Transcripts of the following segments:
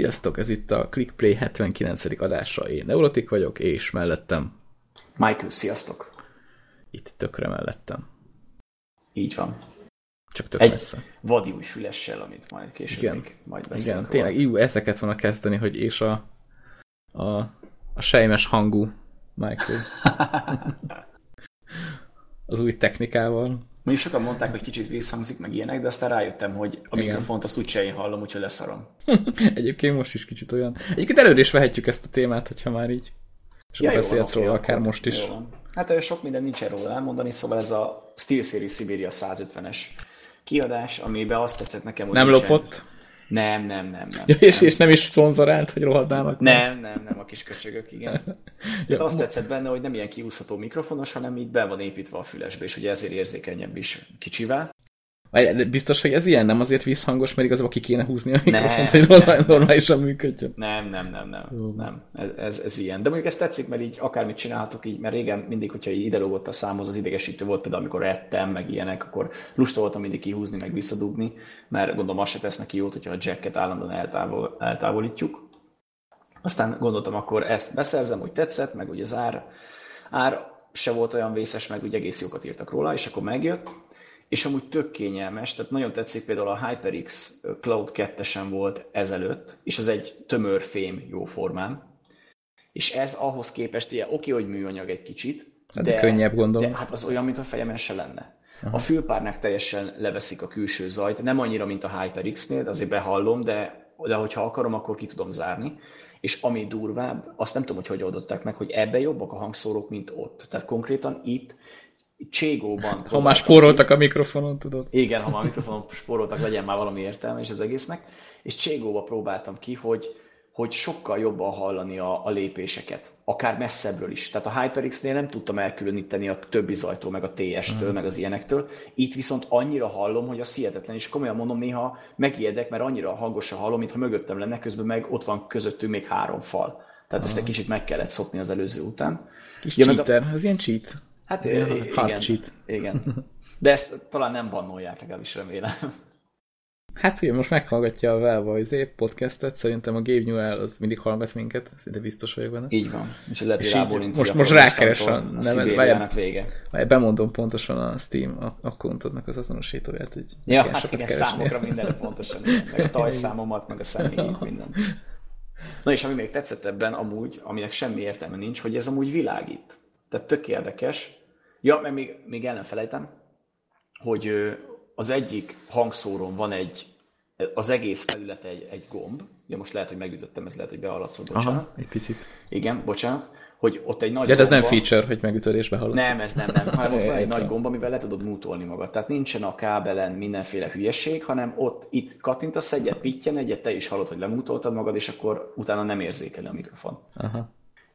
Sziasztok, ez itt a ClickPlay 79. adása. Én Neurotik vagyok, és mellettem... Michael, sziasztok! Itt tökre mellettem. Így van. Csak tök Egy messze. vadi új fülessel, amit majd később Igen. még majd Igen, beszélünk tényleg, jó, ezeket volna kezdeni, hogy és a, a, a sejmes hangú Michael. Az új technikával. Mondjuk sokan mondták, hogy kicsit visszhangzik, meg ilyenek, de aztán rájöttem, hogy a Igen. mikrofont azt úgyse én hallom, úgyhogy leszarom. Egyébként most is kicsit olyan. Egyébként előre is vehetjük ezt a témát, hogyha már így sokat jó beszélsz róla, akár akkor most is. jó van. Hát sok minden nincsen róla elmondani, szóval ez a SteelSeries Siberia 150-es kiadás, amiben azt tetszett nekem, hogy Nem nincsen- lopott, Nem, nem, nem, nem. ja, és, nem. és nem is szponzorált, hogy rohadnának. Nem, nem, nem, a kis köcsögök, igen. Ja, Ja, azt tetszett benne, hogy nem ilyen kiúszható mikrofonos, hanem így be van építve a fülesbe, és ugye ezért érzékenyebb is kicsivel. Biztos, hogy ez ilyen, nem azért visszhangos, mert igazából ki kéne húzni a mikrofont, Nem, hogy nem. normálisan működjön. Nem, nem, nem, nem. Jó. nem. Ez, ez, ez, ilyen. De mondjuk ez tetszik, mert így akármit csinálhatok így, mert régen mindig, hogyha így ide lógott a számhoz, az idegesítő volt például, amikor ettem, meg ilyenek, akkor lusta voltam mindig kihúzni, meg visszadugni, mert gondolom azt se tesz neki jót, hogyha a jacket állandóan eltávol, eltávolítjuk. Aztán gondoltam, akkor ezt beszerzem, úgy tetszett, meg ugye az ár, ár se volt olyan vészes, meg úgy egész jókat írtak róla, és akkor megjött, és amúgy tök kényelmes, tehát nagyon tetszik például a HyperX Cloud 2-esen volt ezelőtt, és az egy tömör fém jó formán, és ez ahhoz képest, ugye oké, hogy műanyag egy kicsit, Hát de könnyebb, gondolom. De hát az olyan, mint a fejemen se lenne. Aha. A fülpárnák teljesen leveszik a külső zajt, nem annyira, mint a HyperX-nél, de azért behallom, de, de hogyha akarom, akkor ki tudom zárni. És ami durvább, azt nem tudom, hogy hogy oldották meg, hogy ebben jobbak a hangszórók, mint ott. Tehát konkrétan itt Cségóban. Ha már spóroltak a mikrofonon, tudod. Igen, ha már a mikrofonon spóroltak, legyen már valami értelme is az egésznek. És Cségóba próbáltam ki, hogy, hogy sokkal jobban hallani a, a lépéseket, akár messzebbről is. Tehát a HyperX-nél nem tudtam elkülöníteni a többi zajtól, meg a TS-től, meg az ilyenektől. Itt viszont annyira hallom, hogy az hihetetlen, és komolyan mondom, néha megijedek, mert annyira hangosan hallom, mintha mögöttem lenne, közben meg ott van közöttünk még három fal. Tehát ezt egy kicsit meg kellett szokni az előző után. Kis Ja, meg a- cheater, ez ilyen cheat. Hát Ez igen, hard cheat. igen. De ezt talán nem bannolják, legalábbis remélem. Hát figyelj, most meghallgatja a Valve izé podcastet, szerintem a Gabe Newell az mindig hallgat minket, szinte biztos vagyok benne. Így van. Úgyhogy lehet, És így most- most rákeres a nevet, Szibériának vége. Majd bemondom pontosan a Steam accountodnak az azonosítóját, hogy Ja, hát sokat igen, keresni. számokra mindenre pontosan. Meg a tajszámomat, meg a személyét, minden. Na és ami még tetszett ebben amúgy, aminek semmi értelme nincs, hogy ez amúgy világít. Tehát tök érdekes. Ja, meg még, még el nem felejtem, hogy az egyik hangszórón van egy, az egész felület egy, egy gomb. Ja, most lehet, hogy megütöttem, ez lehet, hogy behaladszol, bocsánat. Aha, egy picit. Igen, bocsánat. Hogy ott egy nagy de ez nem gomba- feature, hogy megütődésbe hallatsz. nem, ez nem, nem. Hanem ott van egy nagy gomb, amivel le tudod mútolni magad. Tehát nincsen a kábelen mindenféle hülyeség, hanem ott itt kattintasz egyet, pittyen egyet, te is hallod, hogy lemútoltad magad, és akkor utána nem érzékeli a mikrofon. Aha.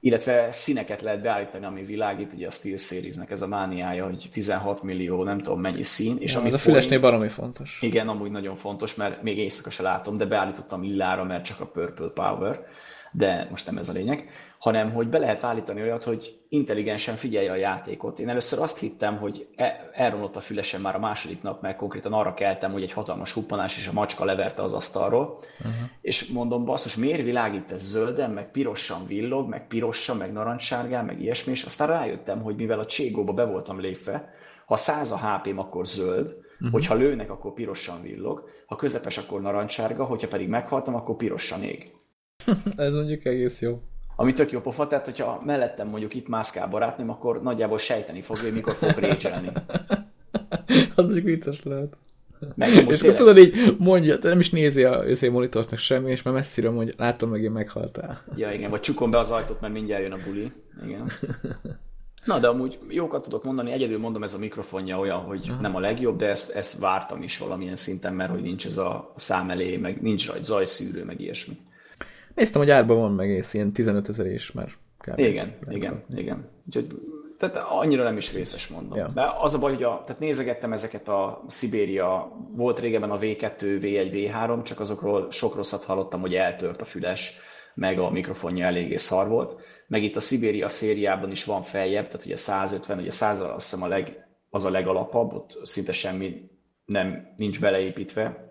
Illetve színeket lehet beállítani, ami világít, ugye a SteelSeries-nek ez a mániája, hogy 16 millió, nem tudom mennyi szín, és ami Ez a point- fülesnél baromi fontos. igen, amúgy nagyon fontos, mert még éjszaka se látom, de beállítottam lillára, mert csak a Purple Power, de most nem ez a lényeg, hanem hogy be lehet állítani olyat, hogy intelligensen figyelje a játékot. Én először azt hittem, hogy e- elromlott a fülesen már a második nap, mert konkrétan arra keltem, hogy egy hatalmas huppanás és a macska leverte az asztalról, uh-huh. és mondom, basszus, miért világít ez zölden, meg pirosan villog, meg pirosan, meg narancssárgán, meg ilyesmi, és aztán rájöttem, hogy mivel a cségóba be voltam lépve, ha 100 a HP-m, akkor zöld, uh-huh. hogyha lőnek, akkor pirosan villog, ha közepes, akkor narancsárga, hogyha pedig meghaltam, akkor pirosan ég. Ez mondjuk egész jó. Ami tök jó pofa, tehát hogyha mellettem mondjuk itt mászkál barátnőm, akkor nagyjából sejteni fogja, hogy mikor fog récselni. Az mondjuk vicces lehet. Meg amúgy És akkor tudod így mondja, de nem is nézi a izé monitornak semmi, és már messziről mondja, látom meg, én meghaltál. Ja, igen, vagy csukom be az ajtót, mert mindjárt jön a buli. Igen. Na, de amúgy jókat tudok mondani, egyedül mondom, ez a mikrofonja olyan, hogy nem a legjobb, de ezt, ezt vártam is valamilyen szinten, mert hogy nincs ez a szám elé, meg nincs rajta zajszűrő, meg ilyesmi. Néztem, hogy árban van meg ész, ilyen 15 ezer is már. Kb. Igen, Nem igen, tudom. igen. Úgyhogy, tehát annyira nem is részes mondom. Ja. De az a baj, hogy a, tehát nézegettem ezeket a Szibéria, volt régebben a V2, V1, V3, csak azokról sok rosszat hallottam, hogy eltört a füles, meg a mikrofonja eléggé szar volt. Meg itt a Szibéria szériában is van feljebb, tehát ugye 150, ugye 100 azt hiszem a leg, az a legalapabb, ott szinte semmi nem nincs beleépítve,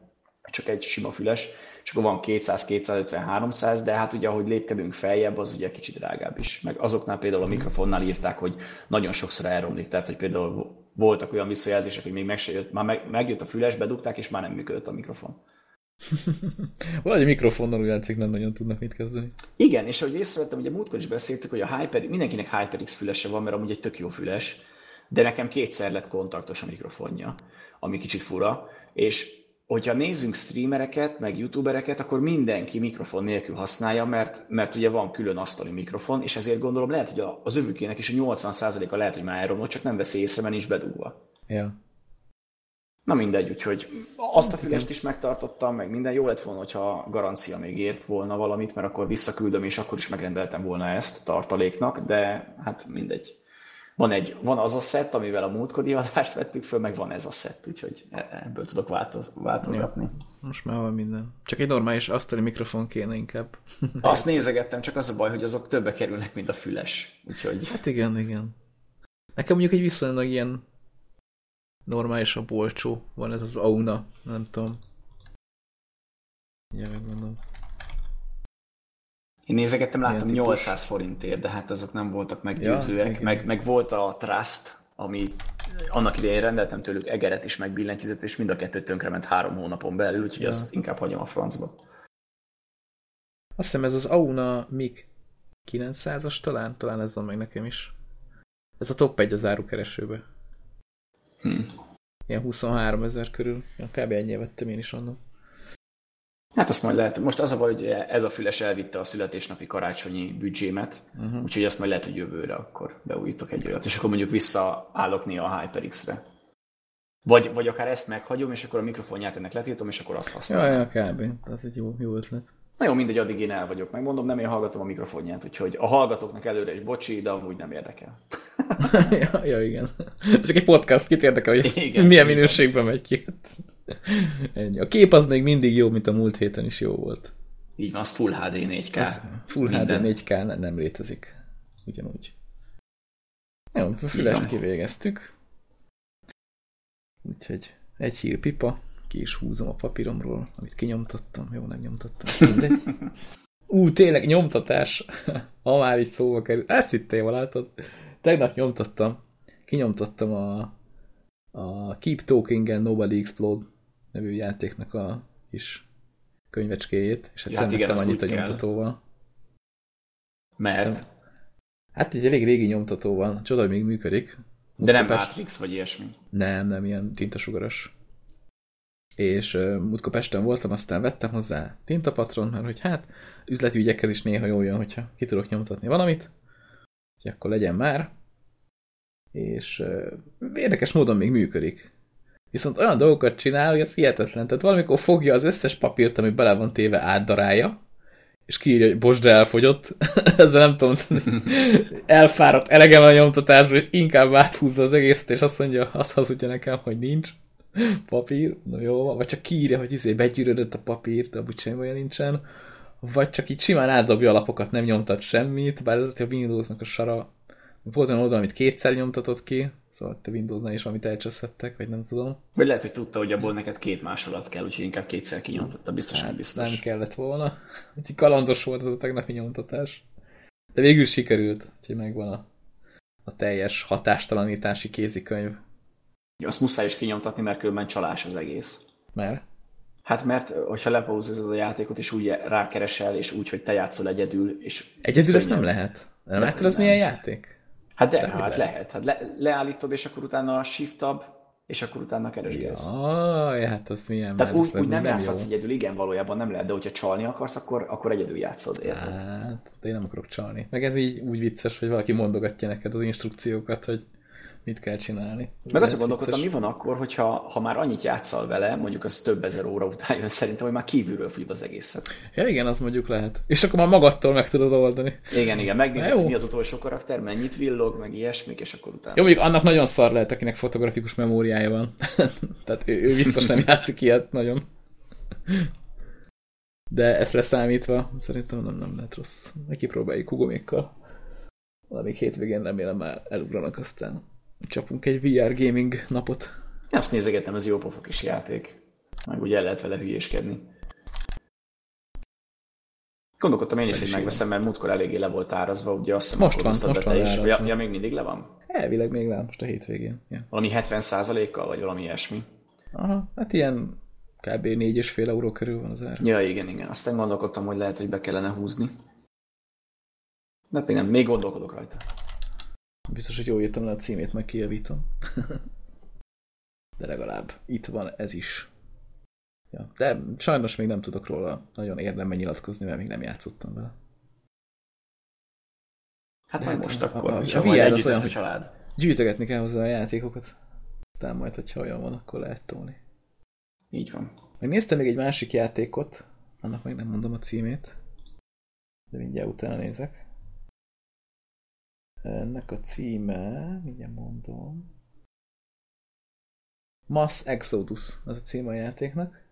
csak egy sima füles, és akkor van 200, 250, 300, de hát ugye ahogy lépkedünk feljebb, az ugye kicsit drágább is. Meg azoknál például a mikrofonnál írták, hogy nagyon sokszor elromlik, tehát hogy például voltak olyan visszajelzések, hogy még meg se jött, már meg, megjött a füles, bedugták, és már nem működött a mikrofon. Valahogy a mikrofonnal úgy látszik, nem nagyon tudnak mit kezdeni. Igen, és ahogy észrevettem, ugye múltkor is beszéltük, hogy a Hyper, mindenkinek HyperX fülese van, mert amúgy egy tök jó füles, de nekem kétszer lett kontaktos a mikrofonja, ami kicsit fura, és hogyha nézzünk streamereket, meg youtubereket, akkor mindenki mikrofon nélkül használja, mert, mert ugye van külön asztali mikrofon, és ezért gondolom lehet, hogy az övükének is a 80%-a lehet, hogy már elromlott, csak nem veszi észre, mert nincs bedugva. Ja. Na mindegy, úgyhogy azt a fülest is megtartottam, meg minden jó lett volna, hogyha garancia még ért volna valamit, mert akkor visszaküldöm, és akkor is megrendeltem volna ezt tartaléknak, de hát mindegy. Van, egy, van az a szett, amivel a múltkori adást vettük föl, meg van ez a szett, úgyhogy e- ebből tudok változ, változgatni. Ja, most már van minden. Csak egy normális asztali mikrofon kéne inkább. Azt nézegettem, csak az a baj, hogy azok többe kerülnek, mint a füles. Úgyhogy... Hát igen, igen. Nekem mondjuk egy viszonylag ilyen normálisabb olcsó van ez az Auna, nem tudom. Igen, megmondom. Én nézegettem, láttam 800 forintért, de hát azok nem voltak meggyőzőek. Ja, meg, meg volt a Trust, ami annak idején rendeltem tőlük egeret is, meg billentyűzetet, és mind a kettő tönkrement három hónapon belül, úgyhogy ja. azt inkább hagyom a francba. Azt hiszem ez az Auna MIG 900-as talán, talán ez van meg nekem is. Ez a top 1 az árukeresőbe. Hmm. Ilyen 23 ezer körül. Ja, kb. ennyi vettem én is annak. Hát azt majd lehet. Most az a baj, hogy ez a füles elvitte a születésnapi karácsonyi büdzsémet, uh-huh. úgyhogy azt majd lehet, hogy jövőre akkor beújítok egy olyat, és akkor mondjuk visszaállok néha a HyperX-re. Vagy, vagy akár ezt meghagyom, és akkor a mikrofonját ennek letiltom, és akkor azt használom. Ja, ja, kb. Ez egy jó, jó ötlet. Na jó, mindegy, addig én el vagyok. Megmondom, nem én hallgatom a mikrofonját, úgyhogy a hallgatóknak előre is bocsi, de amúgy nem érdekel. ja, ja, igen. Csak egy podcast, kit érdekel, hogy igen, milyen minőségben megy ki. Ennyi. A kép az még mindig jó, mint a múlt héten is jó volt. Így van, az Full HD 4K. Ez full Minden. HD 4K nem létezik. Ugyanúgy. Jó, a fülest kivégeztük. Úgyhogy egy hír pipa ki is húzom a papíromról, amit kinyomtattam. Jó, nem nyomtattam. Mindegy. Ú, tényleg nyomtatás. ha már így szóba kerül. Ezt hittél, látod? Tegnap nyomtattam. Kinyomtattam a, a Keep Talking and Nobody Explode nevű játéknak a kis könyvecskéjét, és hát ja, hát annyit a nyomtatóval. Mert? Szem... Hát egy elég régi nyomtató van, csoda, hogy még működik. De nem Matrix vagy ilyesmi? Nem, nem, ilyen tintasugaras és uh, múltkor Pesten voltam, aztán vettem hozzá tintapatron, mert hogy hát üzleti ügyekhez is néha jól jön, hogyha ki tudok nyomtatni valamit, hogy akkor legyen már, és uh, érdekes módon még működik. Viszont olyan dolgokat csinál, hogy az hihetetlen. Tehát valamikor fogja az összes papírt, ami bele van téve, átdarálja, és kiírja, hogy bocs, de elfogyott. Ezzel nem tudom, elfáradt, elegem a nyomtatásról, és inkább áthúzza az egészet, és azt mondja, azt hazudja nekem, hogy nincs papír, no jó, vagy csak kiírja, hogy izé begyűrödött a papír, de abúgy semmi olyan nincsen, vagy csak így simán átdobja a lapokat, nem nyomtat semmit, bár ez a Windowsnak a sara. Volt olyan oldal, amit kétszer nyomtatott ki, szóval te Windowsnál is valamit elcseszhettek, vagy nem tudom. Vagy lehet, hogy tudta, hogy abból neked két másolat kell, úgyhogy inkább kétszer kinyomtatta, biztos, hát, biztos. Nem kellett volna. Úgyhogy kalandos volt az a tegnapi nyomtatás. De végül sikerült, úgyhogy megvan a, a teljes hatástalanítási kézikönyv. Azt muszáj is kinyomtatni, mert különben csalás az egész. Mert? Hát mert, hogyha lepauzizod a játékot, és úgy rákeresel, és úgy, hogy te játszol egyedül, és... Egyedül ezt nem lehet. Nem látod, az milyen játék? Hát de, de hát lehet. Hát le, leállítod, és akkor utána a shift tab, és akkor utána keresgélsz. Jaj, hát az milyen Tehát úgy, úgy nem, nem játszhatsz egyedül, igen, valójában nem lehet, de hogyha csalni akarsz, akkor, akkor egyedül játszod, érted? Hát, én nem akarok csalni. Meg ez így úgy vicces, hogy valaki mondogatja neked az instrukciókat, hogy mit kell csinálni. Meg azt gondolkodtam, mi van akkor, hogyha ha már annyit játszal vele, mondjuk az több ezer óra után jön szerintem, hogy már kívülről fújod az egészet. Ja igen, az mondjuk lehet. És akkor már magadtól meg tudod oldani. Igen, igen, megnézed, hogy mi az utolsó karakter, mennyit villog, meg ilyesmik, és akkor utána. Jó, mondjuk annak nagyon szar lehet, akinek fotografikus memóriája van. Tehát ő, ő biztos nem játszik ilyet nagyon. De ezt leszámítva, szerintem nem, nem lehet rossz. Meg kipróbáljuk Hugomékkal. Valamik hétvégén remélem már elugranak aztán csapunk egy VR gaming napot. Azt nézegettem, ez jó pofok is játék. Meg ugye el lehet vele hülyéskedni. Gondolkodtam én is, hogy megveszem, mert múltkor eléggé le volt árazva, ugye azt Most van, most van is. Ja, ja, még mindig le van? Elvileg még le, most a hétvégén. Ja. Valami 70%-kal, vagy valami ilyesmi? Aha, hát ilyen kb. 4,5 euró körül van az ár. Ja, igen, igen. Aztán gondolkodtam, hogy lehet, hogy be kellene húzni. De még nem, még gondolkodok rajta. Biztos, hogy jól írtam le a címét, meg kijavítom. De legalább itt van ez is. Ja. De sajnos még nem tudok róla nagyon érdemben nyilatkozni, mert még nem játszottam vele. Hát majd most akkor, a, a, a VR az olyan, a család. Gyűjtögetni kell hozzá a játékokat. Aztán majd, hogyha olyan van, akkor lehet tolni. Így van. Megnéztem még egy másik játékot, annak meg nem mondom a címét, de mindjárt utána nézek. Ennek a címe, mindjárt mondom. Mass Exodus az a címe a játéknak.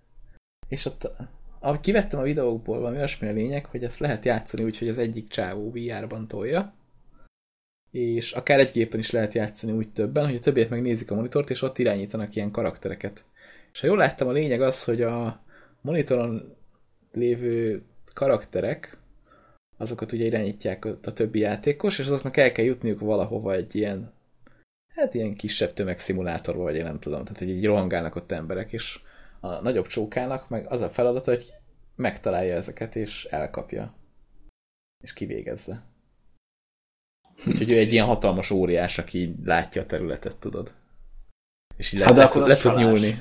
És ott, ahogy kivettem a videókból, valami olyasmi a lényeg, hogy ezt lehet játszani úgy, hogy az egyik csávó VR-ban tolja, és akár egy gépen is lehet játszani úgy többen, hogy a többiek megnézik a monitort, és ott irányítanak ilyen karaktereket. És ha jól láttam, a lényeg az, hogy a monitoron lévő karakterek, azokat ugye irányítják a többi játékos, és azoknak el kell jutniuk valahova egy ilyen, hát ilyen kisebb tömegszimulátorba, vagy én nem tudom, tehát így rohangálnak ott emberek, és a nagyobb csókának meg az a feladata, hogy megtalálja ezeket, és elkapja. És kivégezze. Úgyhogy ő egy ilyen hatalmas óriás, aki látja a területet, tudod. És így hát le, le, le tud nyúlni.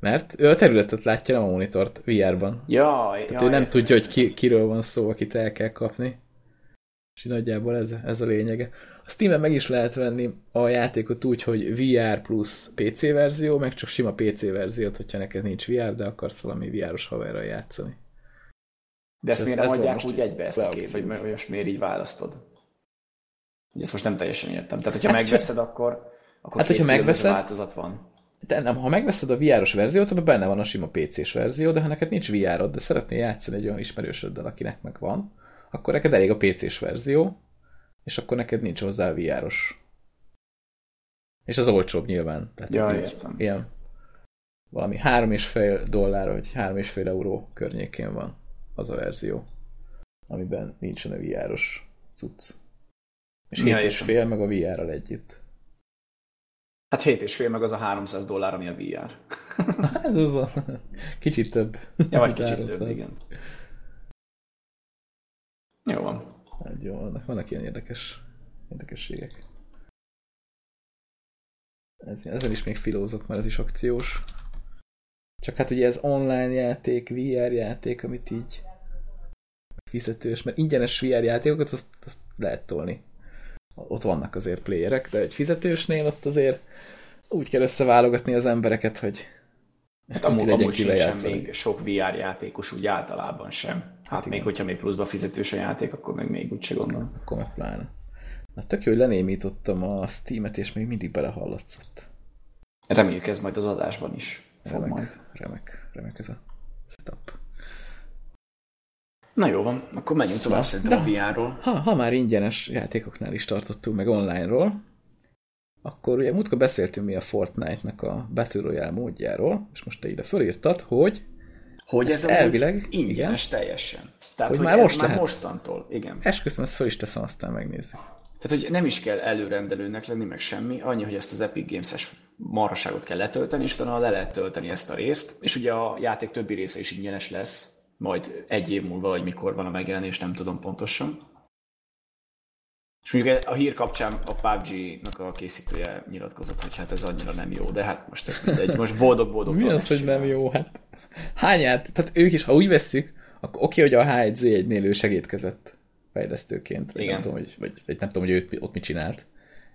Mert ő a területet látja, nem a monitort VR-ban. Ja, Tehát ja, ő nem tudja, hogy ki, kiről van szó, akit el kell kapni. És nagyjából ez, ez a lényege. A Steam-en meg is lehet venni a játékot úgy, hogy VR plusz PC verzió, meg csak sima PC verziót, hogyha neked nincs VR, de akarsz valami VR-os haverral játszani. De ezt miért nem adják úgy egybe ezt a két, vagy most miért így választod? Ugye ezt most nem teljesen értem. Tehát, hogyha hát, megveszed, akkor, akkor hát, két hogyha megveszed, változat van. De nem, ha megveszed a VR-os verziót, akkor benne van a sima PC-s verzió, de ha neked nincs VR-od, de szeretnél játszani egy olyan ismerősöddel, akinek meg van, akkor neked elég a PC-s verzió, és akkor neked nincs hozzá VR-os. És az olcsóbb nyilván. Tehát ja, értem. Ilyen valami 3,5 dollár, vagy 3,5 euró környékén van az a verzió, amiben nincsen a VR-os cucc. És ja, 7,5 meg a VR-ral együtt. Hát 7,5 meg az a 300 dollár, ami a VR. hát ez a kicsit több. Ja, vagy kicsit több, igen. Jó van. Hát jó, vannak, vannak ilyen érdekes érdekességek. Ez, ezzel is még filózok, mert ez is akciós. Csak hát ugye ez online játék, VR játék, amit így fizetős, mert ingyenes VR játékokat azt, azt lehet tolni. Ott vannak azért playerek, de egy fizetősnél ott azért úgy kell összeválogatni az embereket, hogy Hát amúgy, amúgy még sok VR játékos úgy általában sem. Hát, hát még hogyha még pluszba fizetős a játék, akkor meg még úgyse gondolom. Akkor meg pláne. Na tök jó, hogy lenémítottam a Steam-et, és még mindig belehallatszott. Reméljük ez majd az adásban is remek, majd. Remek, remek ez a setup. Na jó van, akkor menjünk tovább Na, szerintem a VR-ról. Ha, ha már ingyenes játékoknál is tartottunk, meg online-ról, akkor ugye múltkor beszéltünk mi a Fortnite-nak a Battle Royale módjáról, és most te ide fölírtad, hogy hogy ez, ez elvileg ingyenes igen, teljesen. Tehát, hogy, hogy már most már lehet. mostantól, igen. Esküszöm, ezt föl is teszem, aztán megnézzük. Tehát, hogy nem is kell előrendelőnek lenni, meg semmi, annyi, hogy ezt az Epic Games-es marhaságot kell letölteni, és utána le lehet tölteni ezt a részt, és ugye a játék többi része is ingyenes lesz, majd egy év múlva, vagy mikor van a megjelenés, nem tudom pontosan. És mondjuk a hír kapcsán a PUBG-nak a készítője nyilatkozott, hogy hát ez annyira nem jó, de hát most ez mindegy, most boldog-boldog. Mi az, hogy nem jó? Hát hányát? Tehát ők is, ha úgy vesszük, akkor oké, hogy a H1Z1-nél ő segítkezett fejlesztőként, vagy Igen. nem tudom, hogy, vagy, vagy nem tudom, hogy ő ott mit csinált.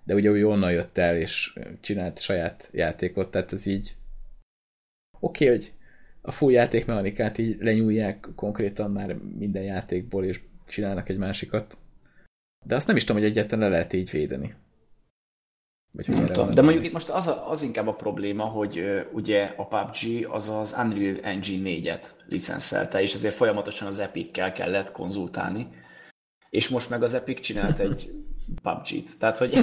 De ugye ő onnan jött el, és csinált saját játékot, tehát ez így oké, hogy a full játékmechanikát így lenyúlják konkrétan már minden játékból, és csinálnak egy másikat de azt nem is tudom, hogy egyáltalán le lehet így védeni. Vagy nem tudom. De mondjuk itt most az, a, az inkább a probléma, hogy uh, ugye a PUBG az az Unreal Engine 4-et licenszelte, és ezért folyamatosan az Epic-kel kellett konzultálni. És most meg az Epic csinált egy PUBG-t. Tehát, hogy...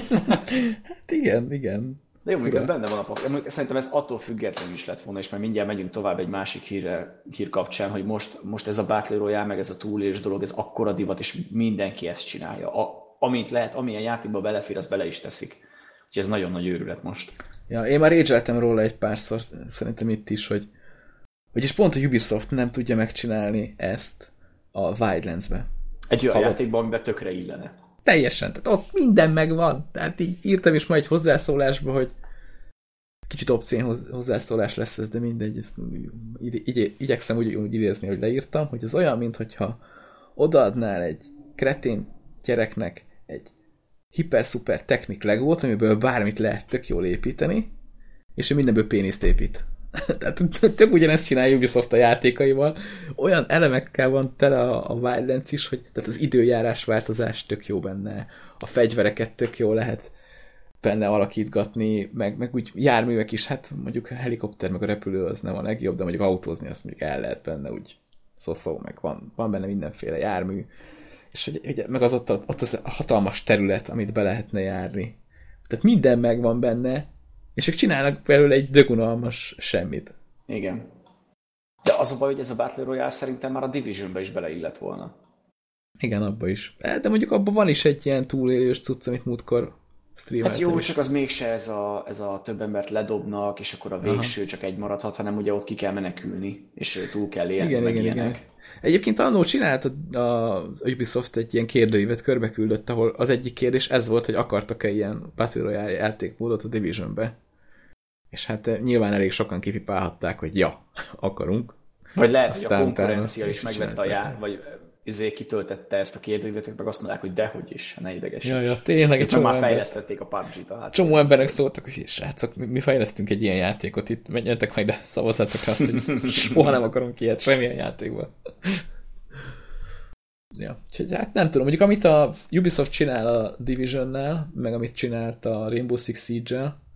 hát igen, igen. De jó, ez benne van a pak. Szerintem ez attól függetlenül is lett volna, és már mindjárt megyünk tovább egy másik hírre, hír kapcsán, hogy most, most ez a Battle Royale, meg ez a túlélés dolog, ez akkora divat, és mindenki ezt csinálja. A, amint lehet, amilyen játékba belefér, az bele is teszik. Úgyhogy ez nagyon nagy őrület most. Ja, én már rage róla egy párszor, szerintem itt is, hogy, és pont a Ubisoft nem tudja megcsinálni ezt a Wildlands-be. Egy olyan játékban, amiben tökre illene. Teljesen, tehát ott minden megvan. Tehát így írtam is ma egy hozzászólásba, hogy kicsit obszén hozzászólás lesz ez, de mindegy, ezt igy, igy, igyekszem úgy, úgy idézni, hogy leírtam, hogy ez olyan, mintha odaadnál egy kretén gyereknek egy hiper-szuper technik legót, amiből bármit lehet tök jól építeni, és ő mindenből pénzt épít. Tehát tök ugyanezt csinálja Ubisoft a játékaival. Olyan elemekkel van tele a, a Wildlands is, hogy tehát az időjárás változás tök jó benne, a fegyvereket tök jó lehet benne alakítgatni, meg, meg úgy járművek is, hát mondjuk a helikopter, meg a repülő az nem a legjobb, de mondjuk autózni azt mondjuk el lehet benne úgy szoszó, meg van, van benne mindenféle jármű, és hogy, hogy meg az ott, ott az a hatalmas terület, amit be lehetne járni. Tehát minden megvan benne, és ők csinálnak belőle egy dögunalmas semmit. Igen. De az a baj, hogy ez a Battle Royale szerintem már a Divisionbe is beleillett volna. Igen, abba is. E, de mondjuk abban van is egy ilyen túlélős cucc, amit múltkor Hát jó, is. csak az mégse ez a, ez a több embert ledobnak, és akkor a végső Aha. csak egy maradhat, hanem ugye ott ki kell menekülni, és túl kell élni, igen, igen, ilyenek. Igen. Egyébként annól csinált a, a Ubisoft egy ilyen kérdőívet körbeküldött, ahol az egyik kérdés ez volt, hogy akartak-e ilyen Battle Royale játékmódot a Divisionbe. És hát eh, nyilván elég sokan kipipálhatták, hogy ja, akarunk. Vagy lehet, Aztán hogy a konkurencia is megvette a já, vagy izé kitöltette ezt a kérdőívet, meg azt mondják, hogy dehogy is, ne ideges. Ja, ja, tényleg. Egy már fejlesztették a PUBG-t. Hát. Csomó emberek szóltak, hogy srácok, mi, mi fejlesztünk egy ilyen játékot itt, menjetek majd de szavazzatok azt, hogy soha nem akarunk ilyet semmilyen játékban. ja, úgyhogy hát nem tudom, mondjuk amit a Ubisoft csinál a Division-nel, meg amit csinált a Rainbow Six Siege-el,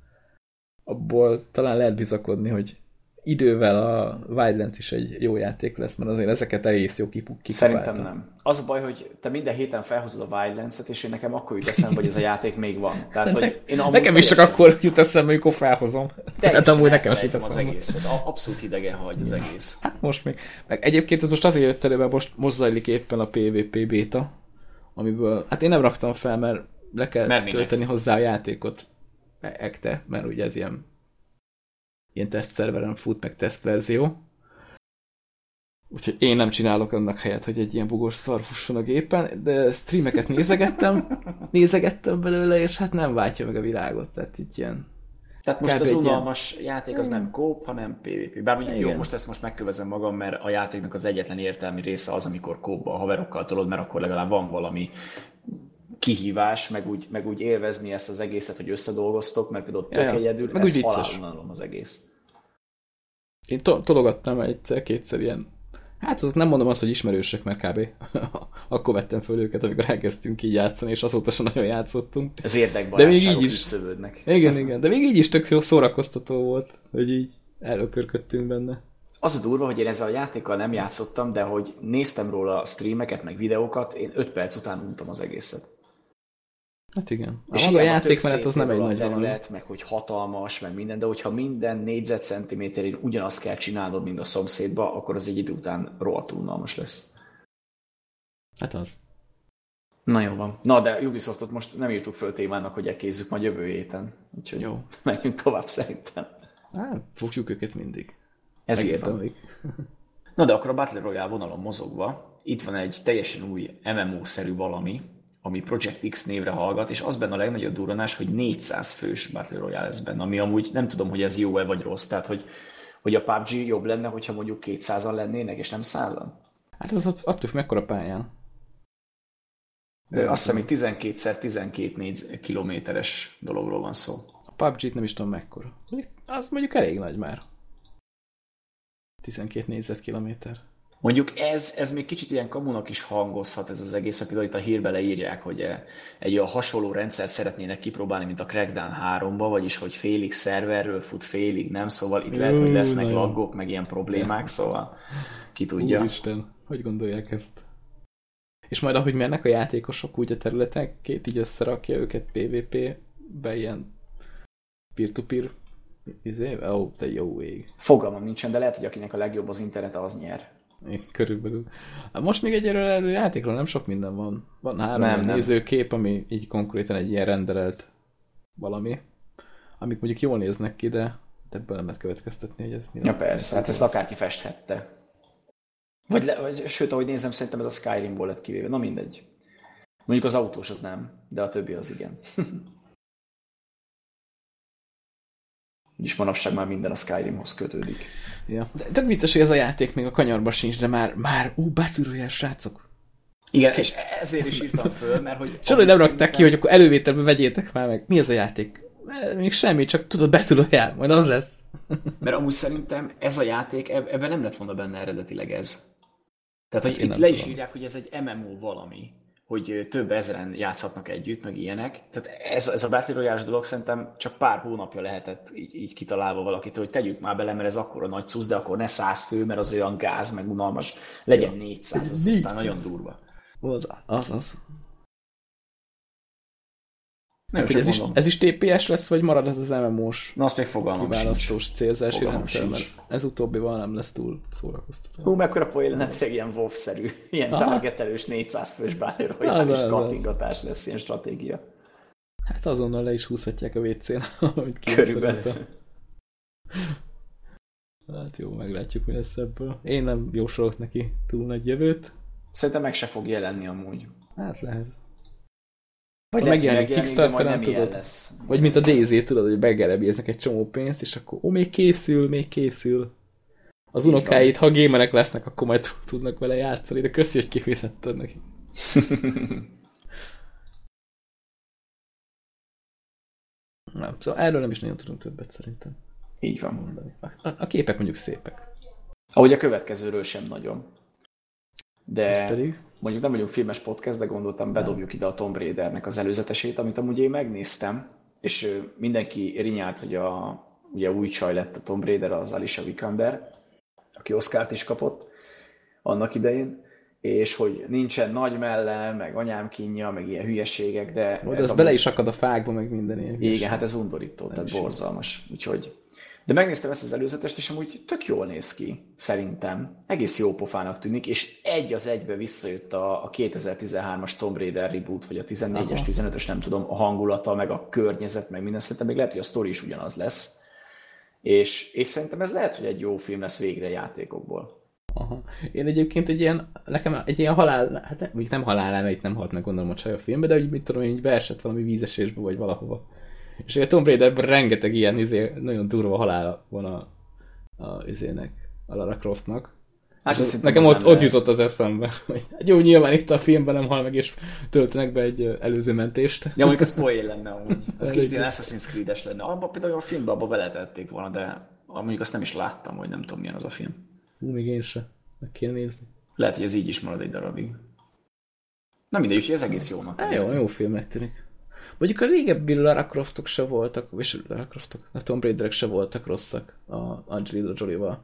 abból talán lehet bizakodni, hogy idővel a Wildlands is egy jó játék lesz, mert azért ezeket egész jó kipuk Szerintem nem. Az a baj, hogy te minden héten felhozod a Wildlands-et, és én nekem akkor jut eszembe, hogy ez a játék még van. Tehát, hogy én nekem is csak akkor jut eszembe, amikor felhozom. Tehát amúgy nekem is jut eszembe. az egész. Abszolút hidegen hagy az egész. Hát most még. Meg egyébként most azért jött elő, mert most, most zajlik éppen a PvP beta, amiből, hát én nem raktam fel, mert le kell mert tölteni hozzá a játékot. Ekte, mert ugye ez ilyen ilyen tesztszerveren fut, meg tesztverzió. Úgyhogy én nem csinálok annak helyet, hogy egy ilyen bugos szar fusson a gépen, de streameket nézegettem, nézegettem belőle, és hát nem váltja meg a világot, tehát így ilyen... Tehát most az unalmas ilyen... játék az nem kóp, hanem PvP. Bár mondjuk jó, most ezt most megkövezem magam, mert a játéknak az egyetlen értelmi része az, amikor kópba a haverokkal tolod, mert akkor legalább van valami kihívás, meg úgy, meg úgy élvezni ezt az egészet, hogy összedolgoztok, mert például tök ja, egyedül, meg ez halálunalom az egész. Én to- tologattam egyszer-kétszer ilyen, hát az nem mondom azt, hogy ismerősek, mert kb. akkor vettem föl őket, amikor elkezdtünk így játszani, és azóta sem nagyon játszottunk. Az érdekben de még így is szövődnek. Igen, igen, de még így is tök jó szórakoztató volt, hogy így elökörködtünk benne. Az a durva, hogy én ezzel a játékkal nem játszottam, de hogy néztem róla streameket, meg videókat, én 5 perc után untam az egészet. Hát igen. És a, a játékmenet az nem egy nagy terület, meg hogy hatalmas, meg minden, de hogyha minden négyzetcentiméterén ugyanazt kell csinálnod, mint a szomszédba, akkor az egy idő után rohadt unalmas lesz. Hát az. Na jó van. Na, de Ubisoftot most nem írtuk föl témának, hogy elkézzük majd jövő héten. Úgyhogy jó. Menjünk tovább szerintem. Hát, fogjuk őket mindig. Ez Megérdemlik. Na de akkor a Battle Royale vonalon mozogva, itt van egy teljesen új MMO-szerű valami, ami Project X névre hallgat, és az benne a legnagyobb durranás, hogy 400 fős Battle Royale lesz benne, ami amúgy nem tudom, hogy ez jó-e vagy rossz, tehát hogy, hogy a PUBG jobb lenne, hogyha mondjuk 200-an lennének, és nem 100-an? Hát az attól függ, mekkora pályán. Azt hiszem, hogy 12x12 négy kilométeres dologról van szó. A PUBG-t nem is tudom mekkora. Az mondjuk elég nagy már. 12 négyzetkilométer. Mondjuk ez, ez még kicsit ilyen kamunak is hangozhat ez az egész, mert például itt a hírbe leírják, hogy eh, egy olyan hasonló rendszert szeretnének kipróbálni, mint a Crackdown 3-ba, vagyis hogy félig szerverről fut, félig nem, szóval itt lehet, hogy lesznek laggok, meg ilyen problémák, szóval ki tudja. Úristen, hogy gondolják ezt? És majd ahogy mennek a játékosok úgy a területek, két így összerakja őket PvP-be ilyen peer-to-peer izé? Ó, oh, te jó ég. Fogalmam nincsen, de lehet, hogy akinek a legjobb az internet, az nyer. Körülbelül. Most még egy erről játékról nem sok minden van. Van három nem, nem. nézőkép, ami így konkrétan egy ilyen renderelt valami, amik mondjuk jól néznek ki, de ebből nem lehet következtetni, hogy ez mi. Ja persze, hát ezt akárki festhette. Vagy, le, vagy sőt, ahogy nézem, szerintem ez a Skyrimból lett kivéve. Na mindegy. Mondjuk az autós az nem, de a többi az igen. És manapság már minden a Skyrimhoz kötődik. Ja. De tök vicces, hogy ez a játék még a kanyarba sincs, de már, már ú, Royale, srácok. Igen, és ezért is írtam föl, mert hogy... Csak nem rakták ki, hogy akkor elővételbe vegyétek már meg. Mi ez a játék? Még semmi, csak tudod, Royale, majd az lesz. Mert amúgy szerintem ez a játék, ebben nem lett volna benne eredetileg ez. Tehát, hogy hát itt le is írják, hogy ez egy MMO valami hogy több ezeren játszhatnak együtt, meg ilyenek. Tehát ez, ez a Battle royale dolog szerintem csak pár hónapja lehetett így, így kitalálva valakit, hogy tegyük már bele, mert ez akkor a nagy szusz, de akkor ne száz fő, mert az olyan gáz, meg unalmas, legyen 400, az 400. aztán nagyon durva. Az, az, az. Nem ez, is, ez is TPS lesz, vagy marad ez az MMO-s Na, azt még fogalmam kiválasztós sincs. célzási fogalmam rendszer, mert ez utóbbival nem lesz túl szórakoztató. Hú, mekkora poén lenne tényleg ilyen WoW-szerű, ilyen Aha. targetelős 400 fős bájról, és kattingatás lesz ilyen stratégia. Hát azonnal le is húzhatják a WC-n, amit Körülbelül. Hát jó, meglátjuk, mi lesz ebből. Én nem jósolok neki túl nagy jövőt. Szerintem meg se fog jelenni amúgy. Hát lehet. Vagy megjelenik Kickstarter-en, tudod? Lesz. Vagy mint a DZ, tudod, hogy begerebéznek egy csomó pénzt, és akkor ó, még készül, még készül. Az unokáit, ha gémerek lesznek, akkor majd tudnak vele játszani, de köszi, hogy kifizetted neki. nem, szóval erről nem is nagyon tudunk többet szerintem. Így van. Mondani. A, a képek mondjuk szépek. Ahogy a következőről sem nagyon. De... Ez pedig? mondjuk nem vagyunk filmes podcast, de gondoltam bedobjuk ide a Tomb Raidernek az előzetesét, amit amúgy én megnéztem, és mindenki rinyált, hogy a ugye új csaj lett a Tomb Raider, az Alicia Vikander, aki Oscárt is kapott annak idején, és hogy nincsen nagy melle, meg anyám kínja, meg ilyen hülyeségek, de... Ó, de ez, ez bele is akad a fákba, meg minden ilyen Igen, hát ez undorító, tehát borzalmas. Úgyhogy de megnéztem ezt az előzetest, és amúgy tök jól néz ki, szerintem. Egész jó pofának tűnik, és egy az egybe visszajött a, a 2013-as Tomb Raider reboot, vagy a 14-es, 15-ös, nem tudom, a hangulata, meg a környezet, meg minden. Szerintem még lehet, hogy a sztori is ugyanaz lesz. És, és szerintem ez lehet, hogy egy jó film lesz végre játékokból. Aha. Én egyébként egy ilyen, nekem egy ilyen halál, hát nem, nem halál, mert itt nem halt meg gondolom a csaj a filmbe, de úgy mit tudom, hogy beesett valami vízesésbe, vagy valahova és a Tomb Raiderben rengeteg ilyen izé, nagyon durva halál van a, a izének, a Lara Croftnak. Hát az, nekem ott, ott jutott az eszembe, hogy hát jó, nyilván itt a filmben nem hal meg, és töltenek be egy előző mentést. Ja, mondjuk az poén lenne amúgy. Ez kicsit ilyen Assassin's Creed-es lenne. Abba például a filmben abba beletették volna, de mondjuk azt nem is láttam, hogy nem tudom milyen az a film. Hú, még én se. Meg kéne nézni. Lehet, hogy ez így is marad egy darabig. Na mindegy, úgyhogy ez egész jónak. Hát jó, jó filmnek tűnik. Mondjuk a régebbi Lara Croftok se voltak, és Lara Croftok, a Tomb Raiderek se voltak rosszak a Angelina Jolie-val.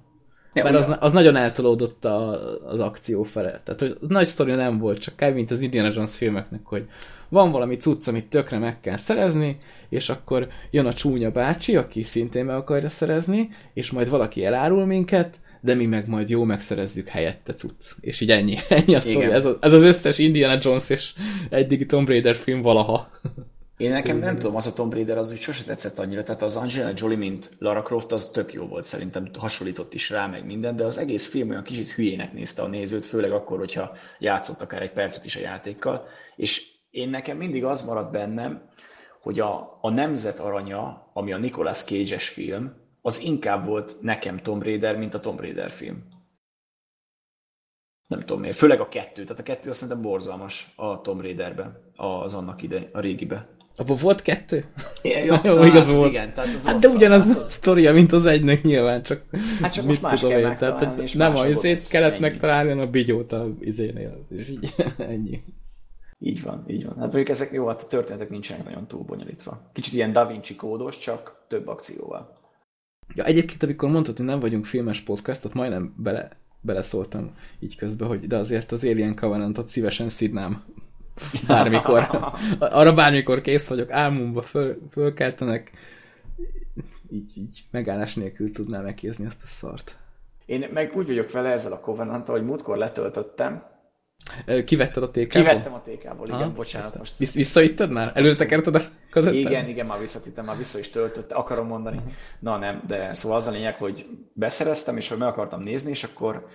Ja, Mert az, az nagyon eltolódott a, az akció fele. Tehát, hogy nagy sztori nem volt, csak kb. mint az Indiana Jones filmeknek, hogy van valami cucc, amit tökre meg kell szerezni, és akkor jön a csúnya bácsi, aki szintén meg akarja szerezni, és majd valaki elárul minket, de mi meg majd jó megszerezzük helyette cucc. És így ennyi, ennyi a sztori. Ez, ez az összes Indiana Jones és egyik Tomb Raider film valaha. Én nekem nem tudom, az a Tomb Raider az úgy sose tetszett annyira, tehát az Angelina Jolie, mint Lara Croft, az tök jó volt szerintem, hasonlított is rá, meg minden, de az egész film olyan kicsit hülyének nézte a nézőt, főleg akkor, hogyha játszott akár egy percet is a játékkal, és én nekem mindig az maradt bennem, hogy a, a nemzet aranya, ami a Nicolas Cage-es film, az inkább volt nekem Tomb Raider, mint a Tomb Raider film. Nem tudom miért. Főleg a kettő. Tehát a kettő azt szerintem borzalmas a Tomb Raiderben, az annak ide, a régibe. Abban volt kettő? Ja, jó, jó, igaz volt. Igen, tehát az hát de ugyanaz a sztoria, mint az egynek nyilván, csak Hát csak most más kell én, tehát, és Nem, a izét kellett ennyi. megtalálni a bigyót a izénél, és így ennyi. Így van, így van. Hát mondjuk ezek jó, hát a történetek nincsenek nagyon túl bonyolítva. Kicsit ilyen Da Vinci kódos, csak több akcióval. Ja, egyébként, amikor mondtad, hogy nem vagyunk filmes podcast, ott majdnem bele, beleszóltam így közben, hogy de azért az Alien Covenant-ot szívesen szidnám Bármikor. Arra bármikor kész vagyok, álmomba föl, fölkeltenek, így, így megállás nélkül tudná megkézni azt a szart. Én meg úgy vagyok vele ezzel a covenant hogy múltkor letöltöttem. Kivetted a TK-ból? Kivettem a TK-ból, igen, Aha. bocsánat most. Visz, visszaitted már? Előtekerted a kazettát? Igen, igen, már visszatittem, már vissza is töltötte, akarom mondani. Uh-huh. Na nem, de szóval az a lényeg, hogy beszereztem, és hogy meg akartam nézni, és akkor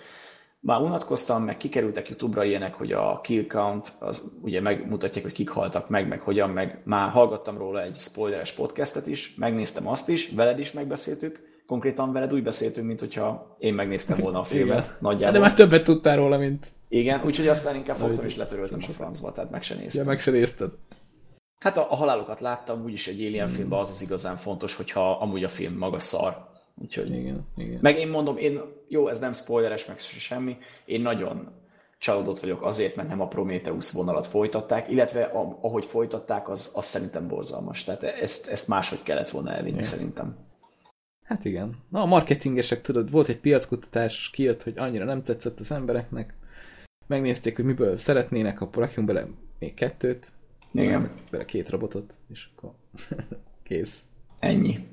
már unatkoztam, meg kikerültek YouTube-ra ilyenek, hogy a kill count, az ugye megmutatják, hogy kik haltak meg, meg hogyan, meg már hallgattam róla egy spoileres podcastet is, megnéztem azt is, veled is megbeszéltük, konkrétan veled úgy beszéltünk, mint hogyha én megnéztem volna a filmet. Igen. Nagyjából. De már többet tudtál róla, mint... Igen, úgyhogy aztán inkább fogtam és letöröltem a francba, tehát meg se néztem. Ja, meg se nézted. Hát a, a halálokat láttam, úgyis egy Alien hmm. filmben az az igazán fontos, hogyha amúgy a film maga szar. Úgyhogy... Igen, igen. Meg én mondom, én, jó, ez nem spoileres, meg semmi, én nagyon csalódott vagyok azért, mert nem a Prometheus vonalat folytatták, illetve a, ahogy folytatták, az, az szerintem borzalmas. Tehát ezt, ezt máshogy kellett volna elvinni, igen. szerintem. Hát igen. Na, a marketingesek, tudod, volt egy piackutatás, kijött, hogy annyira nem tetszett az embereknek, megnézték, hogy miből szeretnének, akkor rakjunk bele még kettőt, igen. bele két robotot, és akkor kész. Ennyi.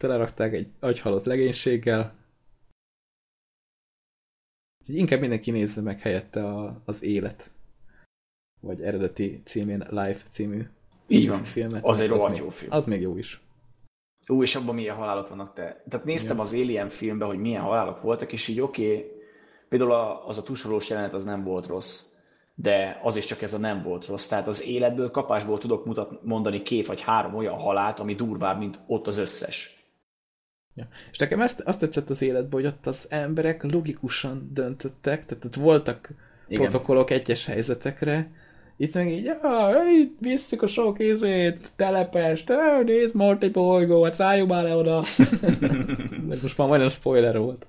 Telerakták egy agyhalott legénységgel, Úgyhogy inkább mindenki nézze meg helyette a, az élet. Vagy eredeti címén Life című Így van. filmet. Az egy rohadt jó film. Az még jó is. Ú, és abban milyen halálok vannak te. Tehát néztem ja. az Alien filmbe, hogy milyen halálok voltak, és így oké, okay, például az a tusolós jelenet az nem volt rossz, de az is csak ez a nem volt rossz. Tehát az életből, kapásból tudok mutat, mondani két vagy három olyan halált, ami durvább, mint ott az összes. Ja. És nekem ezt, azt tetszett az életben, hogy ott az emberek logikusan döntöttek, tehát ott voltak Igen. protokollok egyes helyzetekre, itt meg így, itt visszük a sok izét, telepest, nézd Morty bolygót, szálljunk már le oda. most már majdnem spoiler volt.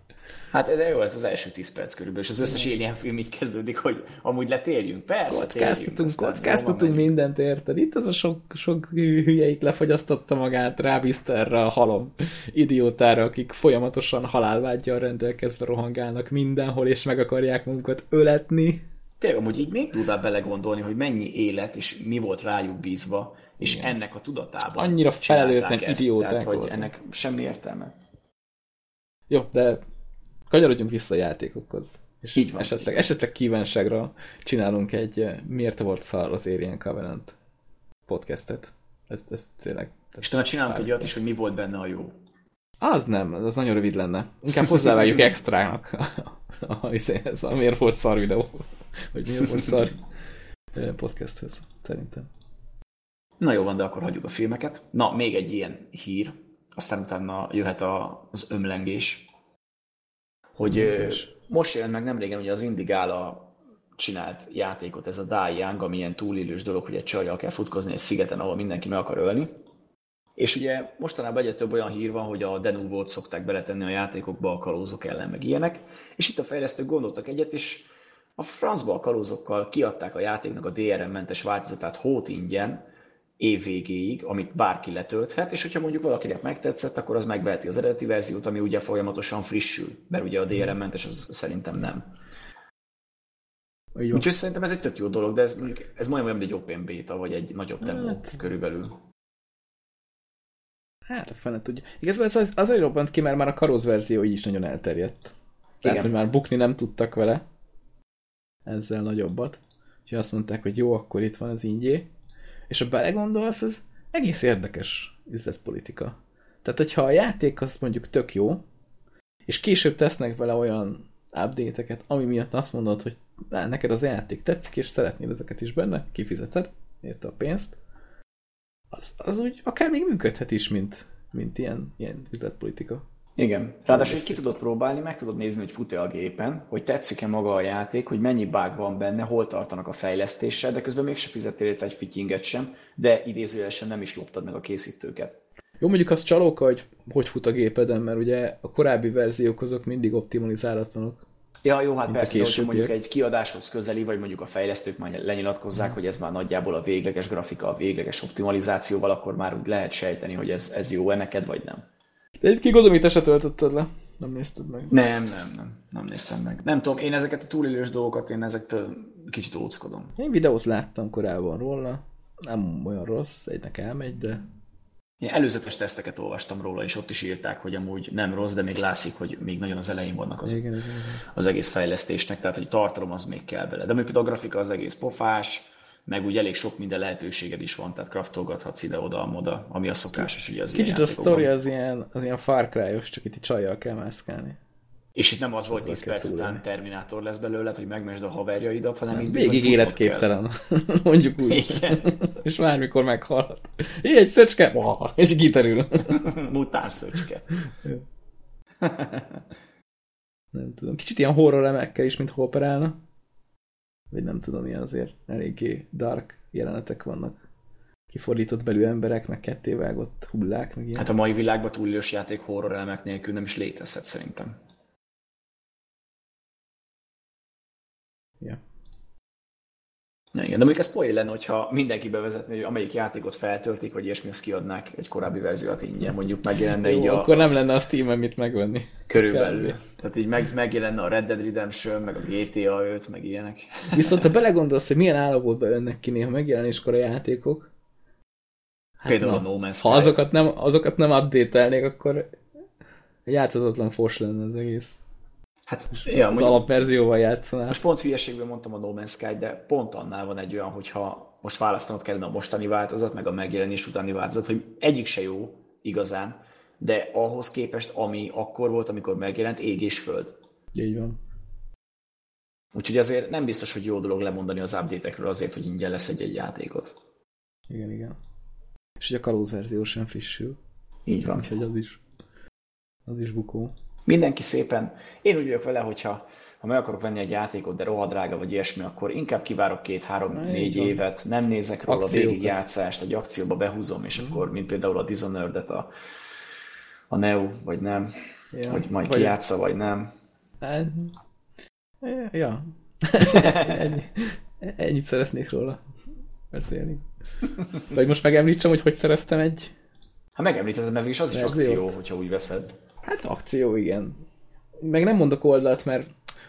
Hát de jó, ez az első 10 perc körülbelül, és az összes Alien film így kezdődik, hogy amúgy letérjünk. Persze, kockáztatunk, kockáztatunk mindent, érted? Itt az a sok, sok hülyeik lefogyasztotta magát, rábízta erre a halom idiótára, akik folyamatosan halálvágyjal rendelkezve rohangálnak mindenhol, és meg akarják magukat öletni. Tényleg, amúgy így még tudnál belegondolni, hogy mennyi élet és mi volt rájuk bízva, és Igen. ennek a tudatában Annyira felelőtlen idióták tehát, hogy ennek semmi értelme. Jó, de kanyarodjunk vissza a játékokhoz. És Így van. Esetleg, esetleg kívánságra csinálunk egy Miért volt szar az Alien Covenant podcastet. Ez, ez tényleg... És talán csinálunk egy olyat is, hogy mi volt benne a jó. Az nem, az nagyon rövid lenne. Inkább hozzávágjuk extrának a, a, a, a, a Miért volt szar videó. Vagy miért volt szar podcasthez, szerintem. Na jó van, de akkor hagyjuk a filmeket. Na, még egy ilyen hír, aztán utána jöhet az ömlengés hogy Műkös. most jelent meg nem régen, ugye az Indigala csinált játékot, ez a Die Young, ami ilyen túlélős dolog, hogy egy csajjal kell futkozni egy szigeten, ahol mindenki meg akar ölni. És ugye mostanában egyre több olyan hír van, hogy a Denuvót szokták beletenni a játékokba a kalózok ellen, meg ilyenek. És itt a fejlesztők gondoltak egyet, és a francba a kalózokkal kiadták a játéknak a DRM-mentes változatát hót ingyen, év végéig, amit bárki letölthet, és hogyha mondjuk valakinek megtetszett, akkor az megveheti az eredeti verziót, ami ugye folyamatosan frissül, mert ugye a DRM-mentes az szerintem nem. Úgyhogy szerintem ez egy tök jó dolog, de ez, mondjuk, ez majdnem olyan, egy open beta, vagy egy nagyobb demo hát, körülbelül. Hát a fene tudja. Igazából ez az, azért robbant ki, mert már a karóz verzió így is nagyon elterjedt. Tehát, hogy már bukni nem tudtak vele. Ezzel nagyobbat. Úgyhogy azt mondták, hogy jó, akkor itt van az ingyé. És ha belegondolsz, ez egész érdekes üzletpolitika. Tehát, hogyha a játék az mondjuk tök jó, és később tesznek vele olyan update-eket, ami miatt azt mondod, hogy á, neked az játék tetszik, és szeretnél ezeket is benne, kifizeted, érte a pénzt, az, az úgy akár még működhet is, mint, mint ilyen, ilyen üzletpolitika. Igen. Ráadásul, hogy ki tudod próbálni, meg tudod nézni, hogy fut-e a gépen, hogy tetszik-e maga a játék, hogy mennyi bug van benne, hol tartanak a fejlesztéssel, de közben mégse fizettél érte egy fityinget sem, de idézőjelesen nem is loptad meg a készítőket. Jó, mondjuk az csalóka, hogy hogy fut a gépeden, mert ugye a korábbi verziók azok mindig optimalizálatlanok. Ja, jó, hát persze, hogy mondjuk egy kiadáshoz közeli, vagy mondjuk a fejlesztők már lenyilatkozzák, hmm. hogy ez már nagyjából a végleges grafika, a végleges optimalizációval, akkor már úgy lehet sejteni, hogy ez, ez jó-e neked, vagy nem. De egyébként gondolom, hogy te se töltötted le. Nem nézted meg. Nem, nem, nem. Nem néztem meg. Nem tudom, én ezeket a túlélős dolgokat, én ezektől kicsit óckodom. Én videót láttam korábban róla. Nem olyan rossz, egynek elmegy, de... Én előzetes teszteket olvastam róla, és ott is írták, hogy amúgy nem rossz, de még látszik, hogy még nagyon az elején vannak az, Igen, igen, igen. az egész fejlesztésnek, tehát hogy tartalom az még kell bele. De még például a grafika az egész pofás, meg úgy elég sok minden lehetőséged is van, tehát kraftolgathatsz ide-oda, moda, ami a szokásos ugye az Kicsit ilyen a sztori az ilyen, az ilyen Far Cry-os, csak itt csajjal kell mászkálni. És itt nem az volt 10 Ezzel kell perc után túlélni. Terminátor lesz belőled, hogy megmesd a haverjaidat, hanem Hát Végig futnod kell. életképtelen, mondjuk úgy. Igen. és bármikor meghalhat. Így egy szöcske, és kiterül. Mután szöcske. nem tudom. Kicsit ilyen horror elemekkel is, mint operálna. Vagy nem tudom, ilyen azért eléggé dark jelenetek vannak. Kifordított belül emberek, meg kettévágott hullák, meg ilyen. Hát a mai világban túlélős játék horror elemek nélkül nem is létezhet szerintem. Ja. Igen, de mondjuk ez poén lenne, hogyha mindenki bevezetné, hogy amelyik játékot feltöltik, vagy ilyesmi, azt kiadnák egy korábbi verziót ingyen, mondjuk megjelenne Jó, így a akkor nem lenne a Steam-en mit megvenni. körülbelül. kb. Tehát így meg, megjelenne a Red Dead Redemption, meg a GTA 5, meg ilyenek. Viszont ha belegondolsz, hogy milyen állapotban jönnek ki néha megjelenéskor a játékok, hát Például na, a No Man's ha Sky. azokat nem, azokat nem update akkor játszhatatlan fos lenne az egész. Hát, ja, Az alapverzióval játszanál. most pont hülyeségben mondtam a No Man's Sky, de pont annál van egy olyan, hogyha most választanod kellene a mostani változat, meg a megjelenés utáni változat, hogy egyik se jó igazán, de ahhoz képest, ami akkor volt, amikor megjelent, ég és föld. Így van. Úgyhogy azért nem biztos, hogy jó dolog lemondani az update-ekről azért, hogy ingyen lesz egy-egy játékot. Igen, igen. És ugye a kalóz verzió sem frissül. Így van. Úgyhogy az is, az is bukó. Mindenki szépen, én úgy vagyok vele, hogyha ha meg akarok venni egy játékot, de rohadrága vagy ilyesmi, akkor inkább kivárok két, három, Na, így négy van. évet, nem nézek róla Akciókat. végig játszást, egy akcióba behúzom, és akkor, mint például a Dishonored-et, a, a Neo, vagy nem, Ja. hogy majd Vagy- kijátsza, vagy nem. Hát, Ja. Ennyi. Ennyit szeretnék róla beszélni. Vagy most megemlítsem, hogy hogy szereztem egy Hát megemlítetted, mert is az is akció, hogyha úgy veszed. Hát akció, igen. Meg nem mondok oldalt, mert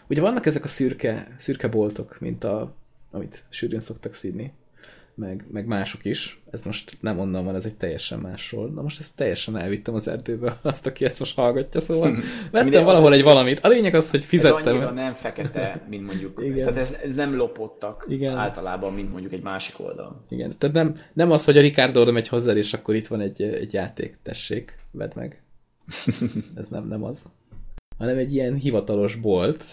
ugye vannak ezek a szürke, szürke boltok, mint a, amit sűrűn szoktak színi, meg, meg mások is. Ez most nem onnan van, ez egy teljesen másról. Na most ezt teljesen elvittem az erdőbe, azt, aki ezt most hallgatja, szóval vettem valahol az- egy valamit. A lényeg az, hogy Ez fizettem. annyira nem fekete, mint mondjuk, Igen. tehát ez, ez nem lopottak Igen. általában, mint mondjuk egy másik oldal. Igen, tehát nem, nem az, hogy a Ricardo megy hozzá, és akkor itt van egy, egy játék, tessék, vedd meg. Ez nem, nem az. Hanem egy ilyen hivatalos bolt.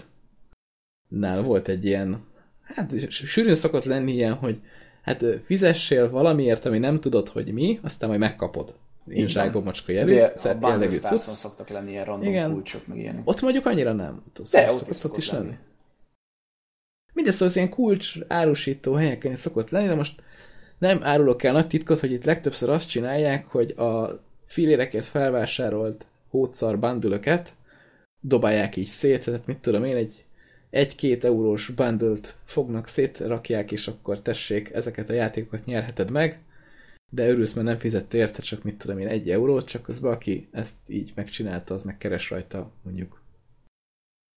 Nál volt egy ilyen, hát sűrűn szokott lenni ilyen, hogy hát fizessél valamiért, ami nem tudod, hogy mi, aztán majd megkapod. Én zsákba macska jelű, a jellegű szoktak lenni ilyen random Igen. kulcsok, meg ilyenek. Ott mondjuk annyira nem. Ott, De, ott, ott ott, is ott szokott is lenni. lenni. Mindez szóval az ilyen kulcs árusító helyeken szokott lenni, de most nem árulok el nagy titkot, hogy itt legtöbbször azt csinálják, hogy a filérekért felvásárolt hótszar bandülöket dobálják így szét, tehát mit tudom én, egy egy-két eurós bundle fognak, szétrakják, és akkor tessék, ezeket a játékokat nyerheted meg, de örülsz, mert nem fizette érte, csak mit tudom én, egy eurót, csak közben aki ezt így megcsinálta, az meg keres rajta mondjuk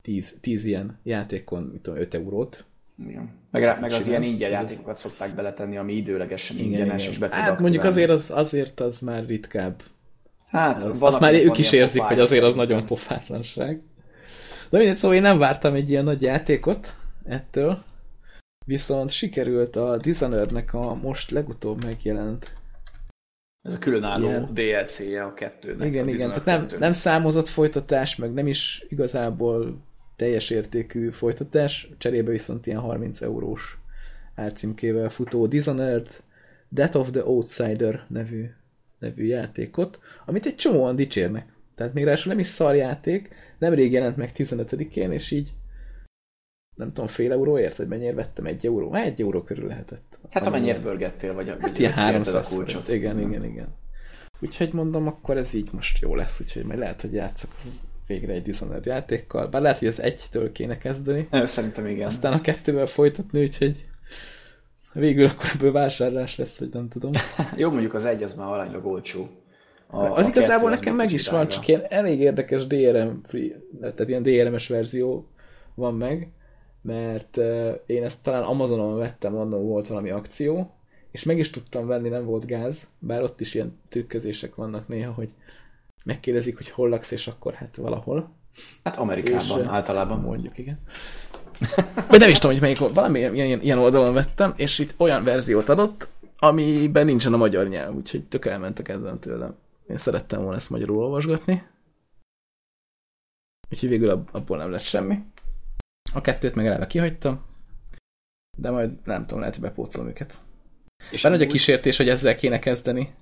10, 10 ilyen játékon, mit tudom, 5 eurót. Igen. Meg, rá- meg az ilyen ingyen játékokat szokták beletenni, ami időlegesen ingyenes, igen. és be Hát mondjuk azért az, azért az már ritkább. Hát, Az, azt már ők is érzik, hogy azért az nagyon pofátlanság. De mindegy, szóval én nem vártam egy ilyen nagy játékot ettől, viszont sikerült a Dishonored-nek a most legutóbb megjelent. Ez a különálló. DLC-je a kettőnek. igen, a igen, tehát nem, 2-nek. nem számozott folytatás, meg nem is igazából teljes értékű folytatás, cserébe viszont ilyen 30 eurós árcímkével futó Dishonored Death of the Outsider nevű, nevű játékot, amit egy csomóan dicsérnek. Tehát még ráadásul nem is szar játék, nemrég jelent meg 15-én, és így nem tudom, fél euróért, vagy mennyire vettem, egy euró? Hát egy euró körül lehetett. Hát amennyire Amennyi- pörgettél, vagy Hát ilyen érted 300 forint. Igen, igen, igen. Úgyhogy mondom, akkor ez így most jó lesz, úgyhogy majd lehet, hogy játszok végre egy Dishonored játékkal. Bár lehet, hogy az egytől kéne kezdeni, Nem, szerintem igen. aztán a kettővel folytatni, úgyhogy végül akkor ebből vásárlás lesz, hogy nem tudom. Jó, mondjuk az egy, az már aránylag olcsó. A, az a igazából nekem meg is van, csak ilyen elég érdekes DRM free, tehát ilyen DRM-es verzió van meg, mert én ezt talán Amazonon vettem, annól volt valami akció, és meg is tudtam venni, nem volt gáz, bár ott is ilyen trükközések vannak néha, hogy megkérdezik, hogy hol laksz, és akkor hát valahol. Hát Amerikában És, általában. Mondjuk, igen. Vagy nem is tudom, hogy melyik valami ilyen, ilyen, oldalon vettem, és itt olyan verziót adott, amiben nincsen a magyar nyelv, úgyhogy tök elmentek ezen tőlem. Én szerettem volna ezt magyarul olvasgatni. Úgyhogy végül ab- abból nem lett semmi. A kettőt meg eleve kihagytam, de majd nem tudom, lehet, hogy bepótlom őket. És Bár nagy a kísértés, hogy ezzel kéne kezdeni.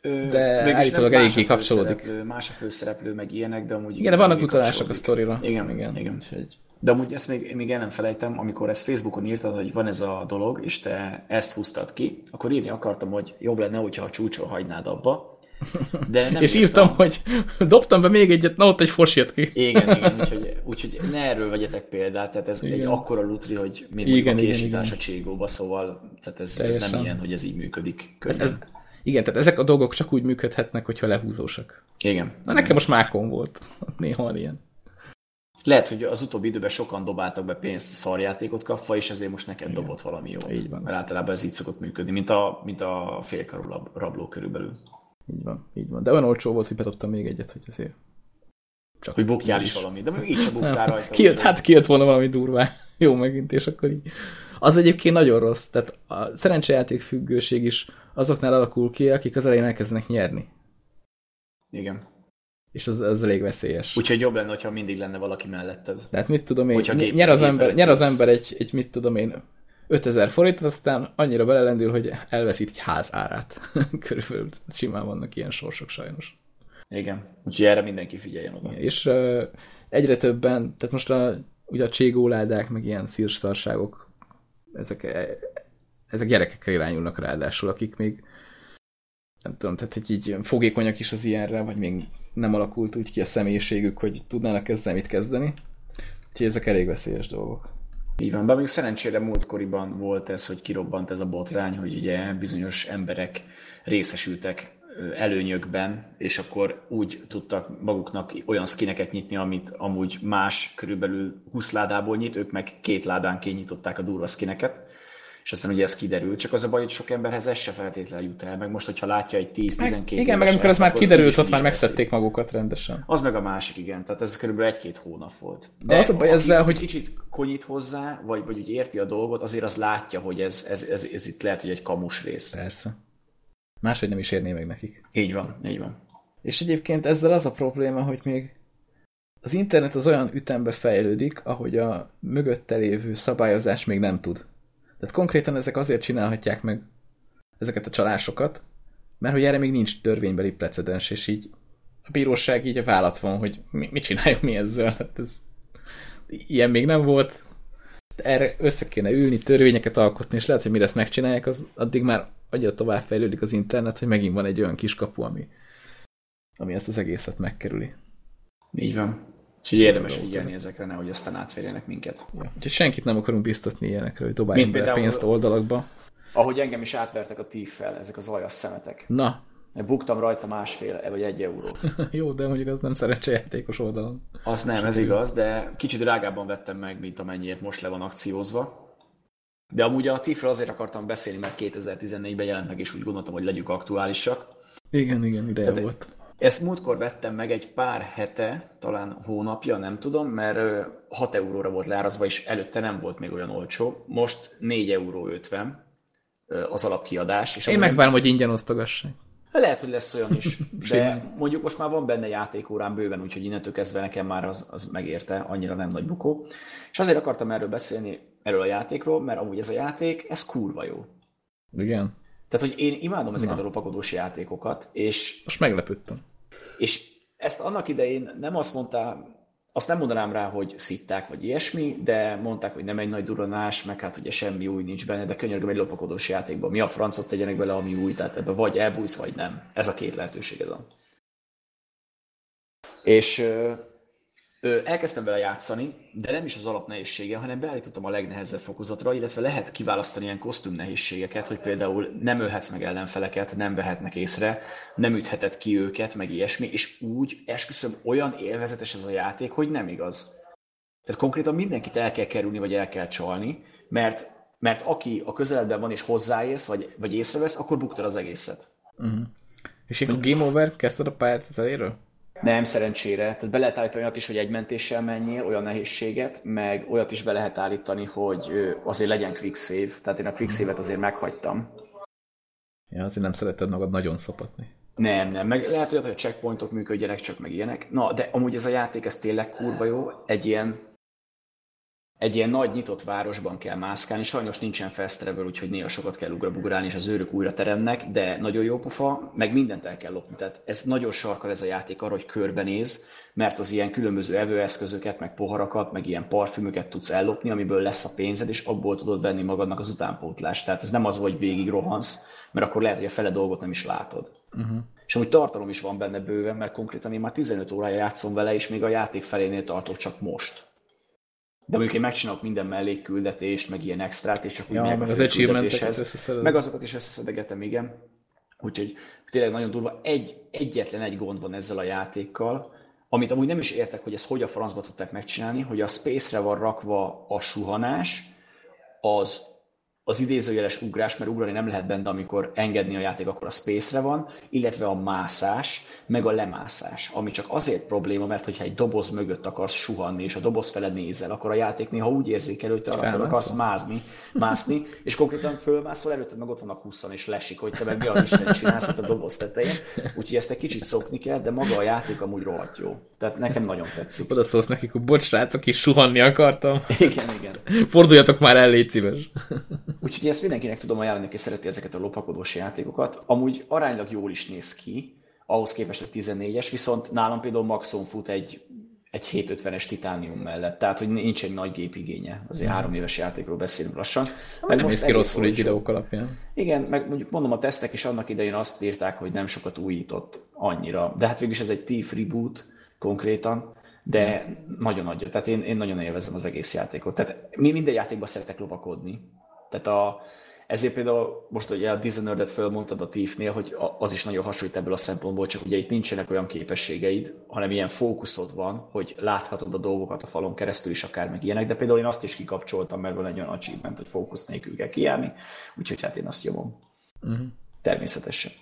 ö, de állítólag eléggé kapcsolódik. Más a főszereplő, meg ilyenek, de amúgy Igen, de vannak utalások a sztorira. Igen, igen. igen. Úgyhogy De amúgy ezt még, még el nem felejtem, amikor ezt Facebookon írtad, hogy van ez a dolog, és te ezt húztad ki, akkor írni akartam, hogy jobb lenne, hogyha a csúcson hagynád abba. De nem és írtam, hogy dobtam be még egyet, na ott egy fos jött ki. Igen, igen, úgyhogy, úgyhogy ne erről vegyetek példát, tehát ez igen. egy akkora lutri, hogy még Igen, a késítás a cségóba, szóval tehát ez, ez nem ilyen, hogy ez így működik. Könnyen. Ez, igen, tehát ezek a dolgok csak úgy működhetnek, hogyha lehúzósak. Igen. Na nekem most mákon volt. Néha ilyen. Lehet, hogy az utóbbi időben sokan dobáltak be pénzt szarjátékot kapva, és ezért most neked dobott valami jót. Így van. Mert általában ez így szokott működni, mint a, mint a félkarú rabló körülbelül. Így van, így van. De olyan olcsó volt, hogy bedobtam még egyet, hogy azért... Csak Hogy bukjál is is. valami, de még így sem buktál rajta. Kijött, hát kijött volna valami durvá. Jó megint, és akkor így. Az egyébként nagyon rossz. Tehát a szerencsejáték függőség is azoknál alakul ki, akik az elején elkezdenek nyerni. Igen. És az, az elég veszélyes. Úgyhogy jobb lenne, hogyha mindig lenne valaki melletted. Tehát mit tudom én, Hogyha gép- nyer, az ember, nyer az ember egy, egy, mit tudom én, 5000 forintot, aztán annyira belelendül, hogy elveszít egy ház árát. Körülbelül simán vannak ilyen sorsok sajnos. Igen. Úgyhogy erre mindenki figyeljen oda. És uh, egyre többen, tehát most a, ugye a cségóládák, meg ilyen szírszarságok, ezek, eh, ezek gyerekekre irányulnak ráadásul, akik még nem tudom, tehát hogy így fogékonyak is az ilyenre, vagy még nem alakult úgy ki a személyiségük, hogy tudnának ezzel mit kezdeni. Úgyhogy ezek elég veszélyes dolgok. Így van, bár még szerencsére múltkoriban volt ez, hogy kirobbant ez a botrány, hogy ugye bizonyos emberek részesültek előnyökben, és akkor úgy tudtak maguknak olyan skineket nyitni, amit amúgy más körülbelül 20 ládából nyit, ők meg két ládán kinyitották a durva skineket, és aztán ugye ez kiderült. Csak az a baj, hogy sok emberhez ez se feltétlenül jut el, meg most, hogyha látja egy 10-12 Meg, igen, meg amikor ez már kiderült, ott már megszedték magukat rendesen. Az meg a másik, igen. Tehát ez körülbelül egy-két hónap volt. De az a baj ezzel, hogy- kicsit konyít hozzá, vagy, vagy úgy érti a dolgot, azért az látja, hogy ez, ez, ez, ez itt lehet, hogy egy kamus rész. Persze. Máshogy nem is érné meg nekik. Így van, így van. És egyébként ezzel az a probléma, hogy még az internet az olyan ütembe fejlődik, ahogy a mögötte lévő szabályozás még nem tud. Tehát konkrétan ezek azért csinálhatják meg ezeket a csalásokat, mert hogy erre még nincs törvénybeli precedens, és így a bíróság így a vállat van, hogy mi, mit csináljunk mi ezzel. Hát ez, ilyen még nem volt. Erre össze kéne ülni, törvényeket alkotni, és lehet, hogy mire ezt megcsinálják, az addig már annyira tovább fejlődik az internet, hogy megint van egy olyan kiskapu, ami, ami ezt az egészet megkerüli. Így van. Úgyhogy érdemes figyelni ezekre, nehogy aztán átférjenek minket. Ja. Úgyhogy senkit nem akarunk biztatni ilyenekre, hogy dobáljunk bele pénzt oldalakba. Ahogy engem is átvertek a tíffel, ezek az aljas szemetek. Na, Buktam rajta másfél vagy egy eurót. jó, de mondjuk az nem szerencsejátékos oldalon. Az nem, ez igaz, de kicsit drágábban vettem meg, mint amennyiért most le van akciózva. De amúgy a TIF-ről azért akartam beszélni, mert 2014-ben jelent meg, és úgy gondoltam, hogy legyünk aktuálisak. Igen, igen, Tehát- volt. Ezt múltkor vettem meg egy pár hete, talán hónapja, nem tudom, mert ö, 6 euróra volt leárazva, és előtte nem volt még olyan olcsó. Most 4 euró 50 ö, az alapkiadás. És Én megvárom, hogy ingyen osztogassák. Lehet, hogy lesz olyan is, de mondjuk most már van benne játékórán bőven, úgyhogy innentől kezdve nekem már az, az megérte, annyira nem nagy bukó. És azért akartam erről beszélni, erről a játékról, mert amúgy ez a játék, ez kurva jó. Igen. Tehát, hogy én imádom ezeket Na. a lopakodós játékokat, és, Most meglepődtem. És ezt annak idején nem azt mondta, azt nem mondanám rá, hogy szitták, vagy ilyesmi, de mondták, hogy nem egy nagy duranás, meg hát ugye semmi új nincs benne, de könyörgöm egy lopakodós játékban. Mi a francot tegyenek bele, ami új, tehát ebbe vagy elbújsz, vagy nem. Ez a két lehetőséged van. És elkezdtem vele játszani, de nem is az alapnehézsége, hanem beállítottam a legnehezebb fokozatra, illetve lehet kiválasztani ilyen kosztüm nehézségeket, hogy például nem ölhetsz meg ellenfeleket, nem vehetnek észre, nem ütheted ki őket, meg ilyesmi, és úgy esküszöm olyan élvezetes ez a játék, hogy nem igaz. Tehát konkrétan mindenkit el kell kerülni, vagy el kell csalni, mert mert aki a közeledben van és hozzáérsz, vagy, vagy észrevesz, akkor buktad az egészet. Uh-huh. És akkor Game Over, kezdted a pályát az eléről? Nem, szerencsére. Tehát be lehet állítani olyat is, hogy egy mentéssel menjél, olyan nehézséget, meg olyat is be lehet állítani, hogy azért legyen quick save. Tehát én a quick save-et azért meghagytam. Ja, azért nem szereted magad nagyon szopatni. Nem, nem. Meg lehet, hogy a checkpointok működjenek, csak meg ilyenek. Na, de amúgy ez a játék, ez tényleg kurva jó. Egy ilyen egy ilyen nagy nyitott városban kell mászkálni, sajnos nincsen fast travel, úgyhogy néha sokat kell ugrabugrálni, és az őrök újra teremnek, de nagyon jó pofa, meg mindent el kell lopni. Tehát ez nagyon sarkal ez a játék arra, hogy körbenéz, mert az ilyen különböző evőeszközöket, meg poharakat, meg ilyen parfümöket tudsz ellopni, amiből lesz a pénzed, és abból tudod venni magadnak az utánpótlást. Tehát ez nem az, hogy végig rohansz, mert akkor lehet, hogy a fele dolgot nem is látod. Uh-huh. És amúgy tartalom is van benne bőven, mert konkrétan én már 15 órája játszom vele, és még a játék felénél tartok csak most. De mondjuk én megcsinálok minden mellékküldetést, meg ilyen extrát, és csak úgy ja, meg az achievement Meg azokat is összeszedegetem, igen. Úgyhogy tényleg nagyon durva. Egy, egyetlen egy gond van ezzel a játékkal, amit amúgy nem is értek, hogy ezt hogy a francba tudták megcsinálni, hogy a space-re van rakva a suhanás, az az idézőjeles ugrás, mert ugrani nem lehet benne, amikor engedni a játék, akkor a space-re van, illetve a mászás, meg a lemászás, ami csak azért probléma, mert hogyha egy doboz mögött akarsz suhanni, és a doboz fele nézel, akkor a játék néha úgy érzékel, hogy te arra akarsz mászni, mászni, és konkrétan fölmászol, előtted meg ott vannak 20 és lesik, hogy te meg mi az Isten csinálsz a doboz tetején. Úgyhogy ezt egy kicsit szokni kell, de maga a játék amúgy rohadt jó. Tehát nekem nagyon tetszik. Oda szólsz nekik, hogy bocs, srácok, és suhanni akartam. Igen, igen. Forduljatok már el, légy szíves. Úgyhogy ezt mindenkinek tudom ajánlani, aki szereti ezeket a lopakodós játékokat. Amúgy aránylag jól is néz ki, ahhoz képest, hogy 14-es, viszont nálam például maximum fut egy, egy 750-es titánium mellett, tehát hogy nincs egy nagy gépigénye, azért mm. három éves játékról beszélünk lassan. Meg nem néz ki rosszul egy videók alapján. Igen, meg mondjuk mondom, a tesztek is annak idején azt írták, hogy nem sokat újított annyira, de hát végülis ez egy Thief reboot konkrétan, de mm. nagyon nagy. Tehát én, én nagyon élvezem az egész játékot. Tehát mi minden játékban szeretek lovakodni. Tehát a, ezért például most ugye a Dishonored-et fölmondtad a Thiefnél, hogy az is nagyon hasonlít ebből a szempontból, csak ugye itt nincsenek olyan képességeid, hanem ilyen fókuszod van, hogy láthatod a dolgokat a falon keresztül is akár meg ilyenek, de például én azt is kikapcsoltam, mert van egy olyan achievement, hogy fókusz nélkül kell kijárni, úgyhogy hát én azt nyomom. Uh-huh. Természetesen.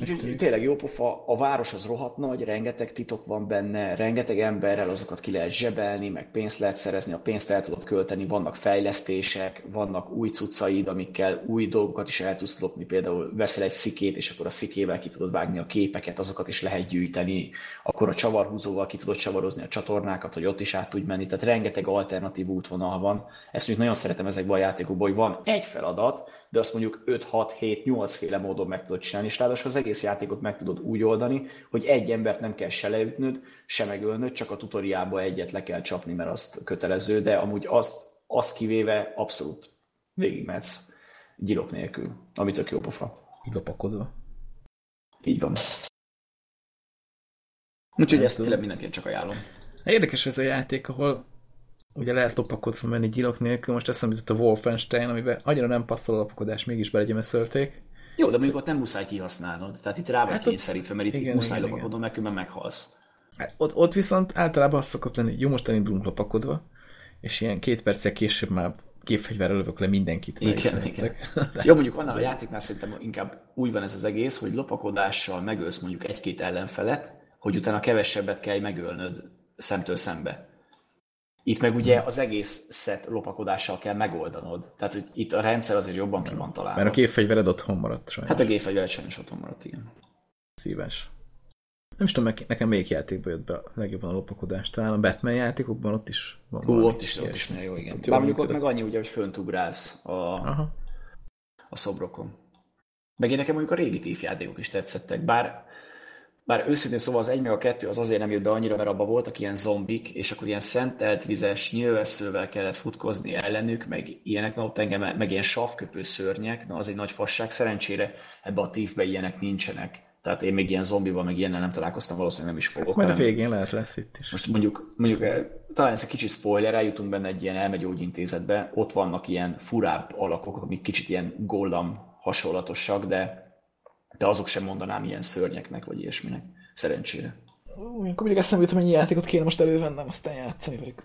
Úgyhogy tényleg jó pofa, a város az rohadt nagy, rengeteg titok van benne, rengeteg emberrel azokat ki lehet zsebelni, meg pénzt lehet szerezni, a pénzt el tudod költeni, vannak fejlesztések, vannak új cuccaid, amikkel új dolgokat is el tudsz lopni, például veszel egy szikét, és akkor a szikével ki tudod vágni a képeket, azokat is lehet gyűjteni, akkor a csavarhúzóval ki tudod csavarozni a csatornákat, hogy ott is át tudj menni, tehát rengeteg alternatív útvonal van. Ezt még nagyon szeretem ezekben a játékokban, hogy van egy feladat, de azt mondjuk 5, 6, 7, 8 féle módon meg tudod csinálni, és ráadásul az egész játékot meg tudod úgy oldani, hogy egy embert nem kell se leütnöd, se megölnöd, csak a tutoriába egyet le kell csapni, mert azt kötelező, de amúgy azt, azt kivéve abszolút végigmetsz gyilok nélkül, ami tök jó pofa. Lopakodva. Így van. Úgyhogy ezt tényleg mindenként csak ajánlom. Érdekes ez a játék, ahol ugye lehet lopakodva menni gyilok nélkül, most eszembe jutott a Wolfenstein, amiben annyira nem passzol a lopakodás, mégis belegyemeszölték. Jó, de mondjuk ott nem muszáj kihasználnod. Tehát itt rá vagy hát kényszerítve, mert itt igen, muszáj igen, lopakodnom, mert különben meghalsz. Hát ott, ott viszont általában az szokott lenni, jó, most elindulunk lopakodva, és ilyen két perccel később már képfegyverrel lövök le mindenkit. Igen, igen. Jó, mondjuk annál a játéknál szerintem inkább úgy van ez az egész, hogy lopakodással megölsz mondjuk egy-két ellenfelet, hogy utána kevesebbet kell megölnöd szemtől szembe. Itt meg ugye az egész szet lopakodással kell megoldanod. Tehát hogy itt a rendszer azért jobban ki van találva. Mert a gépfegyvered otthon maradt sajnos. Hát a gépfegyvered sajnos otthon maradt, igen. Szíves. Nem is tudom, nekem melyik játékban jött be a legjobban a lopakodás. Talán a Batman játékokban ott is van Hú, ott is, ott is nagyon jó, igen. Bár mondjuk ott meg annyi ugye, hogy fönt ugrálsz a, Aha. a szobrokon. Meg én nekem mondjuk a régi tív játékok is tetszettek, bár bár őszintén szóval az egy meg a kettő az azért nem jött be annyira, mert abban voltak ilyen zombik, és akkor ilyen szentelt vizes nyilvesszővel kellett futkozni ellenük, meg ilyenek, na ott engem, meg ilyen savköpő szörnyek, na az egy nagy fasság. Szerencsére ebbe a tívbe ilyenek nincsenek. Tehát én még ilyen zombival, meg ilyennel nem találkoztam, valószínűleg nem is fogok. Majd a végén lehet lesz itt is. Most mondjuk, mondjuk eh, talán ez egy kicsit spoiler, eljutunk benne egy ilyen elmegyógyintézetbe, ott vannak ilyen furább alakok, amik kicsit ilyen gollam hasonlatosak, de de azok sem mondanám ilyen szörnyeknek, vagy ilyesminek. Szerencsére. Akkor mindig eszembe jutom, mennyi játékot kéne most elővennem, aztán játszani velük.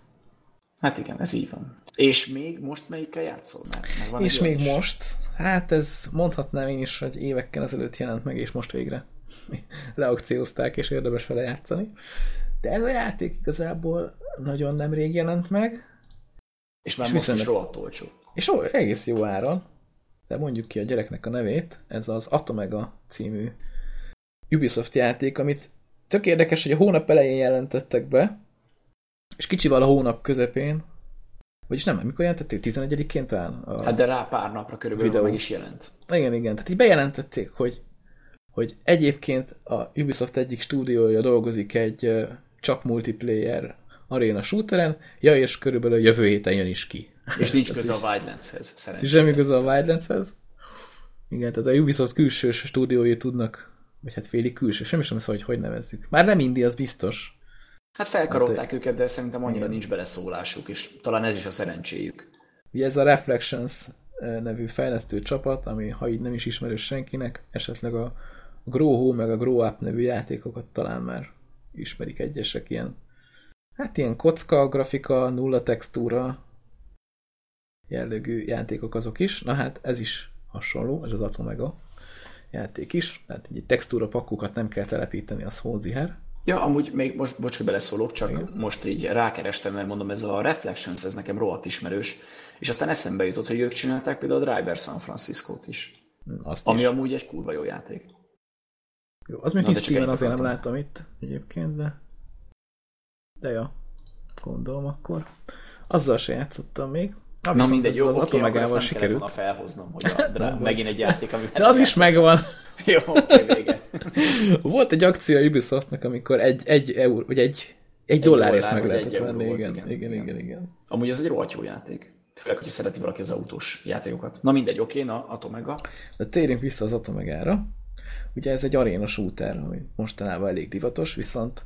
Hát igen, ez így van. És még most melyikkel játszol? Mert, mert van és még is. most, hát ez mondhatnám én is, hogy évekkel ezelőtt jelent meg, és most végre leakciózták, és érdemes vele játszani. De ez a játék igazából nagyon nem rég jelent meg. És már és most viszont, is rohadt olcsó. És ó, egész jó áron, de mondjuk ki a gyereknek a nevét, ez az Atomega című Ubisoft játék, amit tök érdekes, hogy a hónap elején jelentettek be, és kicsivel a hónap közepén, vagyis nem, mikor jelentették? 11-ként talán? A hát de rá pár napra körülbelül videó. meg is jelent. Igen, igen. Tehát így bejelentették, hogy, hogy egyébként a Ubisoft egyik stúdiója dolgozik egy csak multiplayer arena shooteren, ja, és körülbelül jövő héten jön is ki. És nincs köze a Wildlands-hez, szerencsére. Semmi köze a Wildlands-hez. Igen, tehát a Ubisoft külsős stúdiói tudnak, vagy hát félig külső, sem is tudom, hogy hogy nevezzük. Már nem indi, az biztos. Hát felkarolták hát, őket, de szerintem annyira igen. nincs beleszólásuk, és talán ez is a szerencséjük. Ugye ez a Reflections nevű fejlesztő csapat, ami ha így nem is ismerős senkinek, esetleg a Grow Home meg a Grow Up nevű játékokat talán már ismerik egyesek ilyen. Hát ilyen kocka, grafika, nulla textúra jellegű játékok azok is. Na hát ez is hasonló, ez az Atomega játék is. Tehát egy textúra pakkokat nem kell telepíteni, az hóziher. Ja, amúgy még most, bocs, hogy beleszólok, csak Igen. most így rákerestem, mert mondom, ez a Reflections, ez nekem rohadt ismerős, és aztán eszembe jutott, hogy ők csinálták például a Driver San Francisco-t is. Azt ami is. amúgy egy kurva jó játék. Jó, az még nincs Steven, azért nem láttam itt egyébként, de... De ja, gondolom akkor. Azzal se játszottam még. Na, Na mindegy, jó, az oké, atomegával sikerült. Nem felhoznom, hogy a, de megint egy játék, ami... De az is megvan. jó, oké, vége. Volt egy akció a Ubisoftnak, amikor egy, egy euró, vagy egy, egy, egy dollárért dollár, meg lehetett venni. Igen, igen, igen, igen, igen, igen. Amúgy ez egy rohadt jó játék. Főleg, hogyha szereti valaki az autós játékokat. Na mindegy, oké, na, Atomega. De térjünk vissza az Atomegára. Ugye ez egy aréna shooter, ami mostanában elég divatos, viszont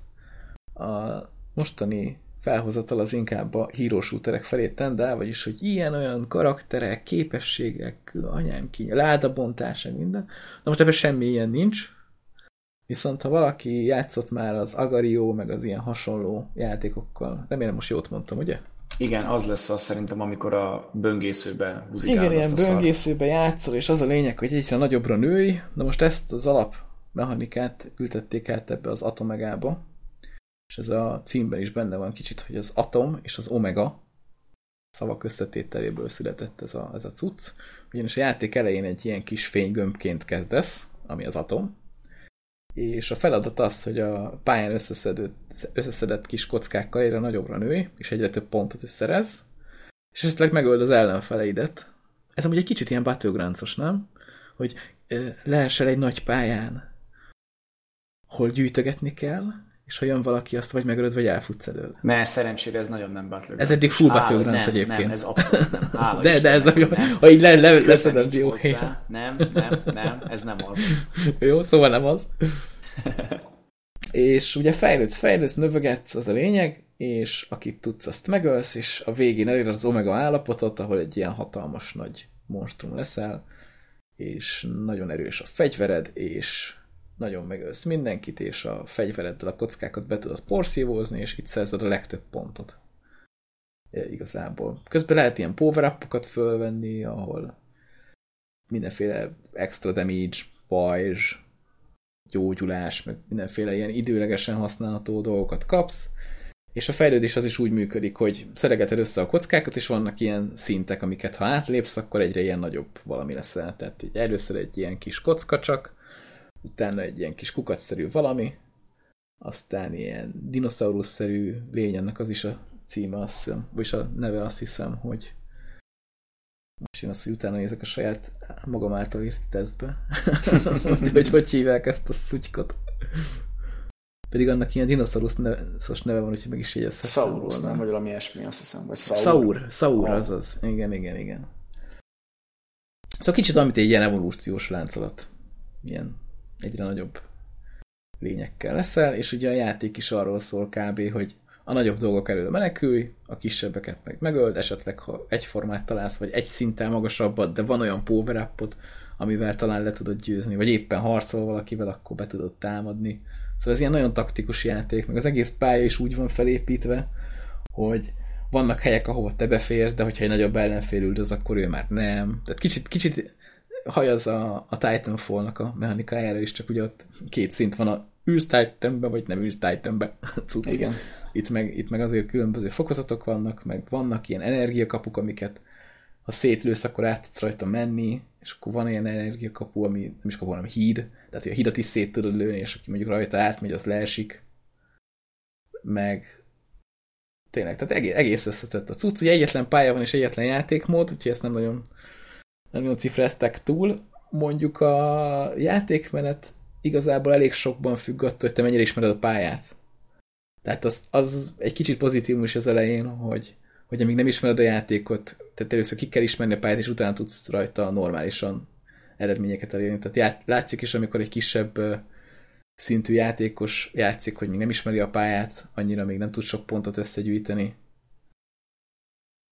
a mostani felhozatal az inkább a hero shooterek felé tendál, vagyis, hogy ilyen-olyan karakterek, képességek, anyám ki, ládabontás, minden. Na most ebben semmi ilyen nincs, viszont ha valaki játszott már az Agario, meg az ilyen hasonló játékokkal, remélem most jót mondtam, ugye? Igen, az lesz az szerintem, amikor a böngészőbe húzik Igen, ilyen böngészőbe játszol, és az a lényeg, hogy egyre nagyobbra nőj. Na most ezt az alap mechanikát ültették át ebbe az atomegába, és ez a címben is benne van kicsit, hogy az atom és az omega szavak összetételéből született ez a, ez a cucc. Ugyanis a játék elején egy ilyen kis fénygömbként kezdesz, ami az atom, és a feladat az, hogy a pályán összeszedett, összeszedett kis kockákkal egyre nagyobbra nőj, és egyre több pontot szerez, és esetleg megöld az ellenfeleidet. Ez amúgy egy kicsit ilyen battlegrounds nem? Hogy leesel egy nagy pályán, hol gyűjtögetni kell, és ha jön valaki, azt vagy megölöd, vagy elfutsz elől. Mert szerencsére ez nagyon nem Battlegrounds. Ez eddig full Battlegrounds egyébként. Nem, ez abszolút nem. Hála de, de ez nem, ha így le, le, leszeded jó Nem, nem, nem, ez nem az. jó, szóval nem az. és ugye fejlődsz, fejlődsz, növegetsz, az a lényeg, és akit tudsz, azt megölsz, és a végén elér az omega állapotot, ahol egy ilyen hatalmas nagy monstrum leszel, és nagyon erős a fegyvered, és nagyon megölsz mindenkit, és a fegyvereddel a kockákat be tudod porszívózni, és itt szerzed a legtöbb pontot. Ja, igazából. Közben lehet ilyen power fölvenni, ahol mindenféle extra damage, pajzs, gyógyulás, meg mindenféle ilyen időlegesen használható dolgokat kapsz, és a fejlődés az is úgy működik, hogy szeregeted össze a kockákat, és vannak ilyen szintek, amiket ha átlépsz, akkor egyre ilyen nagyobb valami leszel. Tehát így először egy ilyen kis kocka csak, utána egy ilyen kis kukacszerű valami, aztán ilyen dinoszauruszszerű lény, ennek az is a címe, azt hiszem, vagyis a neve azt hiszem, hogy most én azt, hogy utána nézek a saját magam által írt tesztbe, hogy, hogy hogy hívják ezt a szutykot. Pedig annak ilyen dinoszaurusz neve, neve van, úgyhogy meg is jegyezhetem Saurus, nem, vagy valami ilyesmi, azt hiszem, vagy Saur. Saur, Saur oh. azaz. Igen, igen, igen. Szóval kicsit amit egy ilyen evolúciós láncolat. Ilyen egyre nagyobb lényekkel leszel, és ugye a játék is arról szól kb., hogy a nagyobb dolgok elől menekülj, a kisebbeket meg megöld, esetleg ha egyformát találsz, vagy egy szinten magasabbat, de van olyan power amivel talán le tudod győzni, vagy éppen harcol valakivel, akkor be tudod támadni. Szóval ez ilyen nagyon taktikus játék, meg az egész pálya is úgy van felépítve, hogy vannak helyek, ahova te beférsz, de hogyha egy nagyobb ellenfél üldöz, akkor ő már nem. Tehát kicsit, kicsit hajaz a, a Titanfall-nak a mechanikájára is, csak ugye ott két szint van a ülsz Titanbe, vagy nem ülsz Titanbe. Igen. Itt meg, itt meg azért különböző fokozatok vannak, meg vannak ilyen energiakapuk, amiket ha szétlősz, akkor át tudsz rajta menni, és akkor van ilyen energiakapu, ami nem is kapu, hanem híd, tehát a hidat is szét tudod lőni, és aki mondjuk rajta átmegy, az leesik. Meg tényleg, tehát egész, egész összetett a cucc, hogy egyetlen pálya van és egyetlen játékmód, úgyhogy ezt nem nagyon, nem nagyon cifreztek túl. Mondjuk a játékmenet igazából elég sokban függ attól, hogy te mennyire ismered a pályát. Tehát az, az egy kicsit pozitívum is az elején, hogy, hogy amíg nem ismered a játékot, tehát először ki kell ismerni a pályát, és utána tudsz rajta normálisan eredményeket elérni. Tehát já, látszik is, amikor egy kisebb szintű játékos játszik, hogy még nem ismeri a pályát, annyira még nem tud sok pontot összegyűjteni.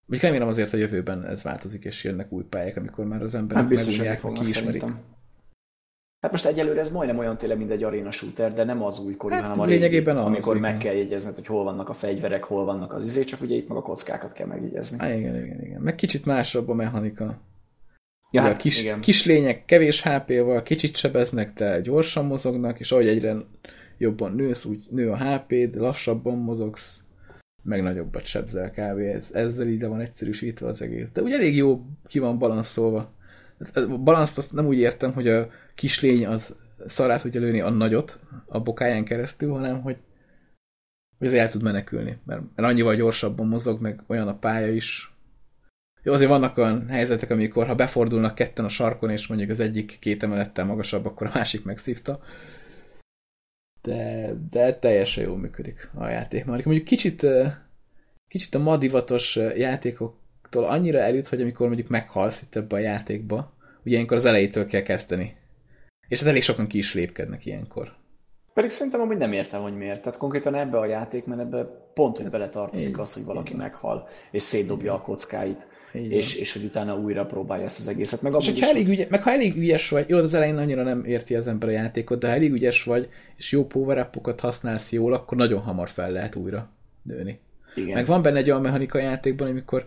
Még remélem azért a jövőben ez változik, és jönnek új pályák, amikor már az emberek Hát megújják, kiismerik. Hát most egyelőre ez majdnem olyan tényleg, mint egy arena shooter, de nem az újkori, Hát hanem a régi, lényegében az, amikor igen. meg kell jegyezned, hogy hol vannak a fegyverek, hol vannak az izé, csak ugye itt meg a kockákat kell megjegyezni. Á, igen, igen, igen. Meg kicsit másabb a mechanika. Ja, Ugye hát, kis, igen. kis lények kevés HP-val, kicsit sebeznek, de gyorsan mozognak, és ahogy egyre jobban nősz, úgy nő a HP-d, lassabban mozogsz, meg nagyobbat sebzel kb. Ez, ezzel így le van egyszerűsítve az egész. De úgy elég jó ki van balanszolva. A balanszt azt nem úgy értem, hogy a kis lény az szarát tudja lőni a nagyot a bokáján keresztül, hanem hogy, hogy az el tud menekülni. Mert, mert annyival gyorsabban mozog, meg olyan a pálya is, jó, azért vannak olyan helyzetek, amikor ha befordulnak ketten a sarkon, és mondjuk az egyik két emelettel magasabb, akkor a másik megszívta. De, de teljesen jól működik a játék. Már mondjuk kicsit, kicsit a ma divatos játékoktól annyira elüt, hogy amikor mondjuk meghalsz itt ebbe a játékba, ugye ilyenkor az elejétől kell kezdeni. És hát elég sokan ki is lépkednek ilyenkor. Pedig szerintem amúgy nem értem, hogy miért. Tehát konkrétan ebbe a játékmenetbe pont, hogy beletartozik az, hogy valaki meghal, és szétdobja a kockáit, És, és hogy utána újra próbálja ezt az egészet. Meg És hogyha elég ügyes, meg ha elég ügyes vagy, jó, az elején annyira nem érti az ember a játékot, de ha elég ügyes vagy, és jó power használsz jól, akkor nagyon hamar fel lehet újra nőni. igen. Meg van benne egy olyan mechanika játékban, amikor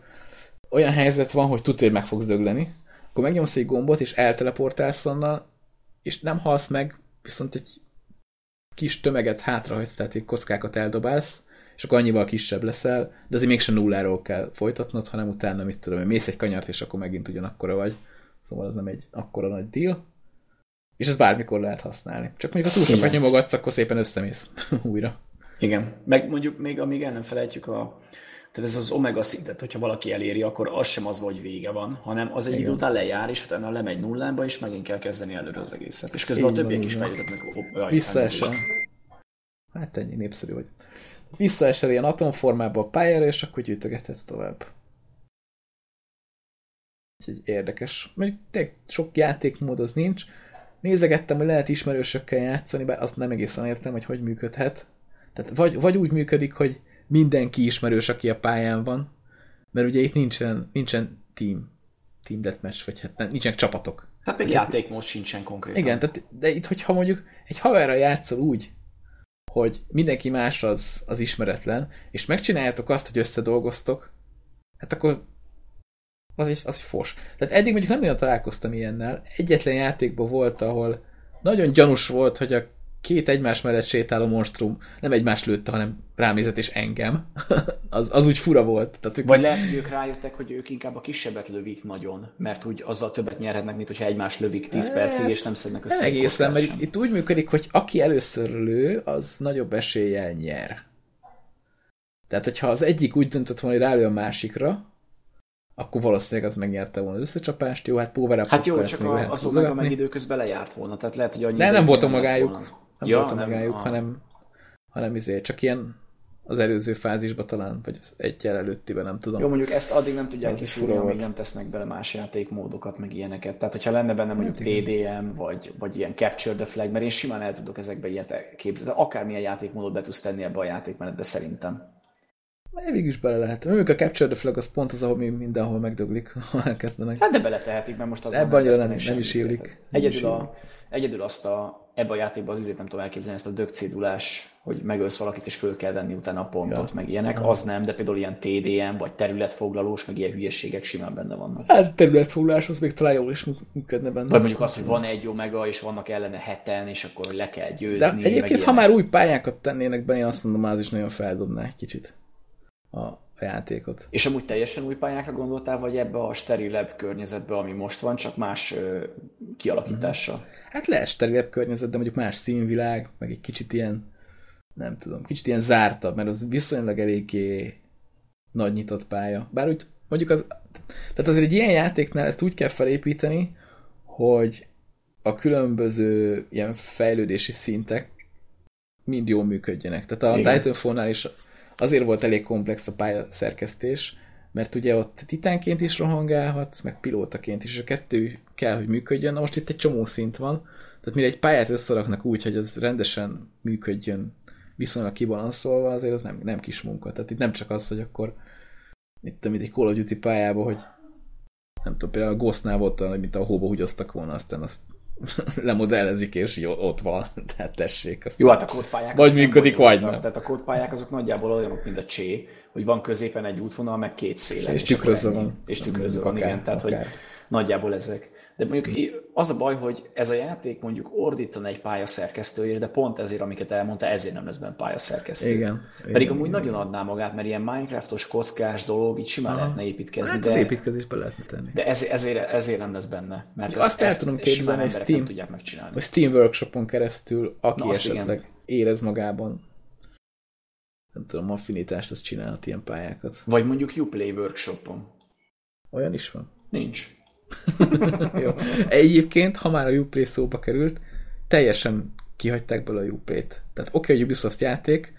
olyan helyzet van, hogy tudod, hogy meg fogsz dögleni, akkor megnyomsz egy gombot, és elteleportálsz onnan, és nem halsz meg, viszont egy kis tömeget hátrahagysz, tehát egy kockákat eldobálsz, és akkor annyival kisebb leszel, de azért mégsem nulláról kell folytatnod, hanem utána, mit tudom, én, mész egy kanyart, és akkor megint ugyanakkora vagy. Szóval az nem egy akkora nagy deal. És ez bármikor lehet használni. Csak mondjuk, ha túl sokat nyomogatsz, akkor szépen összemész újra. Igen. Meg mondjuk még amíg el nem felejtjük a tehát ez az omega szintet, hogyha valaki eléri, akkor az sem az, hogy vége van, hanem az egy Igen. idő után lejár, és utána lemegy nullába, és megint kell kezdeni előre az egészet. És közben Így a van, többiek így is van. fejlődnek. Visszaesel. Hát ennyi népszerű vagy. Visszaesel ilyen atomformába a pályára, és akkor gyűjtögethetsz tovább. Úgyhogy érdekes. Mondjuk tényleg sok játékmód az nincs. Nézegettem, hogy lehet ismerősökkel játszani, bár azt nem egészen értem, hogy hogy működhet. Tehát vagy, vagy úgy működik, hogy mindenki ismerős, aki a pályán van, mert ugye itt nincsen, nincsen team, team deathmatch, vagy hát nem, nincsenek csapatok. Hát még játékmód sincsen konkrétan. Igen, tehát, de itt, hogyha mondjuk egy haverra játszol úgy, hogy mindenki más az, az ismeretlen, és megcsináljátok azt, hogy összedolgoztok, hát akkor az egy, az egy fos. Tehát eddig mondjuk nem nagyon találkoztam ilyennel. Egyetlen játékban volt, ahol nagyon gyanús volt, hogy a két egymás mellett sétáló monstrum nem egymás lőtte, hanem rám nézett és engem. az, az úgy fura volt. Tehát, ők- Vagy lehet, hogy ők rájöttek, hogy ők inkább a kisebbet lövik nagyon, mert úgy azzal többet nyerhetnek, mint hogyha egymás lövik 10 percig, és nem szednek össze Nem egészen, mert itt, itt úgy működik, hogy aki először lő, az nagyobb eséllyel nyer. Tehát, hogyha az egyik úgy döntött volna, hogy rálő a másikra, akkor valószínűleg az megnyerte volna az összecsapást. Jó, hát power Hát jó, csak a, az Omega meg időközben lejárt volna, tehát lehet, hogy annyi De nem ideig volt a lett magájuk. volna. Nem Ja, volt a nem, magájuk, ah. hanem, hanem izé, csak ilyen az előző fázisban talán, vagy az egyel előttiben, nem tudom. Jó, mondjuk ezt addig nem tudják Ez is kiszúrni, amíg nem tesznek bele más játékmódokat, meg ilyeneket. Tehát, hogyha lenne benne mondjuk Hát. TDM, vagy, vagy ilyen Capture the Flag, mert én simán el tudok ezekbe ilyet képzelni. Akármilyen játékmódot be tudsz tenni ebbe a játékmenetbe szerintem. Végül is bele lehet. Mondjuk a Capture the Flag az pont az, ahol mindenhol megdöglik, ha elkezdenek. Hát de beletehetik, mert most az Ebben annyira nem, nem is illik. Egyedül, a, egyedül azt a, ebbe a játékban az izét nem tudom elképzelni, ezt a dögcédulás, hogy megölsz valakit, és föl kell venni utána a pontot, ja. meg ilyenek, az nem, de például ilyen TDM, vagy területfoglalós, meg ilyen hülyeségek simán benne vannak. Hát területfoglalás az még talán jól is működne benne. Vagy mondjuk az, hogy van egy omega, és vannak ellene heten, és akkor le kell győzni. De egyébként, ha már új pályákat tennének be, én azt mondom, az is nagyon feldobná egy kicsit a, játékot. És amúgy teljesen új pályákra gondoltál, vagy ebbe a sterilebb környezetbe, ami most van, csak más ö, kialakítással? Mm-hmm. Hát lehet sterilebb környezet, de mondjuk más színvilág, meg egy kicsit ilyen, nem tudom, kicsit ilyen zártabb, mert az viszonylag eléggé nagy nyitott pálya. Bár úgy mondjuk az, tehát azért egy ilyen játéknál ezt úgy kell felépíteni, hogy a különböző ilyen fejlődési szintek mind jól működjenek. Tehát a Igen. Titanfall-nál is azért volt elég komplex a pályaszerkesztés, mert ugye ott titánként is rohangálhatsz, meg pilótaként is, és a kettő kell, hogy működjön. Na most itt egy csomó szint van, tehát mire egy pályát összeraknak úgy, hogy az rendesen működjön, viszonylag kibalanszolva, azért az nem, nem kis munka. Tehát itt nem csak az, hogy akkor itt tudom, egy Call of Duty pályába, hogy nem tudom, például a Ghostnál volt olyan, mint a hóba húgyoztak volna, aztán azt lemodellezik, és jó, ott van, tehát tessék. Azt jó, hát a kódpályák... Vagy működik, vagy nem. Tehát a kódpályák azok nagyjából olyanok, mint a csé, hogy van középen egy útvonal, meg két széle. És, és tükrözve van. És tükrözve van, igen. Tehát, hogy nagyjából ezek. De mondjuk az a baj, hogy ez a játék mondjuk ordítan egy pályaszerkesztőért, de pont ezért, amiket elmondta, ezért nem lesz benne pályaszerkesztő. Igen. Pedig igen, amúgy igen. nagyon adná magát, mert ilyen Minecraftos kockás dolog, így simán Aha. lehetne építkezni. Hát de, az építkezésbe lehetne tenni. De ez, ezért, ezért nem lesz benne. Mert ezt, azt el tudom képzelni, hogy Steam, nem tudják megcsinálni. Vagy Steam Workshopon keresztül, aki Na, esetleg igen. érez magában nem tudom, affinitást, az csinálhat ilyen pályákat. Vagy mondjuk Uplay Workshopon. Olyan is van? Nincs. Jó. Egyébként, ha már a Uplay szóba került, teljesen kihagyták belőle a Uplay-t. Tehát oké, okay, a Ubisoft játék,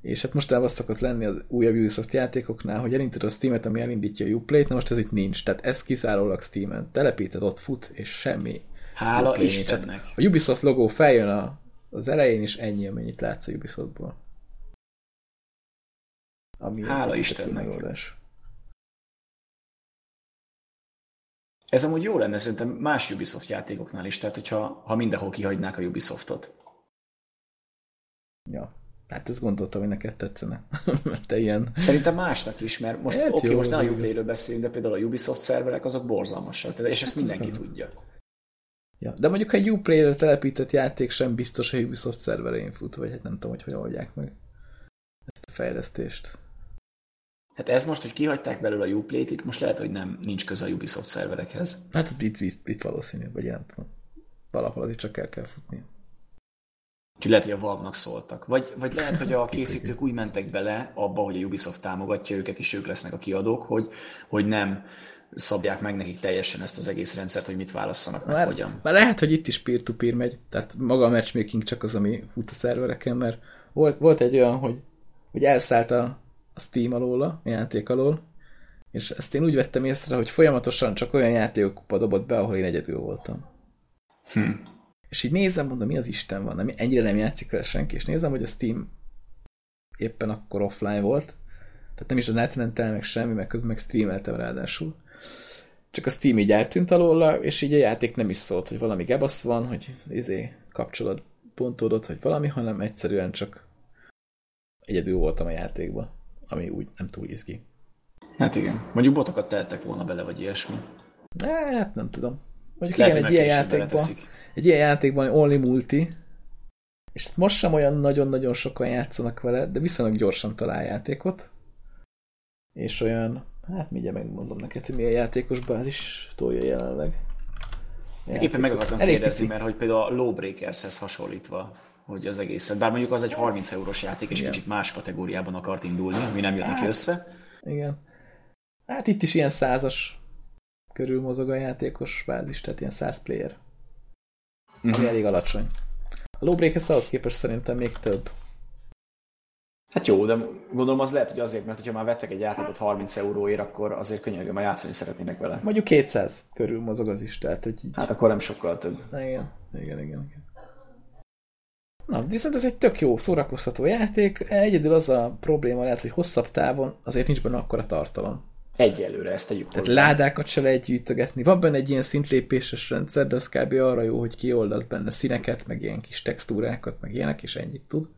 és hát most az szokott lenni az újabb Ubisoft játékoknál, hogy elindítod a Steam-et, ami elindítja a Uplay-t, na most ez itt nincs. Tehát ez kizárólag Steam-en. Telepíted, ott fut, és semmi. Hála Uplay Istennek. A Ubisoft logó feljön a, az elején, és ennyi, amennyit látsz a Ubisoftból. Ami Hála Istennek. Megoldás. Ez amúgy jó lenne szerintem más Ubisoft játékoknál is, tehát hogyha ha mindenhol kihagynák a Ubisoftot. Ja, hát ezt gondoltam, hogy neked tetszene, mert te ilyen... Szerintem másnak is, mert most hát oké, okay, most nem a Uplay-ről beszélünk, de például a Ubisoft szerverek azok borzalmasak, és ezt hát mindenki az tudja. Ja, de mondjuk egy Uplay-re telepített játék sem biztos, hogy Ubisoft szerverén fut, vagy hát nem tudom, hogy hogy oldják meg ezt a fejlesztést. Hát ez most, hogy kihagyták belőle a Uplay-t, most lehet, hogy nem nincs köze a Ubisoft szerverekhez. Hát itt, itt, itt valószínű, vagy ilyen valahol az itt csak el kell futni. Úgyhogy lehet, hogy a valve szóltak. Vagy, vagy lehet, hogy a készítők úgy mentek bele abba, hogy a Ubisoft támogatja őket, és ők lesznek a kiadók, hogy, hogy nem szabják meg nekik teljesen ezt az egész rendszert, hogy mit válasszanak meg, már, hogyan. Már lehet, hogy itt is peer-to-peer megy, tehát maga a matchmaking csak az, ami fut a szervereken, mert volt, volt egy olyan, hogy, hogy elszállt a, a Steam alól, a játék alól, és ezt én úgy vettem észre, hogy folyamatosan csak olyan játékokat dobott be, ahol én egyedül voltam. Hm. És így nézem, mondom, mi az Isten van, nem, ennyire nem játszik vele senki, és nézem, hogy a Steam éppen akkor offline volt, tehát nem is a netmentel, meg semmi, meg közben meg streameltem ráadásul. Csak a Steam így eltűnt alóla, és így a játék nem is szólt, hogy valami gebasz van, hogy izé kapcsolat pontódott, vagy valami, hanem egyszerűen csak egyedül voltam a játékban ami úgy nem túl izgi. Hát igen. Mondjuk botokat tehettek volna bele, vagy ilyesmi. Hát nem tudom. Mondjuk Lehet, igen, egy ilyen játékban, egy ilyen játékban only multi, és most sem olyan nagyon-nagyon sokan játszanak vele, de viszonylag gyorsan talál játékot. És olyan, hát mindjárt megmondom neked, hogy milyen játékos bázis tolja jelenleg. Játékot. Éppen meg akartam kérdezni, mert hogy például a Lawbreakers-hez hasonlítva hogy az egészet. Bár mondjuk az egy 30 eurós játék, és Igen. kicsit más kategóriában akart indulni, ami nem jött neki hát, össze. Igen. Hát itt is ilyen százas körül mozog a játékos bázis, tehát ilyen 100 player. Mm-hmm. Ami mhm. elég alacsony. A Lawbreakers ahhoz képest szerintem még több. Hát jó, de gondolom az lehet, hogy azért, mert ha már vettek egy játékot 30 euróért, akkor azért könyörgöm, már játszani szeretnének vele. Mondjuk 200 körül mozog az is, tehát hogy így... Hát akkor nem sokkal több. Igen, igen, igen. igen. Na, viszont ez egy tök jó, szórakoztató játék. Egyedül az a probléma lehet, hogy hosszabb távon azért nincs benne akkora tartalom. Egyelőre ezt tegyük Tehát hozzá. ládákat se lehet gyűjtögetni. Van benne egy ilyen szintlépéses rendszer, de az kb. arra jó, hogy kioldasz benne színeket, meg ilyen kis textúrákat, meg ilyenek, és ennyit tud.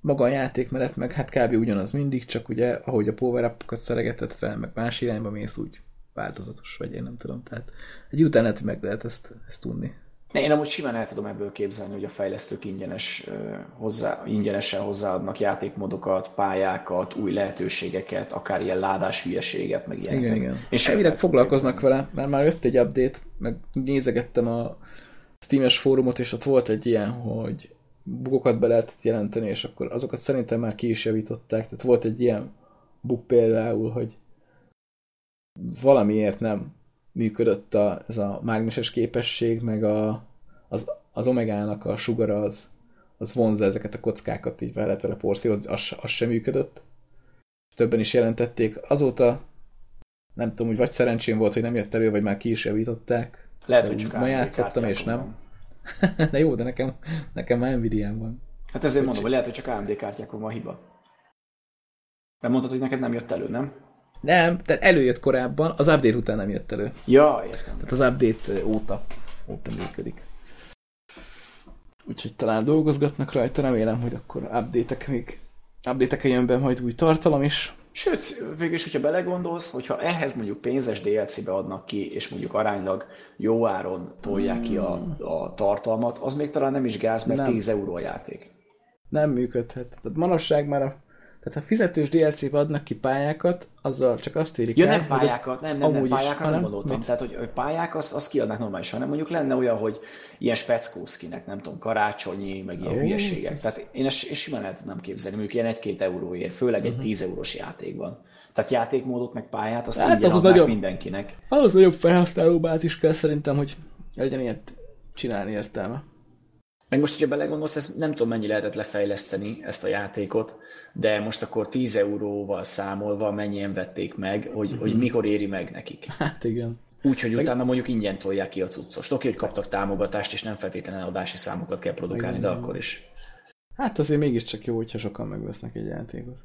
Maga a játék mellett meg hát kb. ugyanaz mindig, csak ugye, ahogy a power up szeregetett fel, meg más irányba mész, úgy változatos vagy, én nem tudom. Tehát egy után lehet, hogy meg lehet ezt, ezt tudni. Ne, én amúgy simán el tudom ebből képzelni, hogy a fejlesztők ingyenes, hozzá, ingyenesen hozzáadnak játékmódokat, pályákat, új lehetőségeket, akár ilyen ládás hülyeséget, meg ilyeneket. Igen, igen. És És el elvileg foglalkoznak vele, mert már jött egy update, meg nézegettem a Steam-es fórumot, és ott volt egy ilyen, hogy bugokat be lehetett jelenteni, és akkor azokat szerintem már ki is javították. Tehát volt egy ilyen bug például, hogy valamiért nem működött a, ez a mágneses képesség, meg a, az, az omegának a sugara az, az vonzza ezeket a kockákat, így be lehet vele porszírozni, az, az sem működött. Ezt többen is jelentették. Azóta nem tudom, hogy vagy szerencsém volt, hogy nem jött elő, vagy már ki is javították. Lehet, De hogy csak ma játszottam, és nem. De jó, de nekem, nekem már nvidia van. Hát ezért mondom, hogy lehet, hogy csak AMD kártyákon van hiba. Mert mondtad, hogy neked nem jött elő, nem? Nem, tehát előjött korábban, az update után nem jött elő. Ja, értem. Tehát az update óta, óta működik. Úgyhogy talán dolgozgatnak rajta, remélem, hogy akkor update-ek még update jön be majd új tartalom is. Sőt, végülis, hogyha belegondolsz, hogyha ehhez mondjuk pénzes DLC-be adnak ki, és mondjuk aránylag jó áron tolják ki a, a tartalmat, az még talán nem is gáz, mert Nem. 10 euró a játék. Nem működhet. Tehát manapság már a tehát ha fizetős DLC-be adnak ki pályákat, azzal csak azt érik Ja, el, nem pályákat, nem, nem, nem pályákat nem gondoltam. mit? Tehát, hogy hogy pályák, azt, azt kiadnak normálisan, hanem mondjuk lenne olyan, hogy ilyen speckószkinek, nem tudom, karácsonyi, meg ilyen Ó, hülyeségek. ez- Tehát én ezt, ezt simán el tudnám képzelni, mondjuk ilyen egy-két euróért, főleg Mhm. egy 10 eurós játékban. Tehát játékmódot, meg pályát, azt Hát, ahhoz nagyobb- mindenkinek. Ahhoz nagyobb felhasználóbázis kell szerintem, hogy legyen ilyet csinálni értelme. Meg most, hogyha belegondolsz, ezt nem tudom mennyi lehetett lefejleszteni ezt a játékot, de most akkor 10 euróval számolva mennyien vették meg, hogy, Mhm. hogy mikor éri meg nekik. Hát igen. Úgyhogy utána mondjuk ingyen tolják ki a cuccost. Oké, hogy kaptak támogatást, és nem feltétlenül adási számokat kell produkálni, de akkor is. Hát azért mégiscsak jó, hogyha sokan megvesznek egy játékot.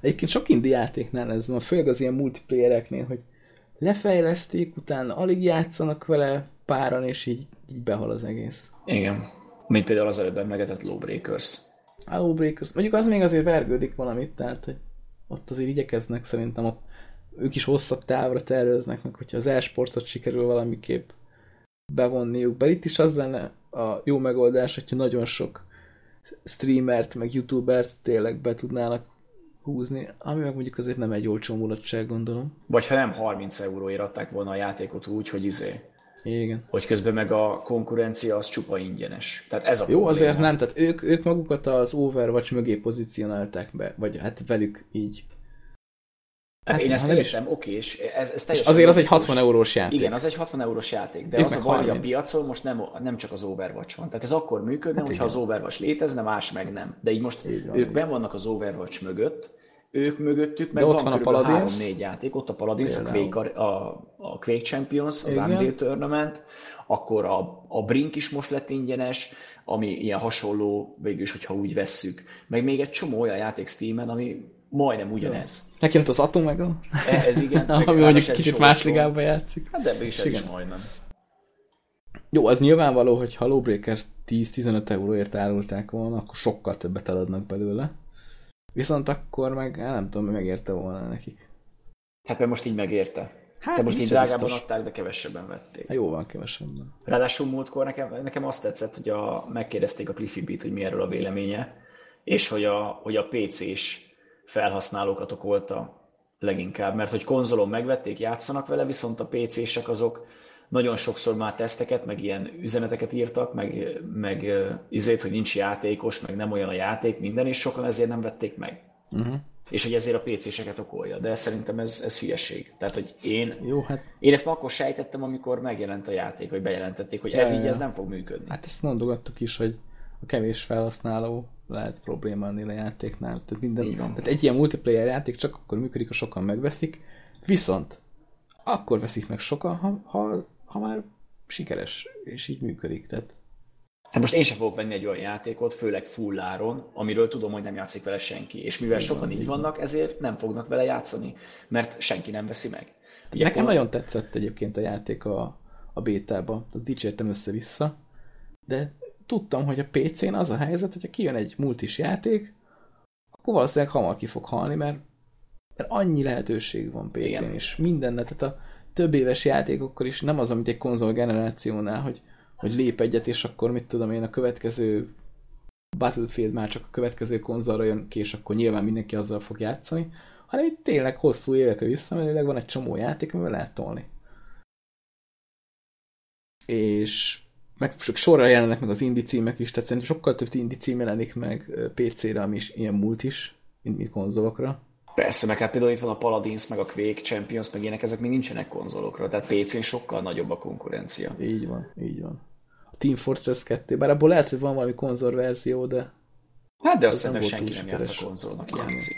Egyébként sok indie játéknál ez van, főleg az ilyen multiplayereknél, hogy lefejleszték, utána alig játszanak vele páran, és így, így behal az egész. Igen. Mint például az előbb emlegetett Lawbreakers. Outbreakers, mondjuk az még azért vergődik valamit, tehát hogy ott azért igyekeznek szerintem, ott ők is hosszabb távra terveznek, meg hogyha az e-sportot sikerül valamiképp bevonniuk. Bár itt is az lenne a jó megoldás, hogyha nagyon sok streamert, meg youtubert tényleg be tudnának húzni, ami meg mondjuk azért nem egy olcsó mulatság, gondolom. Vagy ha nem 30 euróért adták volna a játékot úgy, hogy izé, Igen. hogy közben meg a konkurencia az csupa ingyenes. Tehát ez a Jó, probléma. azért nem, tehát ők, ők magukat az Overwatch mögé pozícionálták be, vagy hát velük így. Hát én ha ezt is- értem, oké, és ez, ez teljesen azért az egy logikus. 60 eurós játék. Igen, az egy 60 eurós játék, de Ők az a baj, hogy a 30. piacon most nem, nem csak az Overwatch van. Tehát ez akkor működne, hát hogyha igen. az Overwatch létezne, más meg nem. De így most Így van, ők ben vannak az Overwatch mögött, ők mögöttük, meg De ott van, van a Paladins. három-négy játék, ott a Paladins, a Például. Quake, a, a Quake Champions, az Igen. Unreal Tournament, akkor a, a Brink is most lett ingyenes, ami ilyen hasonló, végülis, hogyha úgy vesszük. Meg még egy csomó olyan játék Steam-en, ami majdnem ugyanez. Jött az Atomega, E- Ez igen. meg ami mondjuk ráadásul ez kicsit más ligába játszik. Hát de ebből is is majdnem. Jó, az nyilvánvaló, hogy ha Lawbreakers 10-15 euróért árulták volna, akkor sokkal többet eladnak belőle. Viszont akkor meg, hát nem tudom, megérte volna nekik. Hát mert most így megérte. Hát, Te most így drágában biztos. adták, de kevesebben vették. Hát jó van, kevesebben. Ráadásul múltkor nekem, nekem azt tetszett, hogy a, megkérdezték a Cliffy Beat, hogy mi erről a véleménye, és hogy a, hogy a PC-s felhasználókat okolta leginkább, mert hogy konzolon megvették, játszanak vele, viszont a PC-sek azok nagyon sokszor már teszteket, meg ilyen üzeneteket írtak, meg, meg izét, hogy nincs játékos, meg nem olyan a játék, minden, és sokan ezért nem vették meg. Uh-huh. És hogy ezért a PC-seket okolja. De szerintem ez, ez hülyeség. Tehát, hogy én, Jó, hát, én ezt akkor sejtettem, amikor megjelent a játék, hogy bejelentették, hogy ez Ja, így, ja. ez nem fog működni. hát ezt mondogattuk is, hogy a kevés felhasználó lehet probléma ennél a játéknál. Tehát, minden, tehát egy ilyen multiplayer játék csak akkor működik, ha sokan megveszik, viszont akkor veszik meg sokan, ha, ha, ha már sikeres, és így működik. Tehát Hát most én sem fogok venni egy olyan játékot, főleg fulláron, amiről tudom, hogy nem játszik vele senki. És mivel igen, sokan így igen. vannak, ezért nem fognak vele játszani, mert senki nem veszi meg. Ugye Nekem pont... nagyon tetszett egyébként a játék a, a bétába, azt dicsértem össze-vissza, de tudtam, hogy a PC-n az a helyzet, hogyha kijön egy multis játék, akkor valószínűleg hamar ki fog halni, mert, mert annyi lehetőség van PC-n is. Mindenne, tehát a több éves játékokkal is nem az, amit egy konzol generációnál, hogy, hogy lép egyet, és akkor mit tudom én, a következő Battlefield már csak a következő konzolra jön ki, és akkor nyilván mindenki azzal fog játszani, hanem itt tényleg hosszú évekre visszamenőleg van egy csomó játék, amivel lehet tolni. És meg sorra jelennek meg az indie címek is, tehát szerintem sokkal több indie cím jelenik meg PC-re, ami is ilyen múlt is, mint, mint konzolokra. Persze, meg hát például itt van a Paladins, meg a Quake, Champions, meg ilyenek, ezek még nincsenek konzolokra, tehát PC-n sokkal nagyobb a konkurencia. Így van, így van. A Team Fortress 2, bár abból lehet, hogy van valami konzolverzió, de... Hát de azt szerintem senki nem játsz a konzolnak, játszik.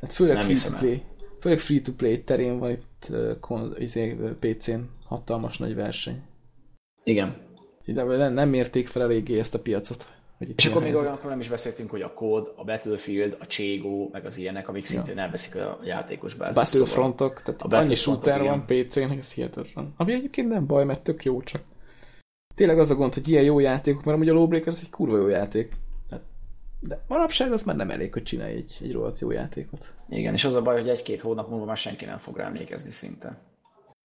Hát főleg nem free-to-play. Főleg free-to-play terén van itt uh, PC-n hatalmas nagy verseny. Igen. De nem, nem mérték fel eléggé ezt a piacot. Hogy és akkor még olyanokról nem is beszéltünk, hogy a kód, a Battlefield, a Cségó, meg az ilyenek, amik szintén ja. elveszik a játékos bázis. Battlefrontok, szóval tehát a annyi shooter van PC-n, ez hihetetlen. Ami egyébként nem baj, mert tök jó, csak tényleg az a gond, hogy ilyen jó játékok, mert amúgy a Lawbreakers egy kurva jó játék. De manapság az már nem elég, hogy csinálj egy, egy rohadt jó játékot. Igen, és az a baj, hogy egy-két hónap múlva már senki nem fog rá emlékezni szinte.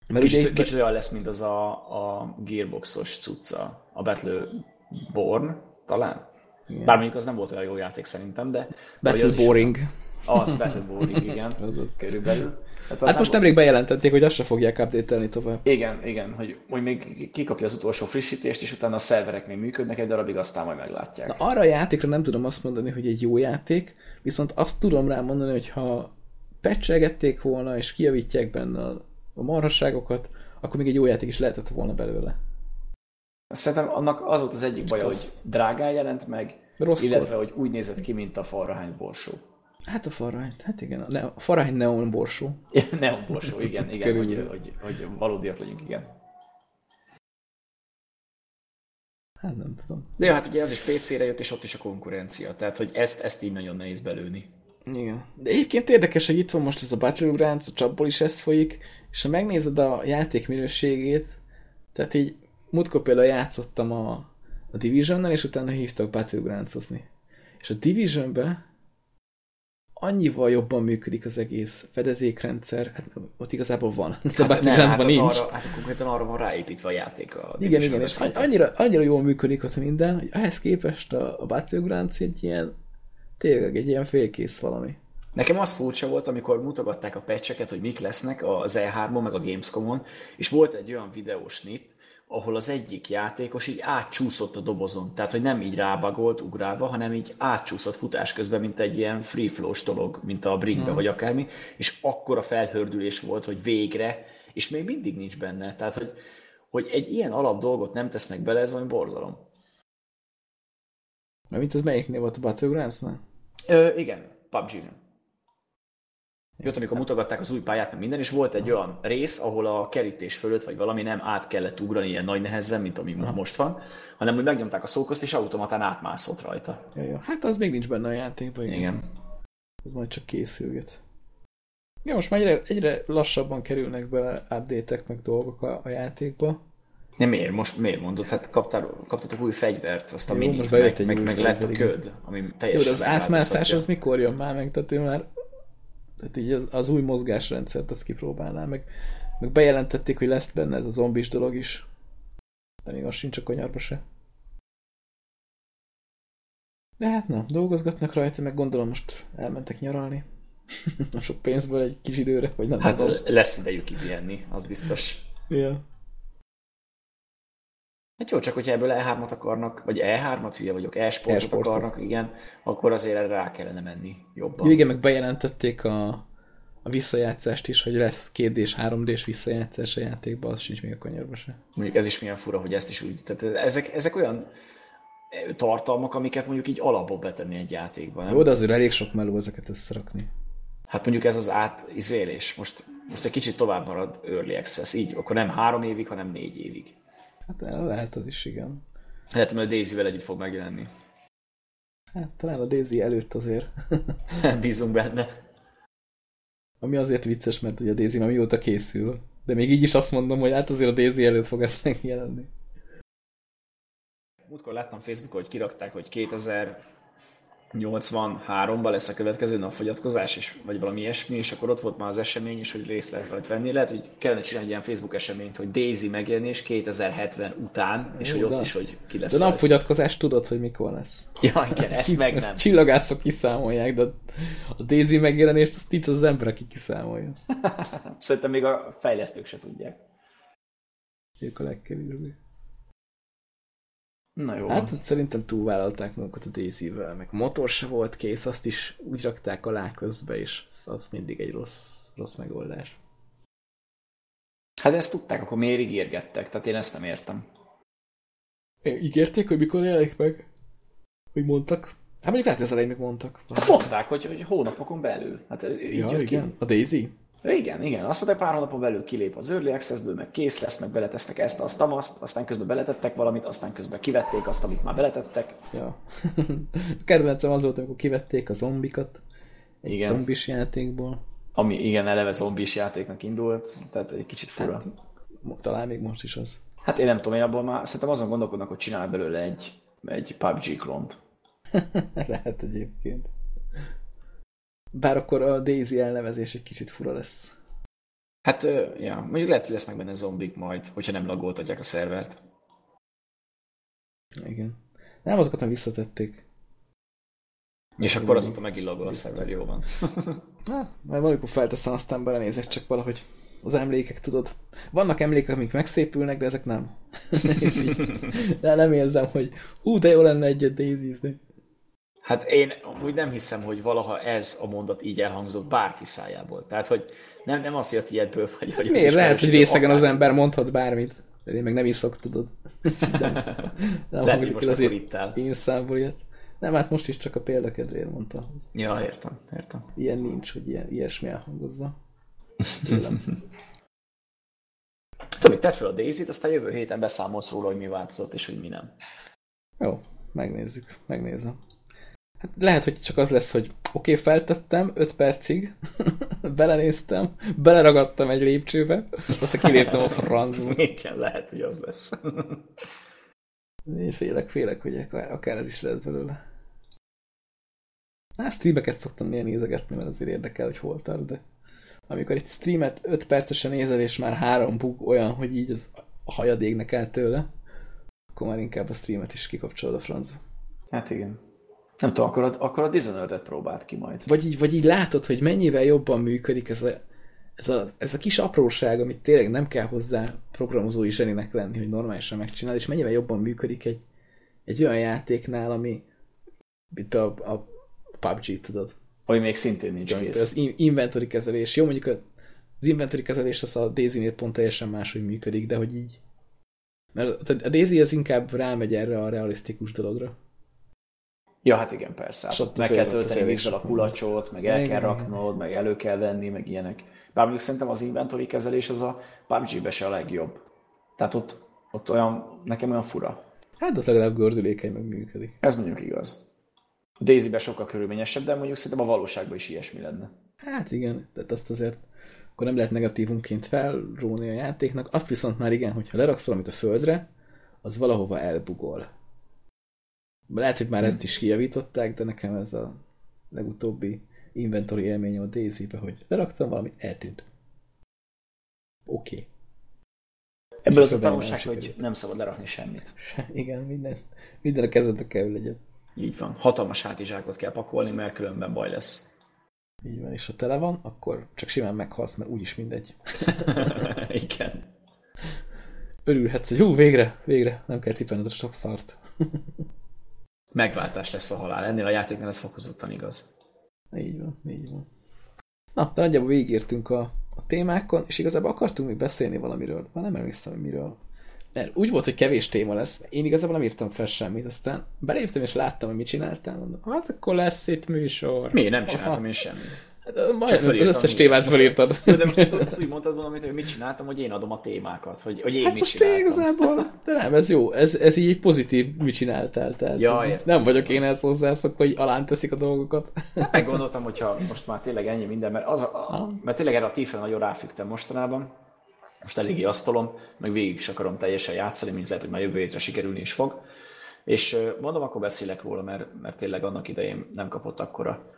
Mert kicsit, ugye, kicsit olyan lesz, mint az a, a Gearboxos cucca, a Battleborn, talán. Igen. Bár mondjuk az nem volt olyan jó játék szerintem, de... Battle Boring. Az, Battle Boring, igen, körülbelül. Hát, hát most nemrég bejelentették, hogy azt se fogják update tovább. Igen, igen, hogy, hogy még kikapja az utolsó frissítést, és utána a szerverek még működnek egy darabig, aztán majd meglátják. Na, arra a játékra nem tudom azt mondani, hogy egy jó játék, viszont azt tudom rá mondani, hogy ha pecselgették volna, és kijavítják benne a, a marhasságokat, akkor még egy jó játék is lehetett volna belőle. Szerintem annak az volt az egyik baj, hogy drágán jelent meg, Rosszkor. illetve hogy úgy nézett ki, mint a Fahrenheit borsó. Hát a Fahrenheit, hát igen, a, ne, a Fahrenheit neon borsó. neon borsó, igen, igen, hogy, hogy, hogy valódiak legyünk, igen. Hát nem tudom. De hát ugye ez is PC-re jött, és ott is a konkurencia, tehát hogy ezt, ezt így nagyon nehéz belőni. Igen. De egyébként érdekes, hogy itt van most ez a Battlegrounds, a csapból is ez folyik, és ha megnézed a játék minőségét, tehát így múltkor például játszottam a, a Division-nel, és utána hívtak Battlegrounds-ozni. És a Division-ben annyival jobban működik az egész fedezékrendszer, hát ott igazából van, de hát Battlegrounds-ban hát nincs. Arra, hát konkrétan arra van ráépítve a játék. A igen, igen, és annyira, annyira jól működik ott minden, hogy ehhez képest a, a Battlegrounds egy ilyen, tényleg egy ilyen félkész valami. Nekem az furcsa volt, amikor mutogatták a patcheket, hogy mik lesznek az E3-on, meg a Gamescom-on, és volt egy olyan videós nit, ahol az egyik játékos így átcsúszott a dobozon. Tehát, hogy nem így rábagolt ugrálva, hanem így átcsúszott futás közben, mint egy ilyen free flow dolog, mint a Brinkbe hmm. vagy akármi, és akkora felhördülés volt, hogy végre, és még mindig nincs benne. Tehát, hogy, hogy egy ilyen alap dolgot nem tesznek bele, ez valami borzalom. Mert mint az melyiknél volt a Battlegrounds-nál? igen, PUBG-nél. Jött, amikor mutogatták az új pályát, meg minden, és volt egy olyan rész, ahol a kerítés fölött, vagy valami nem át kellett ugrani ilyen nagy nehezen, mint ami Aha. most van, hanem hogy megnyomták a szókozt, és automatán átmászott rajta. Ja, ja. Hát az még nincs benne a játékban. Igen. igen. Ez majd csak készülget. Ja, most már egyre, egyre lassabban kerülnek be update meg dolgok a, a játékba. Nem miért? Most miért mondod? Hát kaptál, kaptatok új fegyvert, azt a Jó, minit, meg, meg, meg lett a köd, ami teljesen Jó, az átmászás az mikor jön már meg? Tehát én már tehát így az, az új mozgásrendszert azt kipróbálná, meg, meg bejelentették, hogy lesz benne ez a zombis dolog is. De még az sincs a kanyarba se. De hát na, dolgozgatnak rajta, meg gondolom most elmentek nyaralni. a sok pénzből egy kis időre, vagy nem Hát tudom. lesz idejük pihenni, az biztos. Ja. Hát jó, csak hogyha ebből E3-at akarnak, vagy E3-at, hülye vagyok, e-sportot e akarnak, igen, akkor azért erre rá kellene menni jobban. Jó, igen, meg bejelentették a, a visszajátszást is, hogy lesz 2D-s, 3D-s visszajátszás a játékban, az sincs még a kanyarba se. Mondjuk ez is milyen fura, hogy ezt is úgy, tehát ezek, ezek olyan tartalmak, amiket mondjuk így alapból betenni egy játékba. Nem? Jó, de azért elég sok meló ezeket összerakni. Hát mondjuk ez az átizélés. Most, most egy kicsit tovább marad Early Access, így, akkor nem három évig, hanem négy évig. Hát lehet az is, igen. Lehet, hogy a Daisy-vel együtt fog megjelenni. Hát talán a Daisy előtt azért. Bízunk benne. Ami azért vicces, mert ugye a Daisy már mióta készül. De még így is azt mondom, hogy hát azért a Daisy előtt fog ezt megjelenni. Múltkor láttam Facebookon, hogy kirakták, hogy 2083-ban lesz a következő napfogyatkozás, és, vagy valami ilyesmi, és akkor ott volt már az esemény is, hogy részt lehet rajta venni. Lehet, hogy kellene csinálni egy ilyen Facebook eseményt, hogy Daisy megjelenés 2070 után, és Jó, hogy de- ott is, hogy ki lesz. De rajta. napfogyatkozás tudod, hogy mikor lesz. Ja, igen, ezt meg nem. csillagászok kiszámolják, de a Daisy megjelenést azt nincs az ember, aki kiszámolja. Szerintem még a fejlesztők se tudják. Ők a legkevésbé. Na jó. Hát szerintem túlvállalták magukat a Daisy-vel, meg motor se volt kész, azt is úgy rakták alá közbe, és az- mindig egy rossz, rossz megoldás. Hát ezt tudták, akkor miért ígérgettek? Tehát én ezt nem értem. Ígérték, hogy mikor jelenik meg? Hogy mondtak? Hát mondjuk lehet, hogy az elején meg mondtak. Hát mondták, hogy, hogy hónapokon belül. Hát így Ja, igen. ki. A Daisy? Igen, igen. Azt mondták, pár hónapon belül kilép az Early Access-ből, meg kész lesz, meg beletesznek ezt, azt, azt, aztán közben beletettek valamit, aztán közben kivették azt, amit már beletettek. Ja. kedvencem az volt, amikor kivették a zombikat. Egy Igen. zombis játékból. Ami igen, eleve zombis játéknak indult, tehát egy kicsit fura. Hát, talán még most is az. Hát én nem tudom, én abból már szerintem azon gondolkodnak, hogy csinál belőle egy, egy PUBG klont. Lehet egyébként. Bár akkor a Daisy elnevezés egy kicsit fura lesz. Hát, ja, mondjuk lehet, hogy lesznek benne zombik majd, hogyha nem lagoltatják a szervert. Igen. Nem, azokat nem visszatették. És akkor azóta megint lagol a szerver, jó van. Na, majd valamikor felteszem, aztán belenézek csak valahogy az emlékek, tudod. Vannak emlékek, amik megszépülnek, de ezek nem. És így, de nem érzem, hogy hú, de jó lenne egyet daisy Hát én úgy nem hiszem, hogy valaha ez a mondat így elhangzott bárki szájából. Tehát, hogy nem, nem az jött ilyetből, vagy hogy... az Miért? Lehet, hogy részegen az akár- ember mondhat bármit. De én meg nem iszok, tudod. Nem, nem Lehet, hogy most azért ittál. én számból ilyet. Nem, hát most is csak a példakedvéért mondtam. hogy Ja, értem, értem. Ilyen nincs, hogy ilyen, ilyesmi elhangozza. Tudom, tedd fel a Daisy-t, aztán jövő héten beszámolsz róla, hogy mi változott, és hogy mi nem. Jó, megnézzük, megnézem. Hát lehet, hogy csak az lesz, hogy oké, okay, feltettem 5 percig, belenéztem, beleragadtam egy lépcsőbe, aztán kiléptem a francba. Igen, lehet, hogy az lesz. Én félek, félek, hogy akár, akár ez is lehet belőle. Hát streameket szoktam néha nézegetni, mert azért érdekel, hogy hol tart, de amikor egy streamet 5 percesen nézel, és már három bug olyan, hogy így az a hajad égnek el tőle, akkor már inkább a streamet is kikapcsolod a francba. Hát igen. Nem tudom, akkor a, akkor a Dishonored-et próbált ki majd. Vagy így, vagy így látod, hogy mennyivel jobban működik ez a, ez, a, ez a kis apróság, amit tényleg nem kell hozzá programozói zseninek lenni, hogy normálisan megcsinál, és mennyivel jobban működik egy, egy olyan játéknál, ami mint a, a PUBG, tudod. Ami még szintén nincs Mint kész. Az in- inventory kezelés. Jó, mondjuk az inventory kezelés az a Daisy-nél pont teljesen máshogy működik, de hogy így. Mert a Daisy az inkább rámegy erre a realisztikus dologra. Ja, hát igen, persze. És ott meg kell tölteni vízzel a kulacsot, meg el Igen, kell igen. raknod, meg elő kell venni, meg ilyenek. Bár mondjuk szerintem az inventory kezelés az a PUBG-be se a legjobb. Tehát ott, ott olyan, nekem olyan fura. Hát ott legalább gördülékeny meg működik. Ez mondjuk igaz. A Daisy-ben sokkal körülményesebb, de mondjuk szerintem a valóságban is ilyesmi lenne. Hát igen, tehát azt azért akkor nem lehet negatívunként felróni a játéknak. Azt viszont már igen, hogyha leraksz valamit a földre, az valahova elbugol. Lehet, hogy már ezt is kijavították, de nekem ez a legutóbbi inventory élménye a Daisy-be, hogy leraktam valamit, eltűnt. Oké. Okay. Ebből az a tanulság, sikerült. hogy nem szabad lerakni semmit. Igen, minden, minden a kezedbe kell, legyen. Így van. Hatalmas hátizsákot kell pakolni, mert különben baj lesz. Így van, és ha tele van, akkor csak simán meghalsz, mert úgyis mindegy. Igen. Örülhetsz, hogy hú, végre, végre, nem kell cipelned a sok szart. Megváltás lesz a halál. Ennél a játéknál ez fokozottan igaz. Így van, így van. Na, de nagyjából végigértünk a, a témákon, és igazából akartunk még beszélni valamiről. Már nem emlékszem, hogy miről. Mert úgy volt, hogy kevés téma lesz. Én igazából nem írtam fel semmit, aztán beléptem és láttam, hogy mit csináltál. Mondom, hát akkor lesz itt műsor. Miért nem csináltam én semmit? Majd az összes témát felírtad. De most ezt, ezt úgy mondtad volna, hogy mit csináltam, hogy én adom a témákat, hogy, hogy én hát mit most csináltam. igazából, de nem, ez jó, ez, ez így egy pozitív, mit csináltál, tehát Ja, értem. nem vagyok én ezt hozzászok, hogy alán teszik a dolgokat. Meggondoltam, hogyha most már tényleg ennyi minden, mert, az a, a, mert tényleg erre a tífre nagyon ráfügtem mostanában, most eléggé asztalom, meg végig is akarom teljesen játszani, mint lehet, hogy már jövő hétre sikerülni is fog. És mondom, akkor beszélek róla, mert, mert tényleg annak idején nem kapott akkora,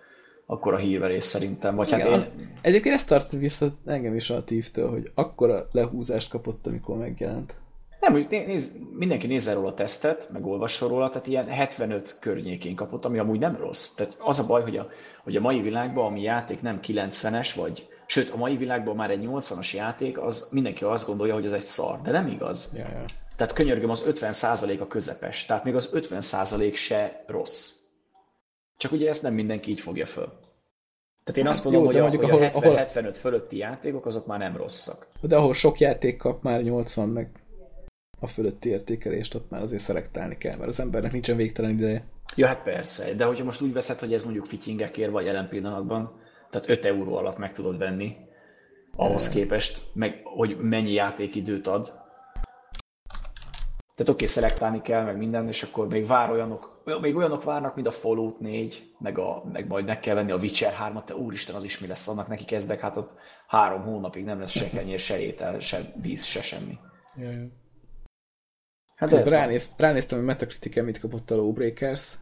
akkora hírverés szerintem. Vagy hát Igen, én, Egyébként ezt tart vissza engem is a tívtől, hogy akkora lehúzást kapott, amikor megjelent. Nem, hogy né- néz, mindenki nézze róla a tesztet, meg olvasson róla, tehát ilyen 75 környékén kapott, ami amúgy nem rossz. Tehát az a baj, hogy a, hogy a mai világban, ami játék nem 90-es, vagy sőt, a mai világban már egy 80-as játék, az mindenki azt gondolja, hogy az egy szar, de nem igaz. Ja, ja. Tehát könyörgöm, az 50% a közepes, tehát még az 50% se rossz. Csak ugye ezt nem mindenki így fogja föl. Tehát én azt Hát mondom, jó, hogy de a, mondjuk hogy a ahol- 70-75 fölötti játékok, azok már nem rosszak. De ahol sok játék kap már 80 meg a fölötti értékelést, ott már azért szelektálni kell, mert az embernek nincsen végtelen ideje. Ja, hát persze, de hogyha most úgy veszed, hogy ez mondjuk fityingekért vagy jelen pillanatban, tehát 5 euró alatt meg tudod venni, ahhoz képest, meg hogy mennyi játékidőt ad. Tehát oké, okay, szelektálni kell, meg minden, és akkor még vár olyanok, még olyanok várnak, mint a Fallout 4, meg, a, meg majd meg kell venni a Witcher 3-at, te úristen, az is mi lesz, annak neki kezdek, hát ott három hónapig nem lesz se kenyér, se étel, se víz, se semmi. Ja, ja. Hát de Közben ez van. ránéz, ránéztem, hogy Metacritic-en mit kapott a Lawbreakers,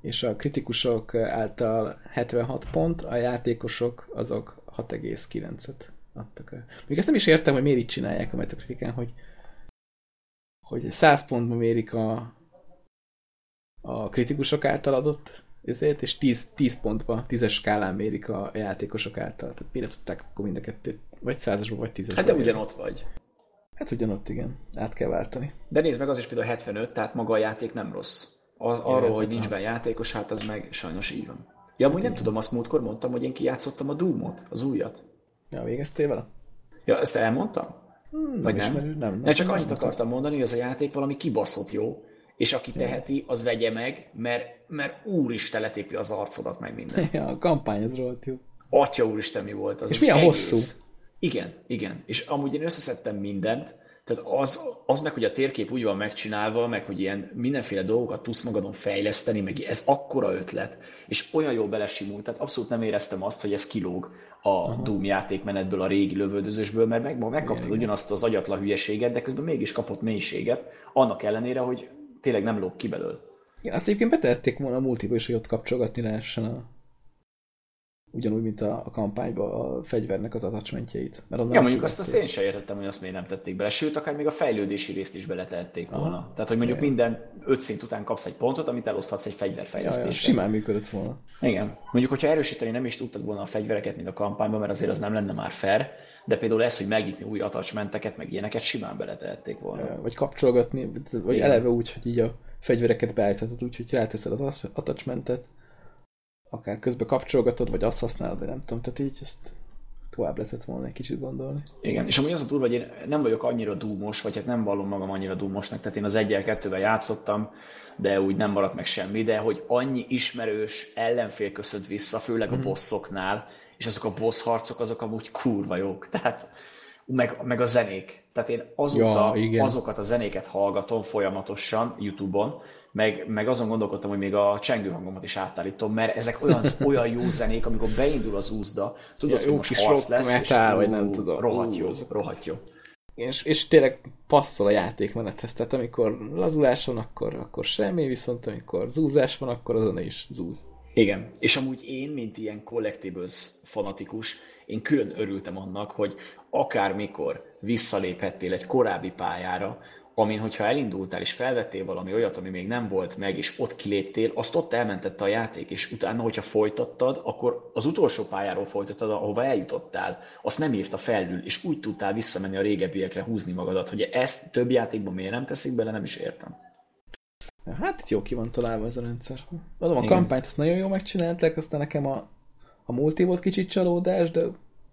és a kritikusok által 76 pont, a játékosok azok 6,9-et adtak el. Még ezt nem is értem, hogy miért így csinálják a Metacritic-en, hogy, hogy 100 pontban mérik a, a kritikusok által adott ezért, és 10, 10 pontba, 10-es skálán mérik a játékosok által. Tehát mire tudták akkor mind a kettőt? Vagy 100-asba, vagy 10-esbe. Hát de ugyanott vagy. Hát ugyanott, igen. Át kell váltani. De nézd meg, az is például 75, tehát maga a játék nem rossz. Az, arról, Igen, hogy nincs benne játékos, hát az meg sajnos így van. Ja, amúgy nem tudom, azt múltkor mondtam, hogy én kijátszottam a Doom-ot, az újat. Ja, végeztél vele? Ja, ezt elmondtam? Hmm, Vagy nem? ismerő, nem, Ne, csak nem annyit mondtad. akartam mondani, hogy az a játék valami kibaszott jó, és aki teheti, az vegye meg, mert, mert úristen letépi az arcodat meg minden. Ja, a kampány az rohadt jó. Atya úristen mi volt az És az milyen egész. hosszú? Igen, igen. És amúgy én összeszedtem mindent, tehát az, az meg, hogy a térkép úgy van megcsinálva, meg hogy ilyen mindenféle dolgokat tudsz magadon fejleszteni, meg ez akkora ötlet, és olyan jó belesimult, tehát abszolút nem éreztem azt, hogy ez kilóg a Aha. Doom játékmenetből, a régi lövöldözősből, mert meg, megkaptad ugyanazt az agyatlan hülyeséget, de közben mégis kapott mélységet, annak ellenére, hogy tényleg nem lóg ki belőle. Ja, azt egyébként betehették volna a multiba is, hogy ott kapcsolgatni lehessen a... Ugyanúgy, mint a, a kampányban a fegyvernek az attachmentjeit. Mert Ja, mondjuk azt, azt én sem értettem, hogy azt miért nem tették bele. Sőt, akár még a fejlődési részt is beletették volna. Aha. Tehát, hogy mondjuk Ja. minden öt szint után kapsz egy pontot, amit eloszthatsz egy ja, ja, fegyverfejlesztésre. simán működött volna. Igen. Mondjuk, hogyha erősíteni nem is tudtad volna a fegyvereket, mint a kampányban, mert azért az nem lenne már fair, de például ez, hogy megnyitni új attachmenteket, meg ilyeneket simán beletehették volna. Ja, Vagy kapcsolgatni, vagy Igen. eleve úgy, hogy így a fegyvereket beállíthatod úgy, hogy ráteszed az attachmentet, akár közben kapcsolgatod, vagy azt használod, vagy nem tudom, tehát így ezt tovább lehetett volna egy kicsit gondolni. Igen, és amúgy az a durva, hogy én nem vagyok annyira dúmos, vagy hát nem vallom magam annyira dúmosnak, tehát én az egyel kettővel játszottam, de úgy nem maradt meg semmi, de hogy annyi ismerős ellenfél köszönt vissza, főleg a bosszoknál, és azok a boss harcok, azok amúgy kurva jók, tehát meg, meg a zenék. Tehát én azóta Ja, igen. azokat a zenéket hallgatom folyamatosan YouTube-on, meg, meg azon gondolkodtam, hogy még a csengő hangomat is átállítom, mert ezek olyan, olyan jó zenék, amikor beindul az úzda, tudod, Ja, hogy most kis harc lesz, metal, és vagy nem tudom. Rohadt jó, rohadt jó. És, és tényleg passzol a játékmenethez, tehát amikor lazulás van, akkor, akkor semmi, viszont amikor zúzás van, akkor azon is zúz. Igen, és amúgy én, mint ilyen collectibles fanatikus, én külön örültem annak, hogy akármikor visszaléphettél egy korábbi pályára, amin, hogyha elindultál és felvettél valami olyat, ami még nem volt meg, és ott kiléptél, azt ott elmentette a játék, és utána, hogyha folytattad, akkor az utolsó pályáról folytattad, ahova eljutottál, azt nem írta felül, és úgy tudtál visszamenni a régebbiekre, húzni magadat, hogy ezt több játékban miért nem teszik bele, nem is értem. Hát itt jó ki van találva ez a rendszer. Mondom, a Igen. kampányt azt nagyon jól megcsinálták, aztán nekem a, a multi volt kicsit csalódás, de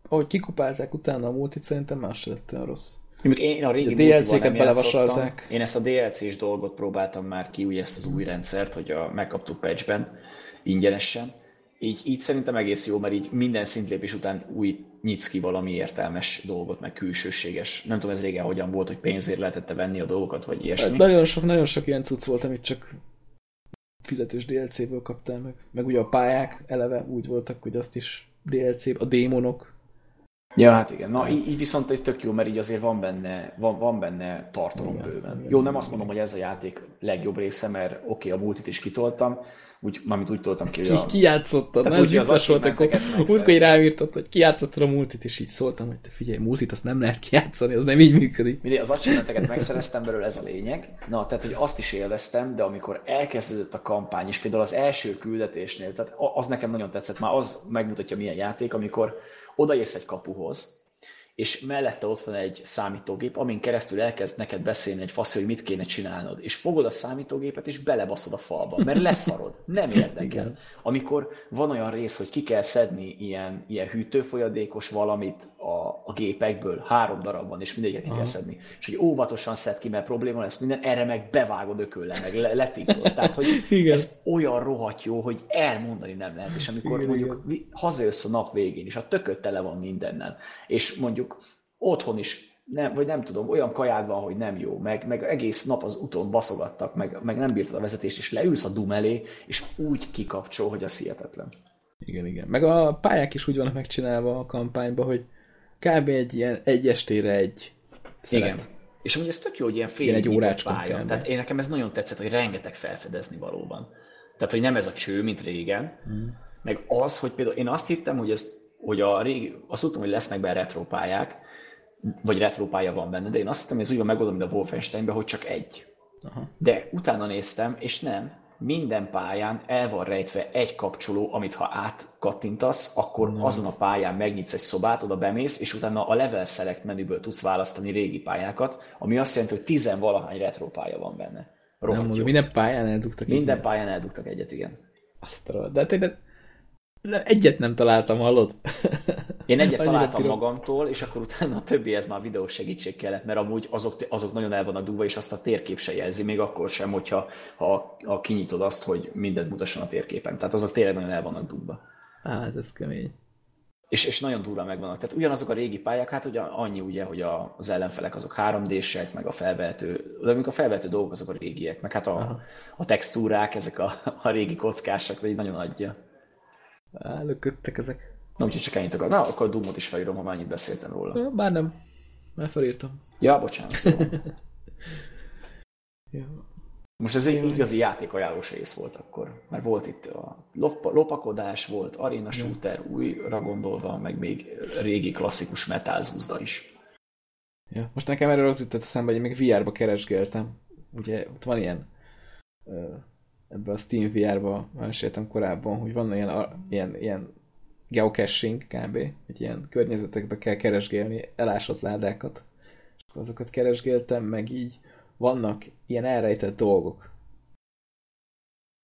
ahogy kikupálták utána a multit, szerintem más lett olyan rossz. Én a régi A DLC-ket belevasalták. Én ezt a DLC-s dolgot próbáltam már ki, ugye ezt az új rendszert, hogy a, megkaptuk patchben, ingyenesen, így, így szerintem egész jó, mert így minden szintlépés után új nyitsz ki valami értelmes dolgot, meg külsőséges. Nem tudom, ez régen hogyan volt, hogy pénzért lehetette venni a dolgokat, vagy ilyesmi. Hát nagyon sok, nagyon sok ilyen cucc volt, amit csak fizetős DLC-ből kaptál meg. Meg ugye a pályák eleve úgy voltak, hogy azt is DLC, a démonok. Ja, hát igen. Na, így, így viszont ez tök jó, mert így azért van benne, van, van benne tartalom igen, bőven. Igen, jó, nem azt mondom, hogy ez a játék legjobb része, mert oké, okay, a multit is kitoltam, úgy, mármint úgy toltam ki, hogy a... Ki játszottad? Tehát úgy, az volt, akkor úgy, ráírtad, hogy kijátszottad a multit, és így szóltam, hogy te figyelj, multit azt nem lehet kijátszani, az nem így működik. Mindegy, az achievementeket megszereztem belőle, ez a lényeg. Na, tehát, hogy azt is élveztem, de amikor elkezdődött a kampány, és például az első küldetésnél, tehát az nekem nagyon tetszett, már az megmutatja milyen játék, amikor odaérsz egy kapuhoz, és mellette ott van egy számítógép, amin keresztül elkezd neked beszélni egy fasz, hogy mit kéne csinálnod. És fogod a számítógépet, és belebaszod a falba, mert leszarod. Nem érdekel. Amikor van olyan rész, hogy ki kell szedni ilyen, ilyen hűtőfolyadékos valamit a, a gépekből, három darab van, és mindegyiket ki kell szedni. És hogy óvatosan szed ki, mert probléma lesz minden, erre meg bevágod ökölle, meg le, letiklod. Tehát, hogy igen. ez olyan rohadt jó, hogy elmondani nem lehet. És amikor igen, mondjuk igen. hazajössz a nap végén, és a tököt tele van mindennel, és mondjuk otthon is nem, vagy nem tudom, olyan kajád van, hogy nem jó, meg, meg egész nap az úton baszogattak, meg, meg nem bírtad a vezetést, és leülsz a dum elé, és úgy kikapcsol, hogy az hihetetlen. Igen, igen. Meg a pályák is úgy vannak megcsinálva a kampányban, hogy kb. egy ilyen egy estére egy szeret. Igen. És amúgy ez tök jó, hogy ilyen fél egy órás pálya. Tehát én nekem ez nagyon tetszett, hogy rengeteg felfedezni valóban. Tehát, hogy nem ez a cső, mint régen, hmm. meg az, hogy például én azt hittem, hogy ez hogy a régi, azt tudtam, hogy lesznek benne retrópályák, vagy retrópálya van benne, de én azt hittem, hogy ez úgy van megoldom, mint a Wolfensteinben, hogy csak egy. Aha. De utána néztem, és nem, minden pályán el van rejtve egy kapcsoló, amit ha átkattintasz, akkor nice. azon a pályán megnyitsz egy szobát, oda bemész, és utána a Level Select menüből tudsz választani régi pályákat, ami azt jelenti, hogy tizenvalahány retro pálya van benne. Nem mondom, minden pályán eldugtak Minden egyet. pályán eldugtak egyet, igen. Azt de tényleg Egyet nem találtam, hallod? Én egyet találtam pirom. magamtól, és akkor utána a többihez már videós segítség kellett, mert amúgy azok, azok nagyon el vannak dugva, és azt a térkép se jelzi, még akkor sem, hogyha ha, ha kinyitod azt, hogy mindent mutasson a térképen. Tehát azok tényleg nagyon el vannak dugva. Hát, ez kemény. És, és nagyon durva megvannak. Tehát ugyanazok a régi pályák, hát ugye annyi ugye, hogy az ellenfelek azok 3D-sek, meg a felvehető, de a felvehető dolgok azok a régiek, meg hát a, a textúrák, ezek a, a régi kockásak, vagy nagyon adja. Á, lököttek ezek. Na, úgyhogy csak ennyit akar. Na, akkor a Doomot is felírom, ha már annyit beszéltem róla. Bár nem. Már felírtam. Ja, bocsánat. ja. Most ez egy igazi játékajánlós rész volt akkor, mert volt itt a lop- lopakodás, volt arena shooter újra gondolva, meg még régi klasszikus metálzúzda is. Ja. Most nekem erről az jutott eszembe, hogy még VR-ba keresgéltem. Ugye ott van ilyen ebbe a Steam VR-ba meséltem korábban, hogy van ilyen, ilyen, ilyen geocaching kb. Egy ilyen környezetekbe kell keresgélni elásott ládákat. És azokat keresgéltem, meg így vannak ilyen elrejtett dolgok.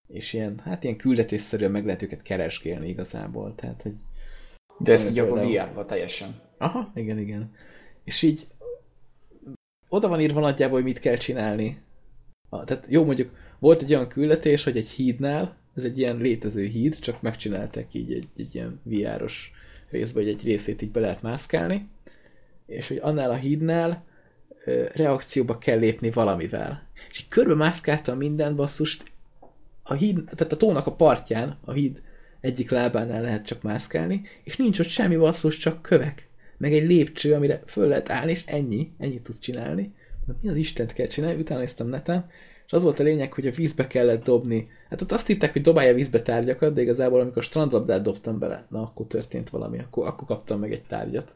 És ilyen, hát ilyen küldetésszerűen meg lehet őket keresgélni igazából. Tehát, hogy De ezt így a VR-ba teljesen. Aha, igen, igen. És így oda van írva nagyjából, hogy mit kell csinálni. Tehát jó, mondjuk volt egy olyan küldetés, hogy egy hídnál, ez egy ilyen létező híd, csak megcsinálták így egy, egy ilyen VR-os részbe, hogy egy részét így be lehet mászkálni, és hogy annál a hídnál ö, reakcióba kell lépni valamivel. És így körbe mászkáltam minden basszust, a híd, tehát a tónak a partján, a híd egyik lábánál lehet csak mászkálni, és nincs ott semmi basszus, csak kövek. Meg egy lépcső, amire föl lehet állni, és ennyi, ennyit tudsz csinálni. De mi az Istent kell csinálni? Utána néztem neten, és az volt a lényeg, hogy a vízbe kellett dobni. Hát ott azt hitták, hogy dobálja vízbe tárgyakat, de igazából amikor strandlabdát dobtam bele, na akkor történt valami, akkor, akkor kaptam meg egy tárgyat.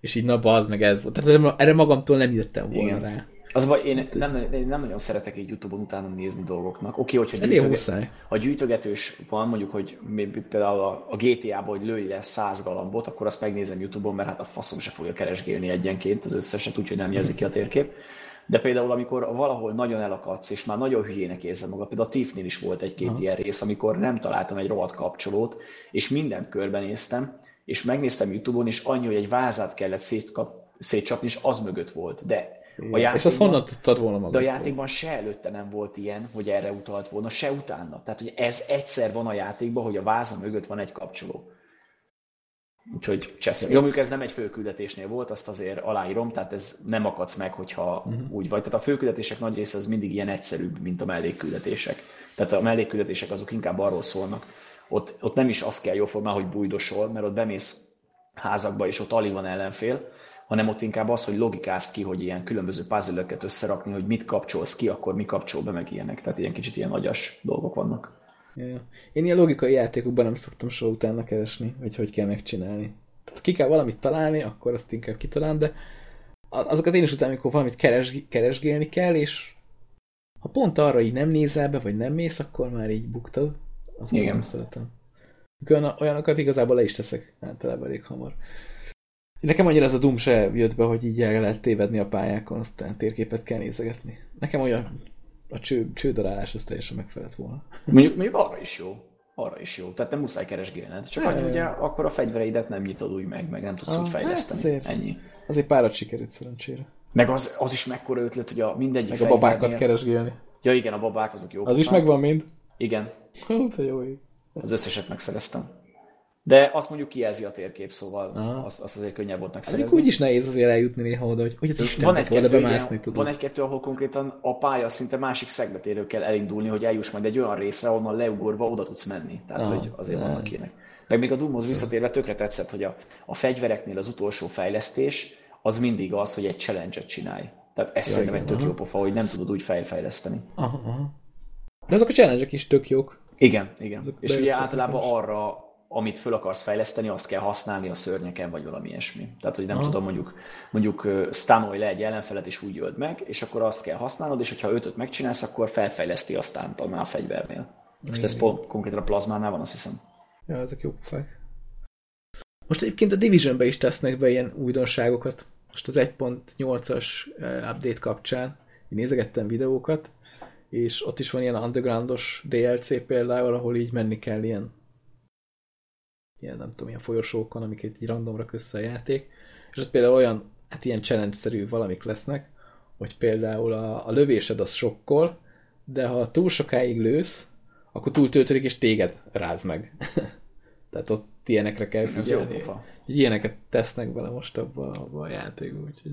És így na bazd meg ez volt. Tehát erre magamtól nem jöttem volna Igen. rá. Az baj, én nem, én nem nagyon szeretek egy Youtube-on utána nézni dolgoknak. Oké, okay, hogyha gyűjtöget, ha gyűjtögetős van, mondjuk, hogy például a, a GTA-ban, hogy lőj le száz galambot, akkor azt megnézem Youtube-on, mert hát a faszom se fogja keresgélni egyenként az összeset, úgyhogy nem jelzi ki a térkép. De például, amikor valahol nagyon elakadsz, és már nagyon hülyének érzed magad, például a Tiffnél is volt egy-két Aha. ilyen rész, amikor nem találtam egy rohadt kapcsolót, és mindent körbenéztem, és megnéztem Youtube-on, és annyi, hogy egy vázát kellett szétkap, szétcsapni, és az mögött volt. De A játékban, és azt honnan tudtad volna magadtól? De a játékban se előtte nem volt ilyen, hogy erre utalt volna, se utána. Tehát, hogy ez egyszer van a játékban, hogy a váza mögött van egy kapcsoló. Úgyhogy csesz. Jó, mondjuk ez nem egy főküldetésnél volt, azt azért aláírom, tehát ez nem akadsz meg, hogyha uh-huh. úgy vagy. Tehát a főküldetések nagy része az mindig ilyen egyszerűbb, mint a mellékküldetések. Tehát a mellékküldetések azok inkább arról szólnak. Ott, ott nem is az kell jóformán, hogy bújdosol, mert ott bemész házakba, és ott alig van ellenfél, hanem ott inkább az, hogy logikázt ki, hogy ilyen különböző puzzle összerakni, hogy mit kapcsolsz ki, akkor mi kapcsol be, meg ilyenek. Tehát ilyen kicsit ilyen agyas dolgok vannak. Ja. Én ilyen logikai játékokban nem szoktam soha utána keresni, hogy hogy kell megcsinálni. Tehát ki kell valamit találni, akkor azt inkább kitalálom, de azokat én is utána, amikor valamit keres, keresgélni kell, és ha pont arra így nem nézel be, vagy nem mész, akkor már így buktad. Az nem szeretem. Olyan, olyanokat igazából le is teszek általában elég hamar. Nekem annyira ez a Doom se jött be, hogy így el lehet tévedni a pályákon, aztán térképet kell nézegetni. Nekem olyan a cső, csődarálás az teljesen megfelelt volna. Mondjuk, mondjuk arra is jó. Arra is jó. Tehát nem muszáj keresgélned. Csak annyi, ugye akkor a fegyvereidet nem nyitod úgy meg, meg nem tudsz ah, úgy fejleszteni. Hát azért, Ennyi. Azért párat sikerült szerencsére. Meg az, az is mekkora ötlet, hogy a mindegyik Meg a babákat keresgélni. Ja igen, a babák azok jók. Az is megvan mind? Igen. Hú, te jó ég. Az összeset megszereztem. De azt mondjuk kijelzi a térkép, szóval azt, azt azért könnyebb volt megszerezni. Az úgy is nehéz azért eljutni néha oda, hogy, hogy az Isten van egy-kettő, bemászni, ilyen, van egy-kettő, ahol konkrétan a pálya szinte másik szegletéről kell elindulni, hogy eljuss majd egy olyan részre, onnan leugorva oda tudsz menni. Tehát, Aha, hogy azért de. vannak ilyenek. Meg még a Doomhoz visszatérve tökre tetszett, hogy a, a fegyvereknél az utolsó fejlesztés az mindig az, hogy egy challenge-et csinálj. Tehát ez ja, szerintem egy tök aha. jó pofa, hogy nem tudod úgy fejleszteni. Aha, aha. De azok a challenge is tök jók. Igen, igen. Azok és ugye általában arra amit föl akarsz fejleszteni, azt kell használni a szörnyeken, vagy valami ilyesmi. Tehát, hogy nem Aha. tudom, mondjuk, mondjuk stanolj le egy ellenfelet, és úgy jöld meg, és akkor azt kell használnod, és hogyha ötöt megcsinálsz, akkor felfejleszti aztán talán a fegyvernél. Most ez pont konkrétan a plazmánál van, azt hiszem. Ja, ezek jó pofák. Most egyébként a Divisionbe is tesznek be ilyen újdonságokat. Most az 1.8-as update kapcsán én nézegettem videókat, és ott is van ilyen undergroundos DLC például, ahol így menni kell ilyen ilyen nem tudom, ilyen folyosókon, amiket így randomra össze a játék, és ott például olyan, hát ilyen challenge-szerű valamik lesznek, hogy például a, a lövésed az sokkol, de ha túl sokáig lősz, akkor túl töltődik, és téged ráz meg. Tehát ott ilyenekre kell figyelni. Ilyeneket tesznek bele most abba, abba a játékba, úgyhogy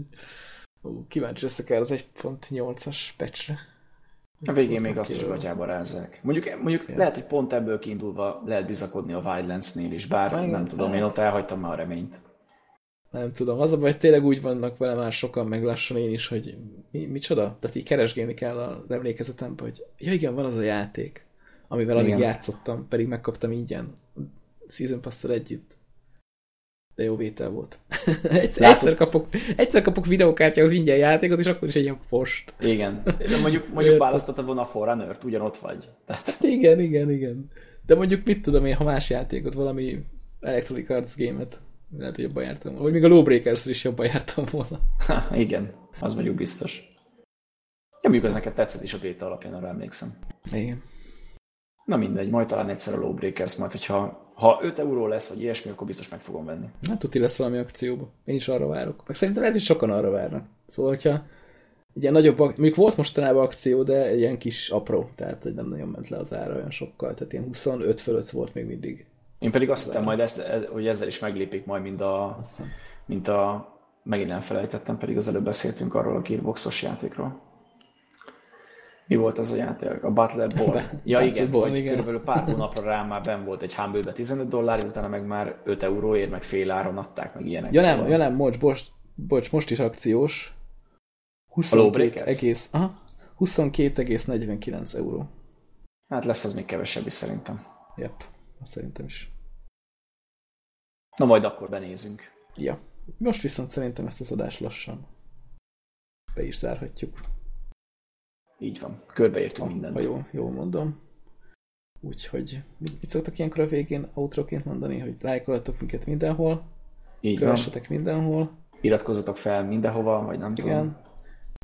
ó, kíváncsi leszek el az 1.8-as patchre. A végén még azt is gatyába rázzák. Mondjuk, mondjuk ja. lehet, hogy pont ebből kiindulva lehet bizakodni a Wildlands-nél is, bár nem, nem tudom, én ott elhagytam már a reményt. Nem tudom, az a baj, hogy tényleg úgy vannak vele már sokan, meg lassan én is, hogy mi, micsoda? Tehát így keresgélni kell az emlékezetembe, hogy ja igen, van az a játék, amivel alig játszottam, pedig megkaptam ingyen Season pass együtt de jó vétel volt. egyszer, egyszer, kapok, egyszer kapok videókártyához ingyen játékot, és akkor is egy ilyen post. Igen. De mondjuk, mondjuk választottad volna a Forerunner-t, ugyanott vagy. Tehát... Igen, igen, igen. De mondjuk mit tudom én, ha más játékot, valami Electronic Arts game-et, lehet, hogy jobban jártam. Vagy még a Lawbreakers is jobban jártam volna. Ha, igen, az mondjuk biztos. Ja, mondjuk ez neked tetszett is a béta alapján, arra emlékszem. Igen. Na mindegy, majd talán egyszer a Lawbreakers, majd hogyha ha 5 euró lesz, vagy ilyesmi, akkor biztos meg fogom venni. Hát tuti lesz valami akcióba. Én is arra várok. Meg szerintem lehet, hogy sokan arra várnak. Szóval, hogyha ilyen nagyobb, mondjuk volt mostanában akció, de egy ilyen kis apró, tehát hogy nem nagyon ment le az ára olyan sokkal, tehát ilyen 25 fölött volt még mindig. Én pedig azt hittem majd, ezt, hogy ezzel is meglépik majd, mint a, mint a megint nem felejtettem, pedig az előbb beszéltünk arról a Gearboxos játékról. Mi volt az a játék? A Battle Ball. ja igen, Ball, igen. körülbelül pár hónapra rá már ben volt egy humble 15 dollár, utána meg már 5 euróért, meg fél áron adták, meg ilyenek. Ja nem, szóval. ja nem, bocs, bocs, bocs, most is akciós. 22 egész, aha, 22,49 euró. Hát lesz az még kevesebb is szerintem. Jep, szerintem is. Na majd akkor benézünk. Ja. Most viszont szerintem ezt az adást lassan be is zárhatjuk. Így van. Körbeértünk ha, mindent. Ha jó, jó mondom. Úgyhogy mit, mit szoktak ilyenkor a végén outroként mondani, hogy lájkolatok minket mindenhol, Így kövessetek van. mindenhol. Iratkozzatok fel mindenhova, vagy nem Igen. tudom.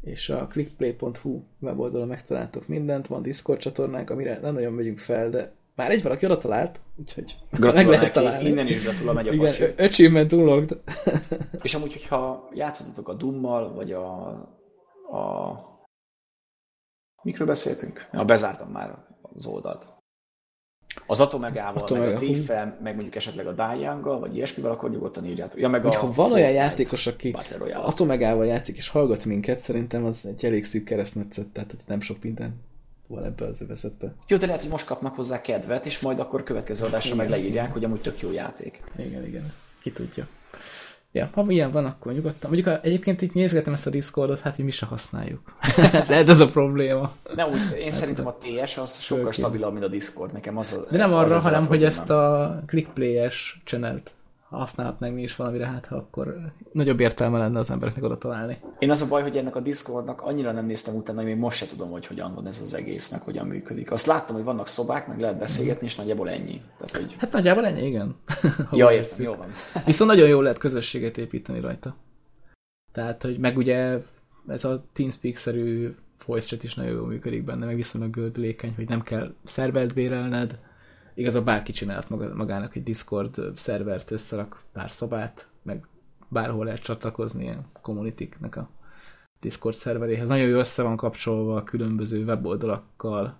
És a clickplay.hu weboldalon megtaláltok mindent, van Discord csatornánk, amire nem nagyon megyünk fel, de már egy valaki oda talált, úgyhogy meg lehet találni. Innen is gratulál, megy a Igen, achievement unlocked. És amúgy, hogyha játszottatok a Dummal, vagy a a... Mikről beszéltünk? Ja, bezártam már az oldalt. Az Atomegával, Atomega, meg a Tiffel, meg mondjuk esetleg a Dianggal, vagy ilyesmivel, akkor nyugodtan írjátok. Ja, meg a ha van olyan játékos, aki Atomegával játszik és hallgat minket, szerintem az egy elég szűk keresztmetszet, tehát nem sok minden van ebbe az övezetbe. Jó, de lehet, hogy most kapnak hozzá kedvet, és majd akkor következő adásra meg leírják, hogy amúgy tök jó játék. Igen, igen. Ki tudja. Ja, ha ilyen van, akkor nyugodtan. Mondjuk ha egyébként itt nézgetem ezt a Discordot, hát mi se használjuk. Lehet ez a probléma. Nem úgy, én hát, szerintem a TS az sokkal stabilabb, mint a Discord. Nekem az a, De nem arra, az hanem hogy ezt a clickplay-es channelt használhatnánk mi is valamire, hát ha akkor nagyobb értelme lenne az embereknek oda találni. Én az a baj, hogy ennek a Discordnak annyira nem néztem utána, hogy még most se tudom, hogy hogyan van ez az egész, meg hogyan működik. Azt láttam, hogy vannak szobák, meg lehet beszélgetni, és nagyjából ennyi. Tehát, hogy... Hát nagyjából ennyi, igen. ja, értem, jó van. Viszont nagyon jól lehet közösséget építeni rajta. Tehát, hogy meg ugye ez a TeamSpeak-szerű voice chat is nagyon jól működik benne, meg viszonylag gördülékeny, hogy nem kell szervelt bérelned, Igazából bárki csinált magának egy Discord szervert, összerak pár szobát, meg bárhol lehet csatlakozni ilyen community a Discord szerveréhez. Nagyon jó össze van kapcsolva a különböző weboldalakkal,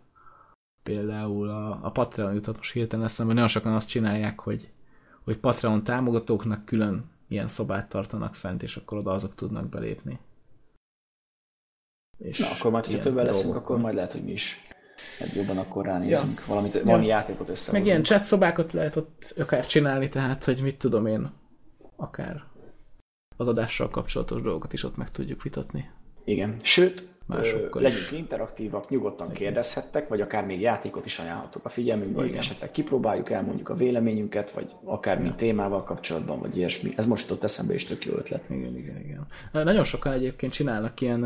például a, a Patreon jutott most hirtelen eszembe, nagyon sokan azt csinálják, hogy, hogy Patreon támogatóknak külön ilyen szobát tartanak fent, és akkor oda azok tudnak belépni. És Na, akkor majd, ha többen leszünk, akkor majd lehet, hogy mi is hát jobban akkor ránézünk, ja. valamit, valami ja. játékot összehozunk. Meg ilyen chat szobákat lehet ott akár csinálni, tehát, hogy mit tudom én, akár az adással kapcsolatos dolgokat is ott meg tudjuk vitatni. Igen, sőt, Másokkal legyünk is. interaktívak, nyugodtan Igen. kérdezhettek, vagy akár még játékot is ajánlhatok a figyelmünkbe, hogy esetleg kipróbáljuk, elmondjuk a véleményünket, vagy akár mi témával kapcsolatban, vagy ilyesmi. Ez most ott eszembe is tök jó ötlet. Igen, igen, igen. Nagyon sokan egyébként csinálnak ilyen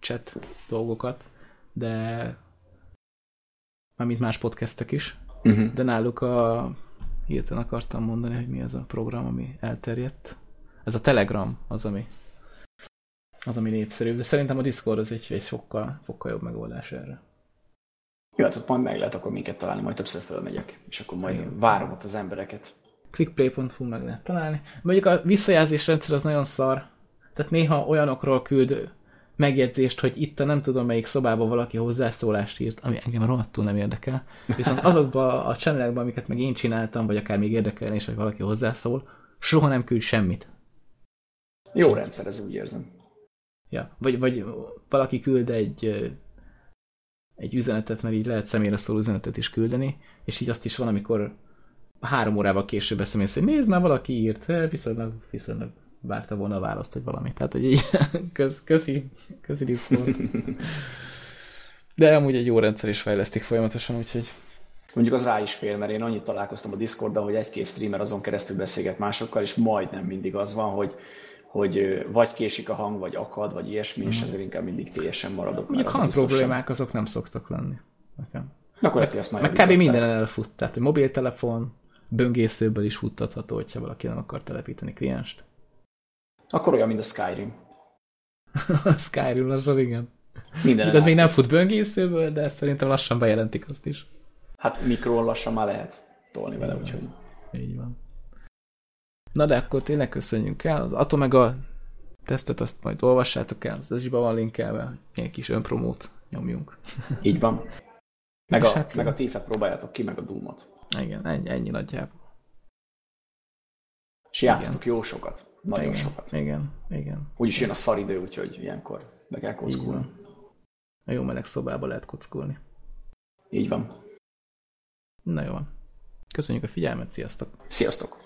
chat dolgokat, de mármint más podcastek is, uh-huh. de náluk a hirtelen akartam mondani, hogy mi az a program, ami elterjedt. Ez a Telegram az, ami az, ami népszerűbb, de szerintem a Discord az egy, egy sokkal, sokkal jobb megoldás erre. Jó, hát ott majd meg lehet akkor minket találni, majd többször fölmegyek, és akkor majd Igen. várom ott az embereket. clickplay.hu meg lehet találni. Mondjuk a visszajelzés rendszer az nagyon szar, tehát néha olyanokról küld megjegyzést, hogy itt a nem tudom melyik szobában valaki hozzászólást írt, ami engem rohadtul nem érdekel. Viszont azokban a channelekben, amiket meg én csináltam, vagy akár még érdekelni is, hogy valaki hozzászól, soha nem küld semmit. Jó Semmit. rendszer, ez úgy érzem. Ja, vagy, vagy valaki küld egy egy üzenetet, mert így lehet személyre szóló üzenetet is küldeni, és így azt is van, amikor három órával később beszélmész, hogy nézd már, valaki írt, viszonylag, viszonylag várta volna a választ, hogy valami. Tehát, hogy így köz, köszi, köszi Discord. De amúgy egy jó rendszer is fejlesztik folyamatosan, úgyhogy... Mondjuk az rá is fél, mert én annyit találkoztam a Discord, hogy egy-két streamer azon keresztül beszélget másokkal, és majdnem mindig az van, hogy hogy vagy késik a hang, vagy akad, vagy ilyesmi, mm. és mhm. ezért inkább mindig teljesen maradok. Mondjuk hang problémák azok nem szoktak lenni. Nekem. Akkor meg, azt már meg kb. minden elfut, tehát hogy mobiltelefon, böngészőből is futtatható, hogyha valaki nem akar telepíteni klienst. Akkor olyan, mint a Skyrim. a Skyrim lassan, igen. Minden. Ez még nem fut böngészőből, de szerintem lassan bejelentik azt is. Hát mikron lassan már lehet tolni vele, úgyhogy... Így van. Na de akkor tényleg köszönjünk el. Az Atomega tesztet azt majd olvassátok el, az is van linkelve, ilyen kis önpromót nyomjunk. Így van. Meg a, hát, meg a tífet próbáljátok ki, meg a Doomot. Igen, ennyi, ennyi nagyjából. És játszatok jó sokat. Nagyon igen, sokat. Igen, igen. Úgyis jön a szaridő, úgyhogy ilyenkor be kell kockulni. A jó meleg szobába lehet kockulni. Így van. Na jó van. Köszönjük a figyelmet, sziasztok! Sziasztok!